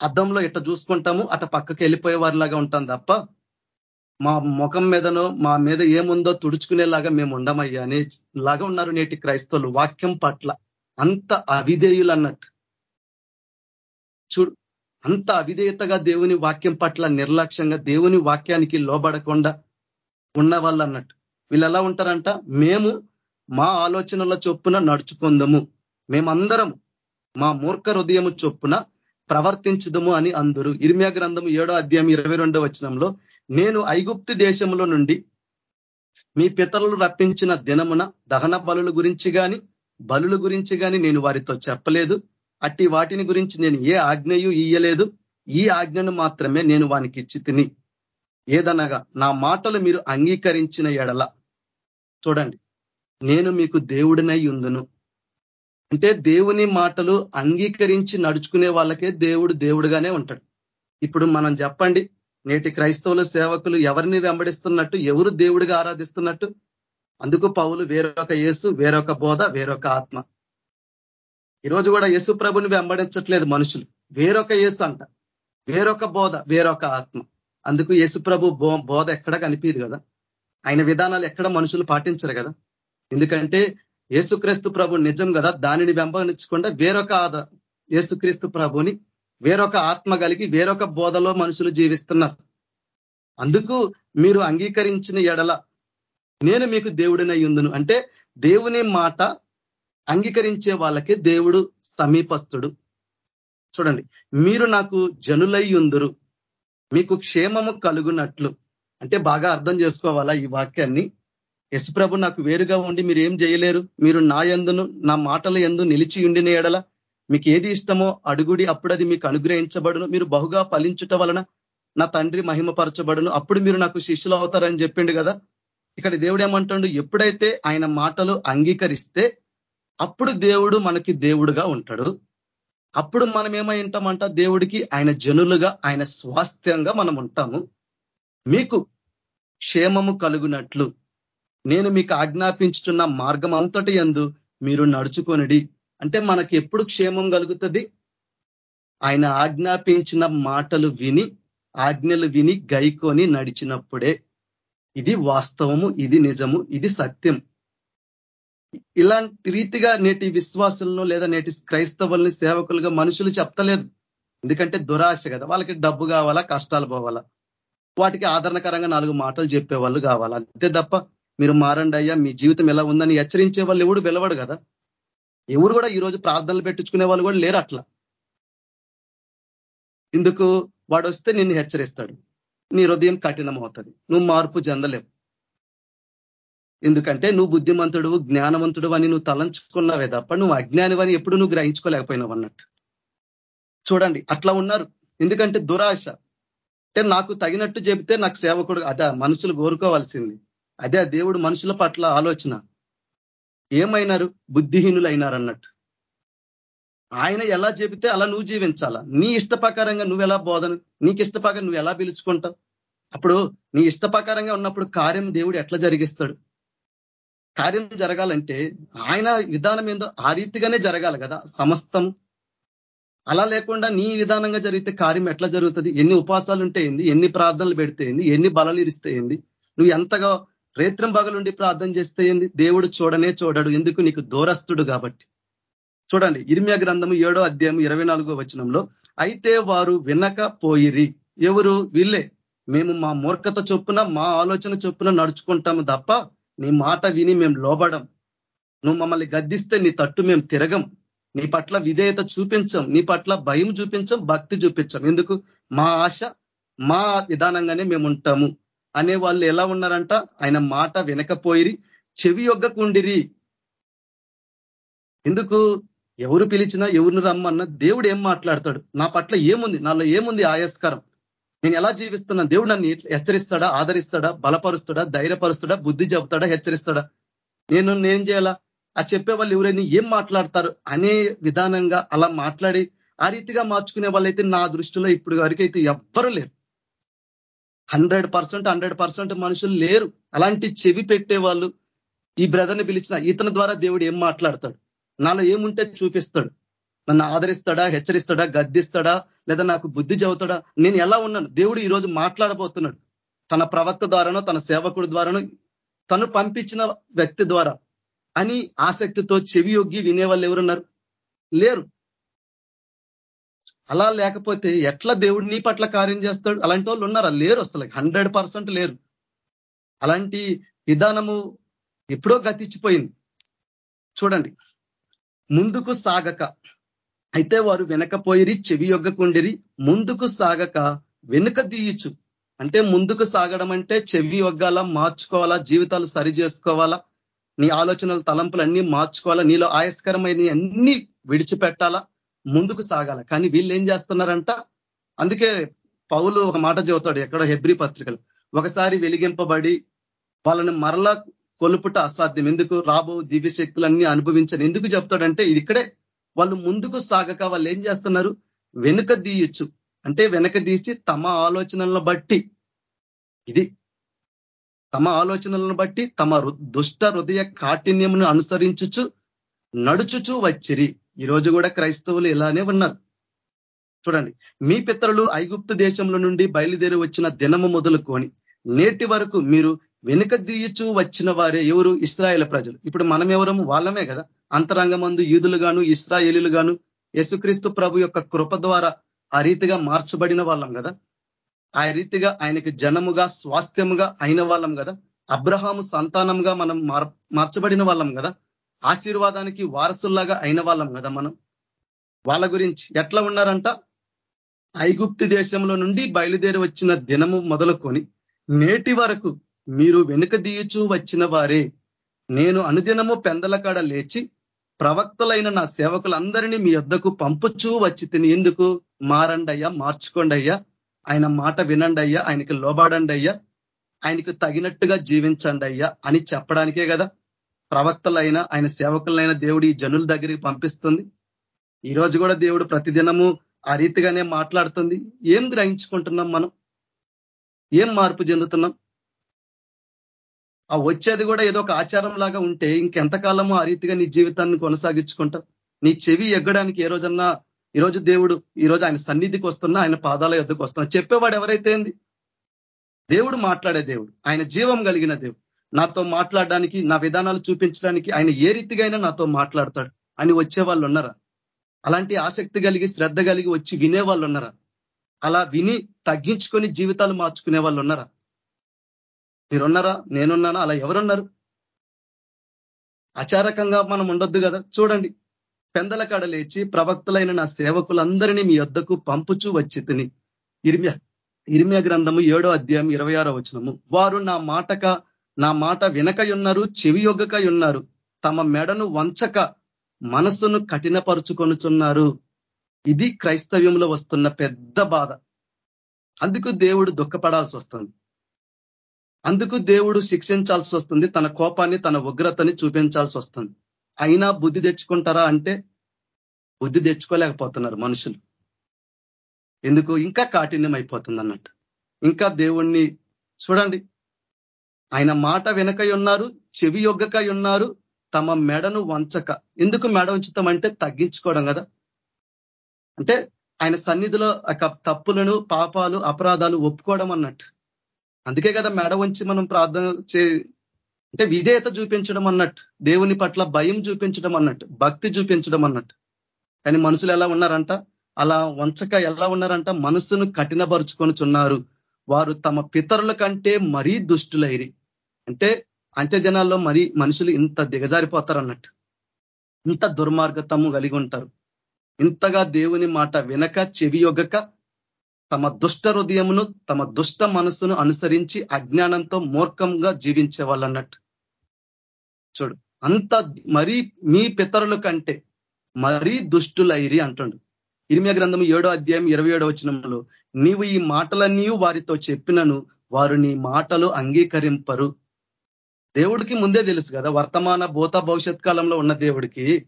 Speaker 3: అద్దంలో ఇట్ట చూసుకుంటాము అట పక్కకి వెళ్ళిపోయే వారిలాగా ఉంటాం తప్ప మా ముఖం మీదనో మా మీద ఏముందో తుడుచుకునేలాగా మేము ఉండమయ్యా. అని లాగా ఉన్నారు నేటి క్రైస్తవులు వాక్యం పట్ల. అంత అవిధేయులు అన్నట్టు. చూడు అంత అవిధేయతగా దేవుని వాక్యం పట్ల నిర్లక్ష్యంగా దేవుని వాక్యానికి లోబడకుండా ఉన్న వాళ్ళు అన్నట్టు. వీళ్ళు ఎలా ఉంటారంట? మేము మా ఆలోచనల చొప్పున నడుచుకుందము. మేమందరం మా మూర్ఖ హృదయము చొప్పున ప్రవర్తించుదము అని అందరూ. ఇర్మియా గ్రంథము ఏడో అధ్యాయం ఇరవై రెండో వచనంలో నేను ఐగుప్తి దేశంలో నుండి మీ పితరులు రప్పించిన దినమున దహన బలుల గురించి కానీ బలుల గురించి కానీ నేను వారితో చెప్పలేదు. అట్టి వాటిని గురించి నేను ఏ ఆజ్ఞయు ఇయ్యలేదు. ఈ ఆజ్ఞను మాత్రమే నేను వానికి ఇచ్చి తిని. ఏదనగా నా మాటలు మీరు అంగీకరించిన ఎడల. చూడండి నేను మీకు దేవుడినై ఉందును. అంటే దేవుని మాటలు అంగీకరించి నడుచుకునే వాళ్ళకే దేవుడు దేవుడుగానే ఉంటాడు. ఇప్పుడు మనం చెప్పండి నేటి క్రైస్తవుల సేవకులు ఎవరిని వెంబడిస్తున్నట్టు ఎవరు దేవుడిగా ఆరాధిస్తున్నట్టు? అందుకు పౌలు వేరొక యేసు వేరొక బోధ వేరొక ఆత్మ. ఈరోజు కూడా యేసు ప్రభుని వెంబడించట్లేదు మనుషులు. వేరొక యేసు అంట. వేరొక బోధ వేరొక ఆత్మ. అందుకు యేసు ప్రభు బోధ ఎక్కడ కనిపించదు కదా? ఆయన విధానాలు ఎక్కడ మనుషులు పాటించరు కదా? ఎందుకంటే యేసుక్రీస్తు ప్రభు నిజం కదా? దానిని వెంబడించకుండా వేరొక యేసుక్రీస్తు ప్రభుని వేరొక ఆత్మ కలిగి వేరొక బోధలో మనుషులు జీవిస్తున్నారు. అందుకు మీరు అంగీకరించిన ఎడల నేను మీకు దేవుడినై ఉందును అంటే దేవుని మాట అంగీకరించే వాళ్ళకి దేవుడు సమీపస్తుడు చూడండి మీరు నాకు జనులై ఉందురు మీకు క్షేమము కలుగునట్లు. అంటే బాగా అర్థం చేసుకోవాలా ఈ వాక్యాన్ని? యశుప్రభు నాకు వేరుగా ఉండి మీరు ఏం చేయలేరు? మీరు నా ఎందును నా మాటల ఎందు నిలిచి ఉండిన ఎడల మీకు ఏది ఇష్టమో అడుగుడి అప్పుడు అది మీకు అనుగ్రహించబడును. మీరు బహుగా ఫలించుట వలన నా తండ్రి మహిమపరచబడును. అప్పుడు మీరు నాకు శిష్యులు అవుతారని చెప్పిండు కదా. ఇక్కడ దేవుడు ఏమంటాడు? ఎప్పుడైతే ఆయన మాటలు అంగీకరిస్తే అప్పుడు దేవుడు మనకి దేవుడుగా ఉంటాడు. అప్పుడు మనం ఏమై ఉంటామంట దేవుడికి ఆయన జనులుగా ఆయన స్వాస్థ్యంగా మనం ఉంటాము. మీకు క్షేమము కలుగునట్లు. నేను మీకు ఆజ్ఞాపించుతున్న మార్గం అంతటి ఎందు మీరు నడుచుకొనిడి. అంటే మనకి ఎప్పుడు క్షేమం కలుగుతుంది? ఆయన ఆజ్ఞాపించిన మాటలు విని ఆజ్ఞలు విని గైకొని నడిచినప్పుడే. ఇది వాస్తవము ఇది నిజము ఇది సత్యం. ఇలాంటి రీతిగా నేటి విశ్వాసులను లేదా నేటి క్రైస్తవుల్ని సేవకులుగా మనుషులు చెప్తలేదు. ఎందుకంటే దురాశ కదా. వాళ్ళకి డబ్బు కావాలా కష్టాలు పోవాలా? వాటికి ఆదరణకరంగా నాలుగు మాటలు చెప్పేవాళ్ళు కావాలా? అంతే తప్ప మీరు మారండి అయ్యా మీ జీవితం ఎలా ఉందని హెచ్చరించే వాళ్ళు ఎవడు వెలవడు కదా. ఎవరు కూడా ఈరోజు ప్రార్థనలు పెట్టించుకునే వాళ్ళు కూడా లేరు అట్లా. ఇందుకు వాడు వస్తే నిన్ను హెచ్చరిస్తాడు. నీ హృదయం కఠినం అవుతుంది నువ్వు మార్పు చెందలేవు. ఎందుకంటే నువ్వు బుద్ధిమంతుడు జ్ఞానవంతుడు అని నువ్వు తలంచుకున్నావే తప్ప నువ్వు అజ్ఞానివని ఎప్పుడు నువ్వు గ్రహించుకోలేకపోయినావు అన్నట్టు. చూడండి అట్లా ఉన్నారు. ఎందుకంటే దురాశ. అంటే నాకు తగినట్టు చెబితే నాకు సేవకుడు అదే మనుషులు కోరుకోవాల్సింది. అదే దేవుడు మనుషుల పట్ల ఆలోచన. ఏమైనారు? బుద్ధిహీనులు అయినారు అన్నట్టు ఆయన ఎలా చెబితే అలా నువ్వు జీవించాలా? నీ ఇష్ట ప్రకారంగా నువ్వు ఎలా బోధన? నీకు ఇష్ట ప్రకారం నువ్వు ఎలా పిలుచుకుంటావు? అప్పుడు నీ ఇష్ట ప్రకారంగా ఉన్నప్పుడు కార్యం దేవుడు ఎట్లా జరిగిస్తాడు? కార్యం జరగాలంటే ఆయన విధానం ఏందో ఆ రీతిగానే జరగాలి కదా సమస్తం. అలా లేకుండా నీ విధానంగా జరిగితే కార్యం ఎట్లా జరుగుతుంది? ఎన్ని ఉపాసాలు ఉంటే ఎన్ని ప్రార్థనలు పెడితే ఎన్ని బలలు ఇరిస్తే నువ్వు ఎంతగా రేత్రం బగలుండి ప్రార్థన చేస్తే ఏంది? దేవుడు చూడనే చూడడు. ఎందుకు? నీకు దూరస్తుడు కాబట్టి. చూడండి ఇర్మియా గ్రంథము ఏడో అధ్యాయం ఇరవై నాలుగో వచనంలో అయితే వారు వినక పోయిరి. ఎవరు? వీళ్ళే. మేము మా మూర్ఖత చొప్పున మా ఆలోచన చొప్పున నడుచుకుంటాము తప్ప నీ మాట విని మేము లోబడం. నువ్వు మమ్మల్ని గద్దిస్తే నీ తట్టు మేము తిరగం. నీ పట్ల విధేయత చూపించం. నీ పట్ల భయం చూపించం. భక్తి చూపించం. ఎందుకు? మా ఆశ మా విధానంగానే మేము ఉంటాము అనే వాళ్ళు ఎలా ఉన్నారంట? ఆయన మాట వినకపోయిరి చెవి యొగ్గకుండిరి ఎందుకు? ఎవరు పిలిచినా ఎవరిని రమ్మన్నా దేవుడు ఏం మాట్లాడతాడు? నా పట్ల ఏముంది? నాలో ఏముంది ఆయస్కరం? నేను ఎలా జీవిస్తున్నా? దేవుడు నన్ను హెచ్చరిస్తాడా? ఆదరిస్తాడా? బలపరుస్తాడా? ధైర్యపరుస్తాడా? బుద్ధి చెబుతాడా? హెచ్చరిస్తాడా? నేను నేను చేయాలా? ఆ చెప్పే వాళ్ళు ఎవరైనా ఏం మాట్లాడతారు? అనే విధానంగా అలా మాట్లాడి ఆ రీతిగా మార్చుకునే వాళ్ళైతే నా దృష్టిలో ఇప్పుడు వరకు అయితే ఎవ్వరు లేరు. హండ్రెడ్ పర్సెంట్ హండ్రెడ్ పర్సెంట్ మనుషులు లేరు. అలాంటి చెవి పెట్టే వాళ్ళు ఈ బ్రదర్ని పిలిచిన ఇతని ద్వారా దేవుడు ఏం మాట్లాడతాడు? నాలో ఏముంటే చూపిస్తాడు. నన్ను ఆదరిస్తాడా హెచ్చరిస్తాడా గద్దిస్తాడా లేదా నాకు బుద్ధి చదువుతాడా? నేను ఎలా ఉన్నాను? దేవుడు ఈరోజు మాట్లాడబోతున్నాడు. తన ప్రవక్త ద్వారానో తన సేవకుడి ద్వారానో తను పంపించిన వ్యక్తి ద్వారా. అని ఆసక్తితో చెవి యొగ్గి వినేవాళ్ళు ఎవరున్నారు? లేరు. అలా లేకపోతే ఎట్లా దేవుడు నీ పట్ల కార్యం చేస్తాడు? అలాంటి వాళ్ళు ఉన్నారా? లేరు అసలు. హండ్రెడ్ లేరు. అలాంటి విధానము ఎప్పుడో గతిచ్చిపోయింది చూడండి. ముందుకు సాగక. అయితే వారు వెనకపోయిరి చెవి యొగ్గకుండిరి. ముందుకు సాగక వెనుక దీయచ్చు అంటే ముందుకు సాగడం అంటే చెవి ఒగ్గాల మార్చుకోవాలా జీవితాలు సరి చేసుకోవాలా? నీ ఆలోచనలు తలంపులు అన్నీ మార్చుకోవాలా? నీలో ఆయస్కరమైన అన్ని విడిచిపెట్టాలా? ముందుకు సాగాల. కానీ వీళ్ళు ఏం చేస్తున్నారంట? అందుకే పౌలు ఒక మాట చెబుతాడు ఎక్కడ హెబ్రి పత్రికలు. ఒకసారి వెలిగింపబడి వాళ్ళని మరలా కొలుపుట అసాధ్యం. ఎందుకు? రాబో దివ్య శక్తులన్నీ అనుభవించని. ఎందుకు చెప్తాడంటే ఇది ఇక్కడే. వాళ్ళు ముందుకు సాగక వాళ్ళు ఏం చేస్తున్నారు? వెనుక దీయొచ్చు. అంటే వెనక తీసి తమ ఆలోచనలను బట్టి. ఇది. తమ ఆలోచనలను బట్టి తమ దుష్ట హృదయ కాఠిన్యమును అనుసరించుచు నడుచుచూ వచ్చిరి. ఈరోజు కూడా క్రైస్తవులు ఇలానే ఉన్నారు. చూడండి మీ పితరులు ఐగుప్తు దేశంలో నుండి బయలుదేరి వచ్చిన దినము మొదలుకొని నేటి వరకు మీరు వెనుక దీయచు వచ్చిన వారే ఎవరు? ఇస్రాయేల్ ప్రజలు. ఇప్పుడు మనం ఎవరము వాళ్ళమే కదా. అంతరంగమందు యూదులు గాను ఇస్రాయేలీలు గాను యేసుక్రీస్తు ప్రభు యొక్క కృప ద్వారా ఆ రీతిగా మార్చబడిన వాళ్ళం కదా. ఆ రీతిగా ఆయనకి జనముగా స్వాస్థ్యముగా అయిన వాళ్ళం కదా. అబ్రహాము సంతానంగా మనం మార్చబడిన వాళ్ళం కదా. ఆశీర్వాదానికి వారసుల్లాగా అయిన వాళ్ళం కదా మనం. వాళ్ళ గురించి ఎట్లా ఉన్నారంట? ఐగుప్తి దేశంలో నుండి బయలుదేరి వచ్చిన దినము మొదలుకొని నేటి వరకు మీరు వెనుక దీయచూ వచ్చిన వారే. నేను అనుదినము పెందలకాడ లేచి ప్రవక్తలైన నా సేవకులందరినీ మీ వద్దకు పంపుచూ వచ్చి తిని ఎందుకు? మారండయ్యా మార్చుకోండి అయ్యా ఆయన మాట వినండి అయ్యా ఆయనకి లోబాడండి అయ్యా ఆయనకు తగినట్టుగా జీవించండి అయ్యా అని చెప్పడానికే కదా. ప్రవక్తలైన ఆయన సేవకులైన దేవుడు ఈ జనుల దగ్గరికి పంపిస్తుంది. ఈ రోజు కూడా దేవుడు ప్రతిదినము ఆ రీతిగానే మాట్లాడుతుంది. ఏం గ్రహించుకుంటున్నాం మనం? ఏం మార్పు చెందుతున్నాం? ఆ వచ్చేది కూడా ఏదో ఒక ఆచారం లాగా ఉంటే ఇంకెంతకాలము ఆ రీతిగా నీ జీవితాన్ని కొనసాగించుకుంటాం? నీ చెవి ఎగ్గడానికి ఏ రోజన్నా ఈరోజు దేవుడు ఈరోజు ఆయన సన్నిధికి వస్తున్నా ఆయన పాదాల యుద్ధకు వస్తున్నా. చెప్పేవాడు ఎవరైతే ఏంది దేవుడు మాట్లాడే దేవుడు. ఆయన జీవం కలిగిన దేవుడు. నాతో మాట్లాడడానికి నా విధానాలు చూపించడానికి ఆయన ఏ రీతిగా నాతో మాట్లాడతాడు. అని వచ్చే వాళ్ళు ఉన్నారా? అలాంటి ఆసక్తి కలిగి శ్రద్ధ కలిగి వచ్చి వినే వాళ్ళు ఉన్నారా? అలా విని తగ్గించుకొని జీవితాలు మార్చుకునే వాళ్ళు ఉన్నారా? మీరున్నారా? నేనున్నానా? అలా ఎవరున్నారు? అచారకంగా మనం ఉండొద్దు కదా? చూడండి. పెందల కాడ లేచి ప్రవక్తలైన నా సేవకులందరినీ మీ వద్దకు పంపుచూ వచ్చి తిని ఇర్మియా ఇర్మియా గ్రంథము ఏడో అధ్యాయం ఇరవై ఆరో వచనము. వారు నా మాటక నా మాట వినకయున్నారు చెవి ఉన్నారు తమ మెడను వంచక మనస్సును కఠినపరుచుకొనుచున్నారు. ఇది క్రైస్తవ్యంలో వస్తున్న పెద్ద బాధ. అందుకు దేవుడు దుఃఖపడాల్సి వస్తుంది. అందుకు దేవుడు శిక్షించాల్సి వస్తుంది. తన కోపాన్ని తన ఉగ్రతని చూపించాల్సి వస్తుంది. అయినా బుద్ధి తెచ్చుకుంటారా అంటే బుద్ధి తెచ్చుకోలేకపోతున్నారు మనుషులు. ఎందుకు? ఇంకా కాఠిన్యం అయిపోతుంది అన్నట్టు ఇంకా దేవుణ్ణి చూడండి. ఆయన మాట వెనకై ఉన్నారు చెవి యొగ్గకై ఉన్నారు తమ మెడను వంచక. ఎందుకు మెడ ఉంచుతాం అంటే తగ్గించుకోవడం కదా. అంటే ఆయన సన్నిధిలో తప్పులను పాపాలు అపరాధాలు ఒప్పుకోవడం అన్నట్టు. అందుకే కదా మెడ వంచి మనం ప్రార్థన చే అంటే విధేయత చూపించడం అన్నట్టు. దేవుని పట్ల భయం చూపించడం అన్నట్టు. భక్తి చూపించడం అన్నట్టు. కానీ మనుషులు ఎలా ఉన్నారంట? అలా వంచక ఎలా ఉన్నారంట? మనసును కఠినపరుచుకొని వారు తమ పితరుల కంటే మరీ దుష్టులైరి. అంటే అంత్య దినాల్లో మనుషులు ఇంత దిగజారిపోతారన్నట్టు. ఇంత దుర్మార్గతము కలిగి ఉంటారు. ఇంతగా దేవుని మాట వినక చెవియొగ్గక తమ దుష్ట హృదయమును తమ దుష్ట మనసును అనుసరించి అజ్ఞానంతో మూర్ఖంగా జీవించే వాళ్ళు అన్నట్టు చూడు అంత మరీ మీ పితరుల కంటే మరీ దుష్టులైరి అంటుండు. ఇరిమియ గ్రంథం ఏడో అధ్యాయం ఇరవై ఏడో వచనంలో నీవు ఈ మాటలన్నీ వారితో చెప్పినను వారు నీ మాటలు అంగీకరింపరు. దేవుడికి ముందే తెలుసు కదా వర్తమాన భూత భవిష్యత్ కాలంలో ఉన్న దేవుడికి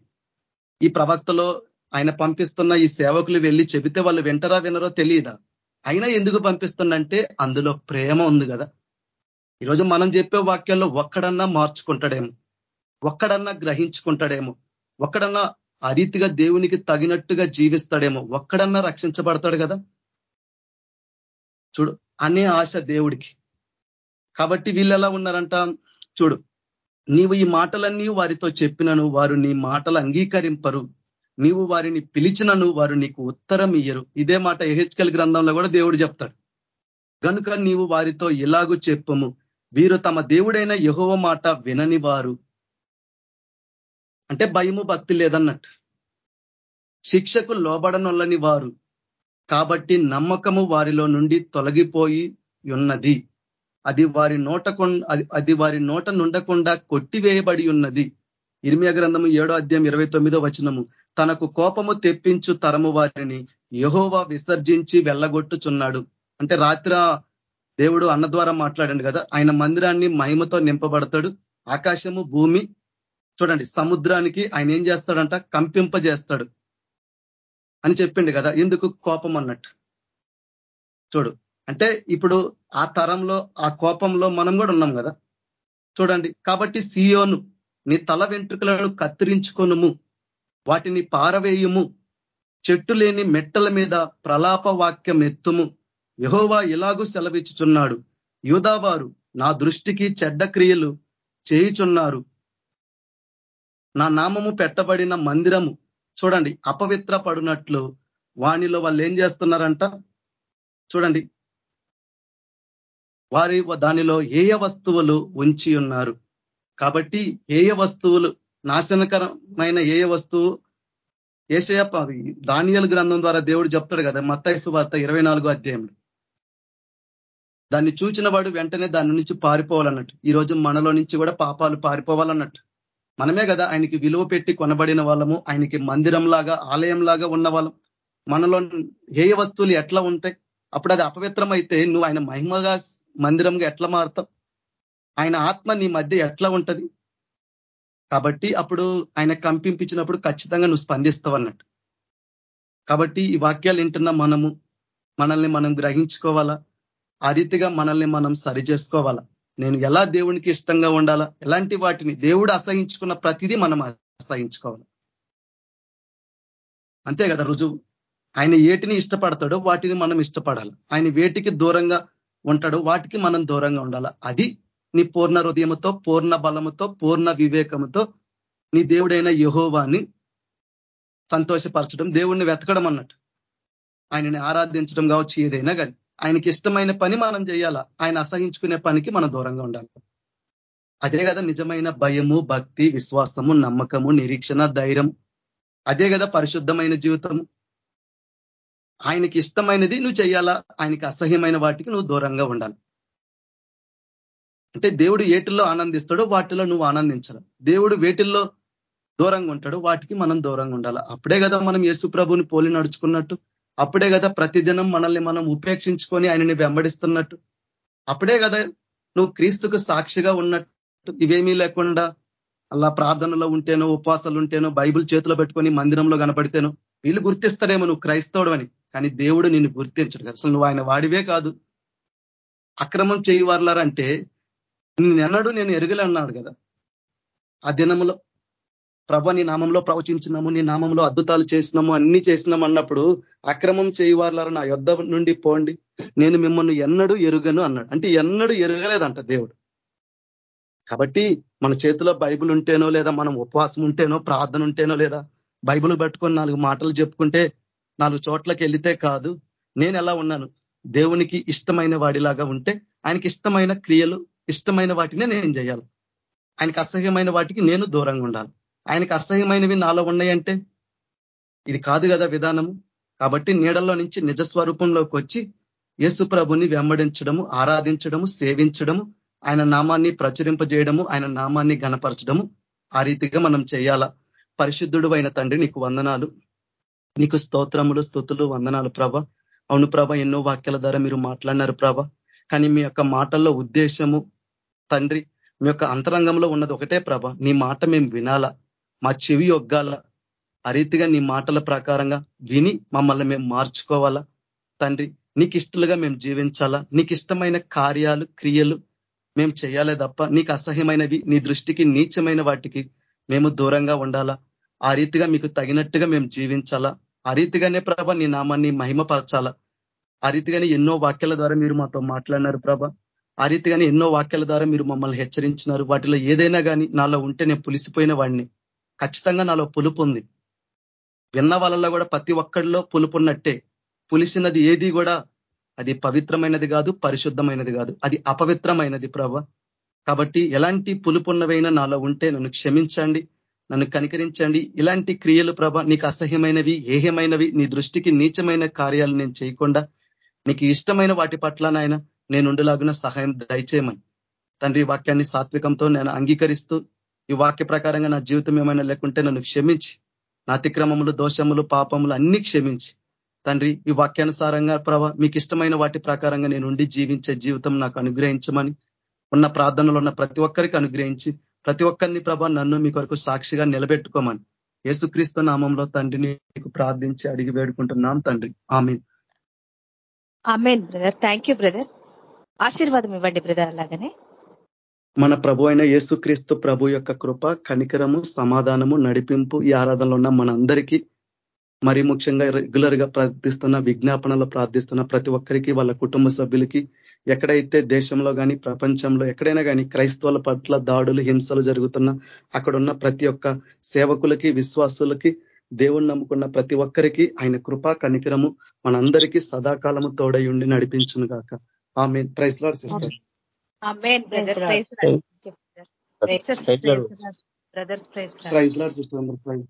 Speaker 3: ఈ ప్రవక్తలో ఆయన పంపిస్తున్న ఈ సేవకులు వెళ్ళి చెబితే వాళ్ళు వింటరా వినరో తెలియదా? అయినా ఎందుకు పంపిస్తుండంటే అందులో ప్రేమ ఉంది కదా. ఈరోజు మనం చెప్పే వాక్యాల్లో ఒక్కడన్నా మార్చుకుంటాడేమో ఒక్కడన్నా గ్రహించుకుంటాడేమో ఒక్కడన్నా ఆ రీతిగా దేవునికి తగినట్టుగా జీవిస్తాడేమో ఒక్కడన్నా రక్షించబడతాడు కదా. చూడు అనే ఆశ దేవుడికి. కాబట్టి వీళ్ళు ఎలా ఉన్నారంట? చూడు నీవు ఈ మాటలన్నీ వారితో చెప్పినను వారు నీ మాటలు అంగీకరింపరు. నీవు వారిని పిలిచినను వారు నీకు ఉత్తరం ఇయ్యరు. ఇదే మాట ఎహెచ్కల్ గ్రంథంలో కూడా దేవుడు చెప్తాడు. కనుక నీవు వారితో ఇలాగూ చెప్పము. వీరు తమ దేవుడైన యహోవ మాట వినని వారు. అంటే భయము భక్తి లేదన్నట్టు. శిక్షకు లోబడనొల్లని వారు. కాబట్టి నమ్మకము వారిలో నుండి తొలగిపోయి ఉన్నది. అది వారి నోట అది వారి నోట నుండకుండా కొట్టివేయబడి ఉన్నది. ఇర్మియా గ్రంథము ఏడో అధ్యాయం ఇరవై తొమ్మిదో వచనము. తనకు కోపము తెప్పించు తరము వారిని యహోవా విసర్జించి వెళ్ళగొట్టుచున్నాడు. అంటే రాత్ర దేవుడు అన్న ద్వారా మాట్లాడండి కదా ఆయన మందిరాన్ని మహిమతో నింపబడతాడు. ఆకాశము భూమి చూడండి సముద్రానికి ఆయన ఏం చేస్తాడంట? కంపింపజేస్తాడు అని చెప్పిండు కదా ఎందుకు కోపం అన్నట్టు. చూడు అంటే ఇప్పుడు ఆ తరంలో ఆ కోపంలో మనం కూడా ఉన్నాం కదా? చూడండి కాబట్టి సియోను నీ తల వెంట్రుకలను కత్తిరించుకొనుము వాటిని పారవేయుము చెట్టు లేని మెట్టల మీద ప్రలాప వాక్యం ఎత్తుము. యహోవా ఇలాగూ సెలవిచ్చుచున్నాడు. యూదావారు నా దృష్టికి చెడ్డ క్రియలు చేయుచున్నారు. నా నామము పెట్టబడిన మందిరము. చూడండి అపవిత్ర పడినట్లు వానిలో వాళ్ళు ఏం చేస్తున్నారంట? చూడండి వారి దానిలో ఏయ వస్తువులు ఉంచి ఉన్నారు? కాబట్టి ఏయ వస్తువులు నాశనకరమైన ఏయ వస్తువు? ఏషయ దానియలు గ్రంథం ద్వారా దేవుడు చెప్తాడు కదా మత్తైసు వార్త ఇరవై నాలుగో అధ్యాయంలో. దాన్ని చూచిన వాడు వెంటనే దాని నుంచి పారిపోవాలన్నట్టు. ఈ రోజు మనలో నుంచి కూడా పాపాలు పారిపోవాలన్నట్టు. మనమే కదా ఆయనకి విలువ పెట్టి కొనబడిన వాళ్ళము ఆయనకి మందిరం లాగా ఆలయం లాగా ఉన్న వాళ్ళం మనలో ఏ వస్తువులు ఎట్లా ఉంటాయి? అప్పుడు అది అపవిత్రం అయితే నువ్వు ఆయన మహిమగా మందిరంగా ఎట్లా మారుతాం? ఆయన ఆత్మ నీ మధ్య ఎట్లా ఉంటది? కాబట్టి అప్పుడు ఆయన కంపింపించినప్పుడు ఖచ్చితంగా నువ్వు స్పందిస్తావు అన్నట్టు. కాబట్టి ఈ వాక్యాలు వింటున్న మనము మనల్ని మనం గ్రహించుకోవాలా? ఆ రీతిగా మనల్ని మనం సరి చేసుకోవాలా? నేను ఎలా దేవునికి ఇష్టంగా ఉండాలా? ఎలాంటి వాటిని? దేవుడు అసహించుకున్న ప్రతిదీ మనం అసహించుకోవాలి? అంతే కదా రుజువు. ఆయన ఏటిని ఇష్టపడతాడో వాటిని మనం ఇష్టపడాలి. ఆయన వేటికి దూరంగా ఉంటాడో. వాటికి మనం దూరంగా ఉండాలి? అది నీ పూర్ణ హృదయముతో పూర్ణ బలముతో పూర్ణ వివేకముతో నీ దేవుడైన యహోవాని సంతోషపరచడం దేవుణ్ణి వెతకడం అన్నట్టు. ఆయనని ఆరాధించడం కావచ్చు ఏదైనా కానీ ఆయనకి ఇష్టమైన పని మనం చేయాలా? ఆయన అసహించుకునే పనికి మనం దూరంగా ఉండాలి? అదే కదా నిజమైన భయము భక్తి విశ్వాసము నమ్మకము నిరీక్షణ ధైర్యం. అదే కదా పరిశుద్ధమైన జీవితము. ఆయనకి ఇష్టమైనది నువ్వు చేయాలా ఆయనకి అసహ్యమైన వాటికి నువ్వు దూరంగా ఉండాలి. అంటే దేవుడు ఏటిల్లో ఆనందిస్తాడో వాటిలో నువ్వు ఆనందించాలి దేవుడు వేటిల్లో దూరంగా ఉంటాడు వాటికి మనం దూరంగా ఉండాలి. అప్పుడే కదా మనం యేసు ప్రభుని పోలి నడుచుకున్నట్టు. అప్పుడే కదా ప్రతిదినం మనల్ని మనం ఉపేక్షించుకొని ఆయనని వెంబడిస్తున్నట్టు. అప్పుడే కదా నువ్వు క్రీస్తుకు సాక్షిగా ఉన్నట్టు. ఇవేమీ లేకుండా అలా ప్రార్థనలో ఉంటేనో ఉపవాసాలు ఉంటేనో బైబుల్ చేతిలో పెట్టుకొని మందిరంలో కనపడితేనో వీళ్ళు గుర్తిస్తారేమో నువ్వు క్రైస్తవుడు అని. కానీ దేవుడు నిన్ను గుర్తించడు. అసలు నువ్వు ఆయన వాడివే కాదు. అక్రమం చేయవర్లారంటే నిన్నెన్నడు నేను ఎరుగలే అన్నాడు కదా. ఆ దినములో ప్రభ నీ నామంలో ప్రవచించినాము నీ నామంలో అద్భుతాలు చేసినాము అన్ని చేసినాము అన్నప్పుడు అక్రమం చేయవారు నా యొద్ధ నుండి పోండి. నేను మిమ్మల్ని ఎన్నడూ ఎరుగను అన్నాడు. అంటే ఎన్నడూ ఎరగలేదంట దేవుడు. కాబట్టి మన చేతిలో బైబుల్ ఉంటేనో లేదా మనం ఉపవాసం ఉంటేనో ప్రార్థన ఉంటేనో లేదా బైబుల్ పట్టుకొని నాలుగు మాటలు చెప్పుకుంటే నాలుగు చోట్లకి వెళితే కాదు నేను ఎలా ఉన్నాను? దేవునికి ఇష్టమైన వాడిలాగా ఉంటే ఆయనకి ఇష్టమైన క్రియలు ఇష్టమైన వాటినే నేను చేయాలి. ఆయనకి అసహ్యమైన వాటికి నేను దూరంగా ఉండాలి. ఆయనకి అసహ్యమైనవి నాలో ఉన్నాయంటే ఇది కాదు కదా విధానము. కాబట్టి నీడల్లో నుంచి నిజస్వరూపంలోకి వచ్చి యేసు ప్రభుని వెంబడించడము ఆరాధించడము సేవించడము ఆయన నామాన్ని ప్రచురింపజేయడము ఆయన నామాన్ని గణపరచడము ఆ రీతిగా మనం చేయాలా? పరిశుద్ధుడు అయిన తండ్రి నీకు వందనాలు. నీకు స్తోత్రములు స్థుతులు వందనాలు ప్రభ. అవును ప్రభ ఎన్నో వాక్యాల ద్వారా మీరు మాట్లాడినారు ప్రభ. కానీ మీ యొక్క మాటల్లో ఉద్దేశము తండ్రి మీ యొక్క అంతరంగంలో ఉన్నది ఒకటే ప్రభ. నీ మాట మేము వినాలా? మా చెవి ఒగ్గాల? ఆ రీతిగా నీ మాటల ప్రకారంగా విని మమ్మల్ని మేము మార్చుకోవాలా? తండ్రి నీకు ఇష్టలుగా మేము జీవించాలా? నీకు ఇష్టమైన కార్యాలు క్రియలు మేము చేయాలే తప్ప నీకు అసహ్యమైనవి నీ దృష్టికి నీచమైన వాటికి మేము దూరంగా ఉండాలా? ఆ రీతిగా మీకు తగినట్టుగా మేము జీవించాలా? ఆ రీతిగానే ప్రభ నీ నామాన్ని మహిమపరచాలా? ఆ రీతిగానే ఎన్నో వాక్యాల ద్వారా మీరు మాతో మాట్లాడినారు ప్రభ. ఆ రీతిగానే ఎన్నో వాక్యాల ద్వారా మీరు మమ్మల్ని హెచ్చరించినారు. వాటిలో ఏదైనా కానీ నాలో ఉంటే నేను పులిసిపోయిన వాడిని. ఖచ్చితంగా నాలో పులుపు ఉంది. విన్న వాళ్ళలో కూడా ప్రతి ఒక్కడిలో పులుపు ఉన్నట్టే. పులిసినది ఏది కూడా అది పవిత్రమైనది కాదు పరిశుద్ధమైనది కాదు. అది అపవిత్రమైనది ప్రభ. కాబట్టి ఎలాంటి పులుపున్నవైనా నాలో ఉంటే నన్ను క్షమించండి. నన్ను కనికరించండి. ఇలాంటి క్రియలు ప్రభ నీకు అసహ్యమైనవి ఏహ్యమైనవి నీ దృష్టికి నీచమైన కార్యాలు నేను చేయకుండా నీకు ఇష్టమైన వాటి పట్ల నాయన నేనుండలాగున సహాయం దయచేయమని. తండ్రి వాక్యాన్ని సాత్వికంతో నేను అంగీకరిస్తూ ఈ వాక్య ప్రకారంగా నా జీవితం ఏమైనా లేకుంటే నన్ను క్షమించి నా అతిక్రమములు దోషములు పాపములు అన్ని క్షమించి. తండ్రి ఈ వాక్యానుసారంగా ప్రభ మీకు ఇష్టమైన వాటి ప్రకారంగా నేను ఉండి జీవించే జీవితం నాకు అనుగ్రహించమని ఉన్న ప్రార్థనలు ఉన్న ప్రతి ఒక్కరికి అనుగ్రహించి ప్రతి ఒక్కరిని ప్రభ నన్ను మీ కొరకు సాక్షిగా నిలబెట్టుకోమని యేసుక్రీస్తు నామంలో తండ్రిని మీకు ప్రార్థించి అడిగి వేడుకుంటున్నాం తండ్రి. ఆమె
Speaker 1: బ్రదర్. Thank you brother. ఆశీర్వాదం ఇవ్వండి బ్రదర్ అలాగనే.
Speaker 3: మన ప్రభు అయిన యేసుక్రీస్తు ప్రభు యొక్క కృప కనికరము సమాధానము నడిపింపు ఈ ఆరాధనలో ఉన్న మనందరికీ మరి ముఖ్యంగా రెగ్యులర్గా ప్రార్థిస్తున్న విజ్ఞాపనలో ప్రార్థిస్తున్న ప్రతి ఒక్కరికి వాళ్ళ కుటుంబ సభ్యులకి ఎక్కడైతే దేశంలో కానీ ప్రపంచంలో ఎక్కడైనా కానీ క్రైస్తవుల పట్ల దాడులు హింసలు జరుగుతున్న అక్కడున్న ప్రతి ఒక్క సేవకులకి విశ్వాసులకి దేవుణ్ణి నమ్ముకున్న ప్రతి ఒక్కరికి ఆయన కృపా కనికరము మనందరికీ సదాకాలము తోడై ఉండి నడిపించును గాక. ఆమె praise lord
Speaker 1: sister. Brother
Speaker 3: praise praise lord sister అందరూ ప్రైజ్.